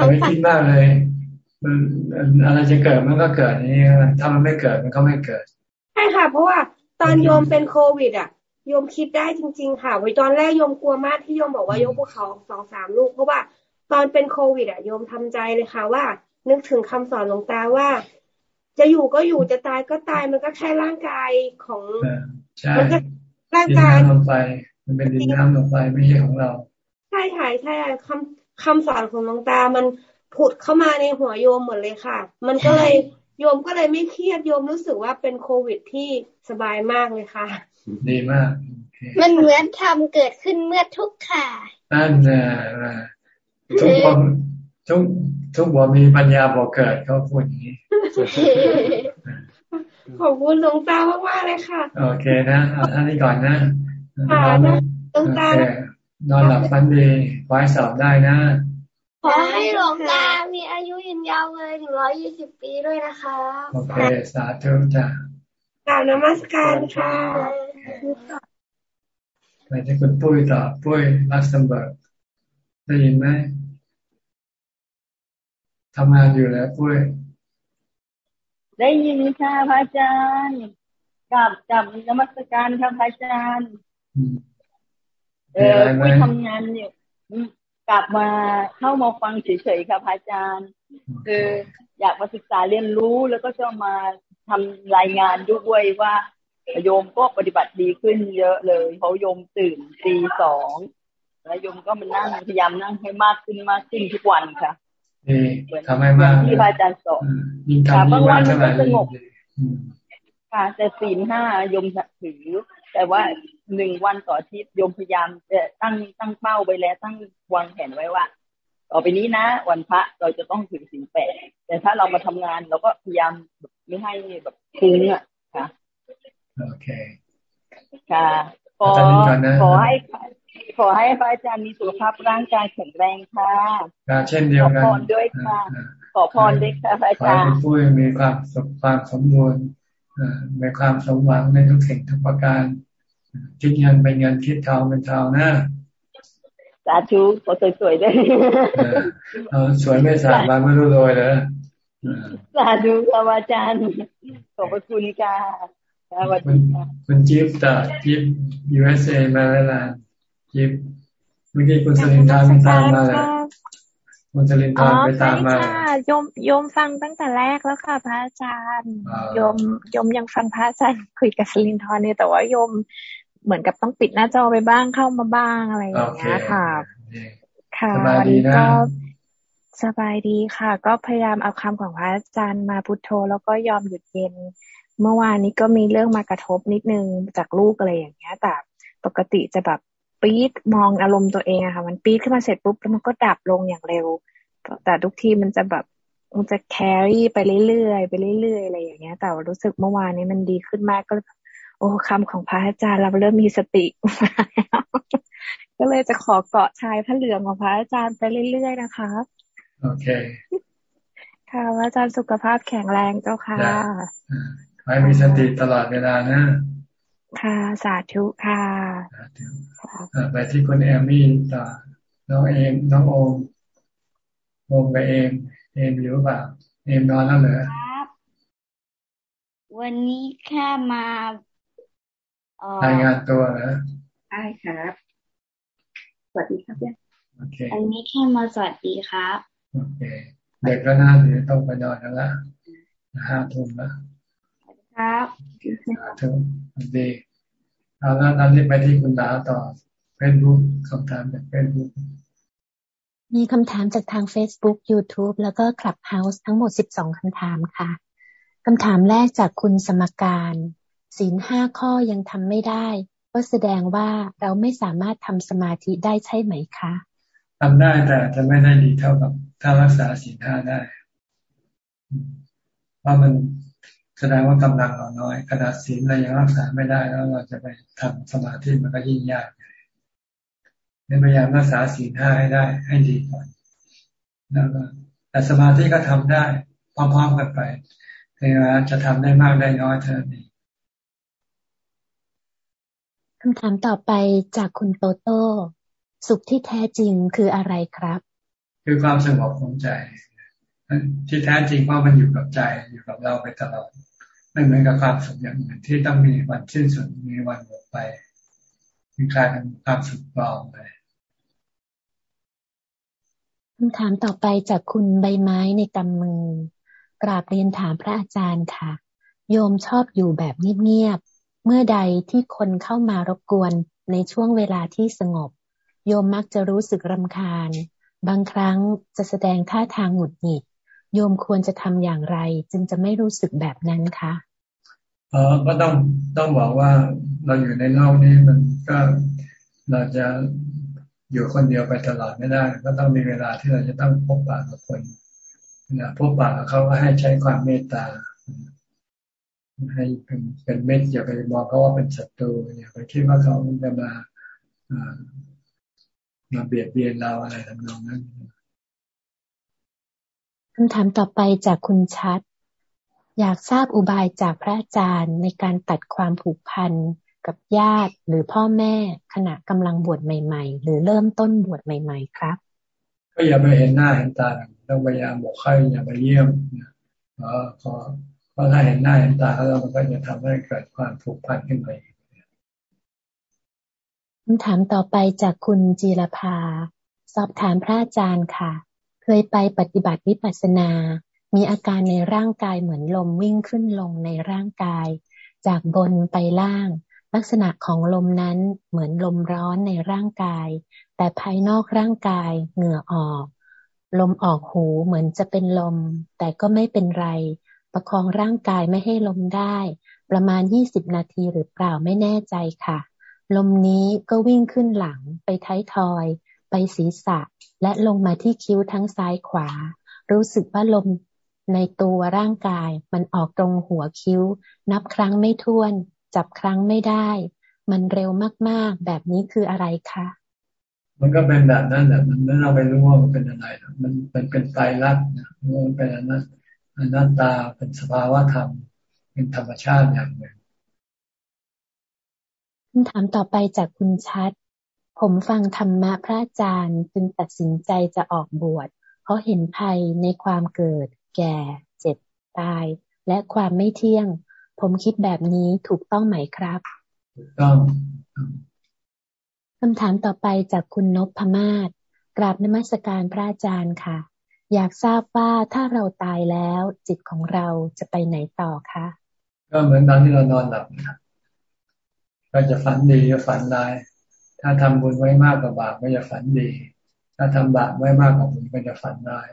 ไม่คิดมากเลย มันอะไรจะเกิดมันก็เกิดนี่ถ้ามันไม่เกิดมันก็ไม่เกิดใช่ค่ะ เพราะว่าตอนโยมเป็นโควิด อะโยมคิดได้จริง ๆ ค่ะไว้ตอนแรกโยมกลัวมากที่โยมบอกว่ายกภูเขาสองสามลูกเพราะว่าตอนเป็นโควิดอะโยมทำใจเลยค่ะว่า นึกถึงคำสอนหลวงตาว่า จะอยู่ก็อยู่จะตายก็ตายมันก็แค่ร่างกายของมันก็ร่างกายลงไป มันเป็นดินน้ำลงไปไม่ใช่ของเรา ใช่ค่ะใช่คำคำสอนของหลวงตามัน ผุดเข้ามาในหัวโยมหมดเลยค่ะ มันก็เลยโยมก็เลยไม่เครียดโยมรู้สึกว่าเป็นโควิดที่สบายมากเลยค่ะ ดีมาก มันเหมือนทำเกิดขึ้นเมื่อทุกค่ะนั่นแหละทุกคนทุกทุกบ่มีปัญญาบ่เกิดเขาพูดอย่างนี้ขอบคุณหลวงตามากๆเลยค่ะ โอเคนะเอาท่านนี้ก่อนนะค่ะหลวงตานอนหลับฝันดีไว้สอบได้นะ ขอให้หลวงตามีอายุยืนยาวเลยถึงร้อยยี่สิบปีด้วยนะคะโอเค สาธุจ้ะกล่าวนมัสการค่ะไปที่คุณปุ้ยต่อปุ้ยลักเซมเบิร์กได้ยินไหมทำงานอยู่แล้วปุ้ยได้ยินค่ะพระอาจารย์กราบกราบนมัสการค่ะพระอาจารย์ เออปุ้ยทำงานอยู่ กลับมาเข้ามาฟังเฉยๆค่ะพระอาจารย์คืออยากมาศึกษาเรียนรู้แล้วก็จะมาทำรายงานด้วยว่าโยมก็ปฏิบัติดีขึ้นเยอะเลยเขาโยมตื่นตีสองแล้วโยมก็มานั่งพยายามนั่งให้มากขึ้นมากขึ้นทุกวันค่ะทำให้มากที่พระอาจารย์สอนค่ะบางวันมันสงบค่ะแต่ศีลห้ายมถือ แต่ว่า หนึ่งวันต่ออาทิตย์โยมพยายามจะตั้งตั้งเป้าไปแล้ว ตั้งวางแผนไว้ว่า ต่อไปนี้นะ วันพระเราจะต้องถือศีลแปดแต่ถ้าเรามาทำงานเราก็พยายามไม่ให้แบบคุ้งอะค่ะโอเคค่ะขอขอให้ขอให้พระอาจารย์มีสุขภาพร่างกายแข็งแรงค่ะเช่นเดียวกันขอพรด้วยค่ะ ขอพรด้วยค่ะพระอาจารย์ผู้มีความสุขความสมบูรณ์มีความสมหวังในทุกสิ่งทุกประการ คิดเงินเป็นเงินคิดทองเป็นทองนะสาธุขอสวยๆด้วยสวยไม่สาบานไม่รู้โดยเลยสาธุคอาจารย์ขอบพระคุณค่ะสวัสดีค่ะคุณจิ๊บต่อจิ๊บ USA มาแล้วล่ะจิ๊บเมื่อกี้คุณสลินทานตามมาแล้วคุณจรินทร์ไปตามมาค่ะโยมโยมฟังตั้งแต่แรกแล้วค่ะ พระอาจารย์โยมโยมยังฟังพระอาจารย์คุยกับสลินทร์เนี่ยแต่ว่าโยม เหมือนกับต้องปิดหน้าจอไปบ้างเข้ามาบ้างอะไรอย่างเงี้ยค่ะ ค่ะวันนี้ก็สบายดีค่ะ ก็พยายามเอาคำของพระอาจารย์มาพุทโธ แล้วก็ยอมหยุดเย็น เมื่อวานนี้ก็มีเรื่องมากระทบนิดนึงจากลูกอะไรอย่างเงี้ย แต่ปกติจะแบบปี๊ดมองอารมณ์ตัวเองอะค่ะ มันปี๊ดขึ้นมาเสร็จปุ๊บแล้วมันก็ดับลงอย่างเร็ว แต่ทุกทีมันจะแบบมันจะแครี่ไปเรื่อยๆไปเรื่อยๆอะไรอย่างเงี้ย แต่รู้สึกเมื่อวานนี้มันดีขึ้นมากก็ โอ้คำของพระอาจารย์เราเริ่มมีสติมาแล้วก็เลยจะขอเกาะชายพระเหลืองของพระอาจารย์ไปเรื่อยๆนะคะ โอเค ค่ะอาจารย์สุขภาพแข็งแรงเจ้าค่ะขอให้มีสติตลอดเวลานะ ค่ะ สาธุค่ะไปที่คุณแอมมี่ต่อน้องเอมน้องโอมโอมกับเอมเอมอยู่เปล่าเอมนอนแล้วเหรอครับ วันนี้แค่มา รายงานตัวนะใช่ครับ สวัสดีครับเนี่ยอันนี้แค่มาสวัสดีครับ โอเค เด็กก็น่าเดี๋ยวต้องไปนอนกันละห้าทุ่มแล้วครับทุ่มดีเอาแล้วตอนนี้ไปที่คุณดาวต่อเฟซบุ๊กคำถามจากเฟซบุ๊กมีคำถามจากทาง Facebook YouTube แล้วก็ Clubhouse ทั้งหมด 12 คำถามค่ะ คำถามแรกจากคุณสมการ ศีลห้าข้อยังทำไม่ได้ ก็แสดงว่าเราไม่สามารถทำสมาธิได้ใช่ไหมคะทำได้แต่จะไม่ได้ดีเท่ากับถ้ารักษาศีลห้าได้เพราะมันแสดงว่ากำลังเราน้อยขนาดศีลเรายังรักษาไม่ได้แล้วเราจะไปทำสมาธิมันก็ยิ่งยากเลยพยายามรักษาศีลห้าให้ได้ ให้ดีก่อนแล้วก็แต่สมาธิก็ทำได้พร้อมๆกันไปเว่าจะทำได้มากได้น้อยเท่านี้ คำถามต่อไปจากคุณโตโต้สุขที่แท้จริงคืออะไรครับ คือความสงบของใจที่แท้จริงว่ามันอยู่กับใจอยู่กับเราไปตลอดไม่เหมือนกับความสุขอย่างอื่นที่ต้องมีวันสิ้นสุดมีวันหมดไปมีกลายเป็นความสุขปลอมไปคำถามต่อไปจากคุณใบไม้ในกำมือกราบเรียนถามพระอาจารย์ค่ะ โยมชอบอยู่แบบเงียบๆ เมื่อใดที่คนเข้ามารบกวนในช่วงเวลาที่สงบ โยมมักจะรู้สึกรำคาญ บางครั้งจะแสดงท่าทางหงุดหงิด โยมควรจะทำอย่างไร จึงจะไม่รู้สึกแบบนั้นคะเออก็ต้องต้องบอกว่าเราอยู่ในโลกนี้มันก็เราจะอยู่คนเดียวไปตลอดไม่ได้ ก็ต้องมีเวลาที่เราจะต้องพบปะกับคนนะพบปะเขาก็ให้ใช้ความเมตตา ให้เป็นเป็นเมตอย่าไปมองเขาว่าเป็นศัตรูอย่าไปคิดว่าเขาจะมามาเบียดเบียนเราอะไรทำนองนั้นคำถามต่อไปจากคุณชัด อยากทราบอุบายจากพระอาจารย์ในการตัดความผูกพันกับญาติหรือพ่อแม่ขณะกำลังบวชใหม่ๆ หรือเริ่มต้นบวชใหม่ๆ ครับ ก็อย่าไปเห็นหน้าเห็นตาต้องพยายามบอกใครอย่าไปเยี่ยมเพราะเพราะถ้าเห็นหน้าเห็นตาแล้วมันก็จะทำให้เกิดความผูกพันขึ้นไปคำถามต่อไปจากคุณจีรภา สอบถามพระอาจารย์ค่ะ เคยไปปฏิบัติวิปัสสนา มีอาการในร่างกายเหมือนลมวิ่งขึ้นลงในร่างกาย จากบนไปล่าง ลักษณะของลมนั้นเหมือนลมร้อนในร่างกาย แต่ภายนอกร่างกายเหงื่อออก ลมออกหูเหมือนจะเป็นลม แต่ก็ไม่เป็นไร ประคองร่างกายไม่ให้ลมได้ ประมาณ20นาทีหรือเปล่าไม่แน่ใจค่ะ ลมนี้ก็วิ่งขึ้นหลังไปท้ายทอย ไปศีรษะ และลงมาที่คิ้วทั้งซ้ายขวา รู้สึกว่าลมในตัวร่างกายมันออกตรงหัวคิ้ว นับครั้งไม่ถ้วน จับครั้งไม่ได้ มันเร็วมากๆ แบบนี้คืออะไรคะมันก็เป็นแบบนั้นแหละ มันไม่เราไปรู้ว่ามันเป็นอะไร มันมันเป็นไตรลักษณ์นะมันเป็นอนัต อนัตตาเป็นสภาวะธรรม เป็นธรรมชาติอย่างหนึ่งคำถามต่อไปจากคุณชัด ผมฟังธรรมะพระอาจารย์จึงตัดสินใจจะออกบวช เพราะเห็นภัยในความเกิด แก่ เจ็บตาย และความไม่เที่ยง ผมคิดแบบนี้ถูกต้องไหมครับถูกต้องคำถามต่อไปจากคุณนพพมาศกราบนมัสการพระอาจารย์ค่ะ อยากทราบว่าถ้าเราตายแล้ว จิตของเราจะไปไหนต่อคะก็เหมือนตอนที่เรานอนหลับนะก็จะฝันดีก็ฝันร้าย ถ้าทำบุญไว้มากกว่าบาปก็จะฝันดี ถ้าทำบาปไว้มากกว่าบุญก็จะฝันร้าย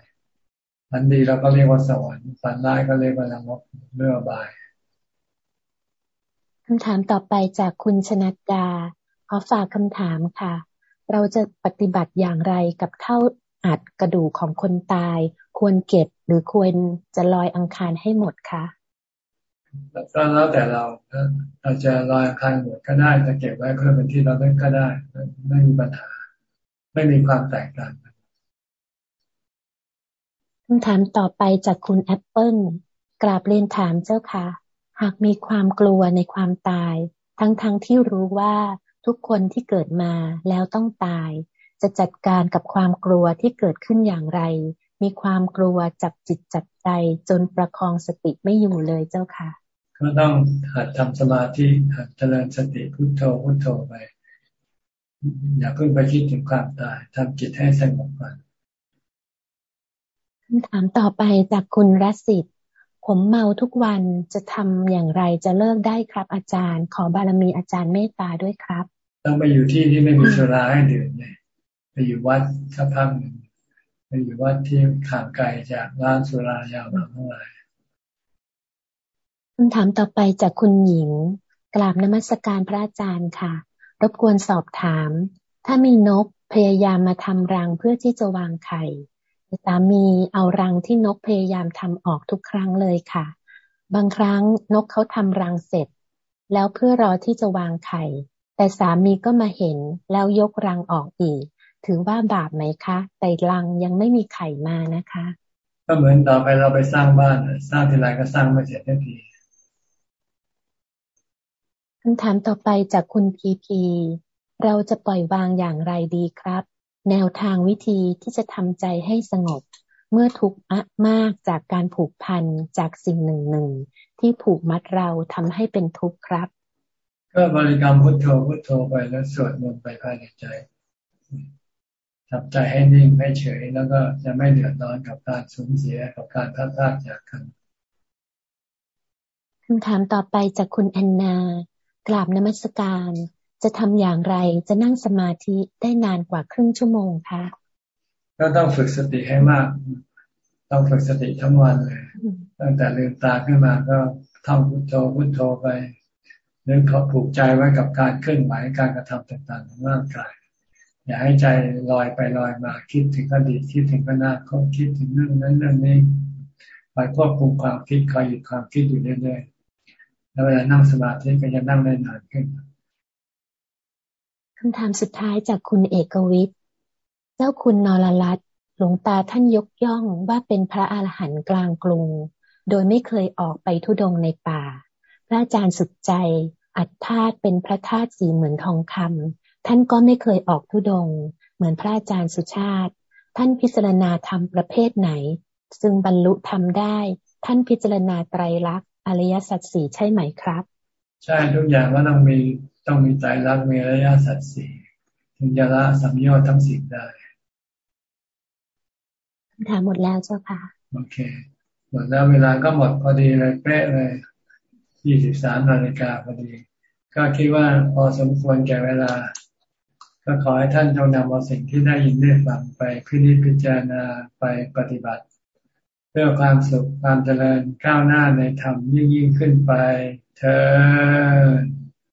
ฝันดีเราก็เรียกว่าสวรรค์ฝันร้ายก็เรียกว่านรกเรื่อบายคำถามต่อไปจากคุณชนัดดาขอฝากคำถามค่ะ เราจะปฏิบัติอย่างไรกับเท่า อัดกระดูกของคนตาย ควรเก็บหรือควรจะลอยอังคารให้หมดคะก็แล้วแต่เราเราจะลอยอังคารหมดก็ได้จะเก็บไว้เพื่อเป็นที่เราเล่นก็ได้ ไม่มีปัญหา ไม่มีความแตกต่างคำถามต่อไปจากคุณแอปเปิลกราบเรียนถามเจ้าค่ะ หากมีความกลัวในความตาย ทั้งๆทที่รู้ว่าทุกคนที่เกิดมาแล้วต้องตาย จะจัดการกับความกลัวที่เกิดขึ้นอย่างไร มีความกลัวจับจิตจับใจจนประคองสติไม่อยู่เลยเจ้าค่ะ ก็ต้องหัดทำสมาธิหัดเจริญสติพุโทโธพุโทโธไป อย่าเพิ่งไปคิดถึงความตายทำจิตให้สงบก่อนคำถามต่อไปจากคุณรัสิตผมเมาทุกวันจะทำอย่างไรจะเลิกได้ครับ อาจารย์ ขอบารมีอาจารย์เมตตาด้วยครับ ต้องไปอยู่ที่ที่ไม่มีสุราให้ดื่มเนี่ย ไปอยู่วัดสักพักหนึ่งไปอยู่วัดที่ข่างไกลจากร้านสุรายาวมาเท่าไหร่คำถามต่อไปจากคุณหญิง กราบนมัสการพระอาจารย์ค่ะ รบกวนสอบถาม ถ้ามีนกพยายามมาทำรังเพื่อที่จะวางไข่สามีเอารังที่นกพยายามทำออกทุกครั้งเลยค่ะ บางครั้งนกเขาทำรังเสร็จ แล้วเพื่อรอที่จะวางไข่ แต่สามีก็มาเห็นแล้วยกรังออกอีก ถือว่าบาปไหมคะแต่รังยังไม่มีไข่มานะคะ ก็เหมือนต่อไปเราไปสร้างบ้าน สร้างทีไรก็สร้างไม่เสร็จทันทีคำถามต่อไปจากคุณพีพี เราจะปล่อยวางอย่างไรดีครับ แนวทางวิธีที่จะทำใจให้สงบ เมื่อทุกข์มากจากการผูกพันจากสิ่งหนึ่งหนึ่งที่ผูกมัดเราทำให้เป็นทุกข์ครับ ก็บริกรรมพุทโธพุทโธไปแล้วสวดมนต์ไปภายในใจ ทำใจให้นิ่งให้เฉย แล้วก็จะไม่เดือดร้อนกับการสูญเสียกับการพลาดพลาดจากกันคำถามต่อไปจากคุณแอนนา กราบนมัสการ จะทำอย่างไรจะนั่งสมาธิได้นานกว่าครึ่งชั่วโมงคะก็ต้องฝึกสติให้มาก ต้องฝึกสติทั้งวันเลยตั้งแต่ลืมตาขึ้นมาก็ทำพุทโธพุทโธไปนึกเขาผูกใจไว้กับการเคลื่อนไหวการกระทำต่างๆของร่างกาย อย่าให้ใจลอยไปลอยมาคิดถึงอดีตคิดถึงอนาคตคิดถึงเรื่องนั้นเรื่องนี้ไปควบคุมความคิดคอยหยุดความคิดอยู่เรื่อยๆแล้วเวลานั่งสมาธิก็จะนั่งได้นานขึ้นคำถามสุดท้ายจากคุณเอกวิทย์เจ้าคุณนรลัตหลวงตาท่านยกย่องว่าเป็นพระอาหารหันต์กลางกรุง โดยไม่เคยออกไปทุดงในป่า พระอาจารย์สุดใจอัดธาตุเป็นพระธาตุสีเหมือนทองคำ ท่านก็ไม่เคยออกทุดง เหมือนพระอาจารย์สุชาติ ท่านพิจารณาธรรมประเภทไหน ซึ่งบรรลุธรรมได้ ท่านพิจารณาไตรลักษณ์อริยสัจสี่ใช่ไหมครับ ใช่ทุกอย่างก็ต้องมีต้องมีใจรักมีอริยสัจสี่ถึงจะละสัมยอดทั้งสิ่งได้คำถามหมดแล้วเจ้าค่ะ โอเค หมดแล้วเวลาก็หมดพอดีเลยเป๊ะเลยยี่สิบสามนาฬิกาพอดี ก็คิดว่าพอสมควรแก่เวลา ก็ขอให้ท่านจงนำเอาสิ่งที่ได้ยินได้ฟังไปพิจิตพิจารณาไปปฏิบัติ เพื่อความสุขความเจริญก้าวหน้าในธรรมยิ่งยิ่งขึ้นไปเธอ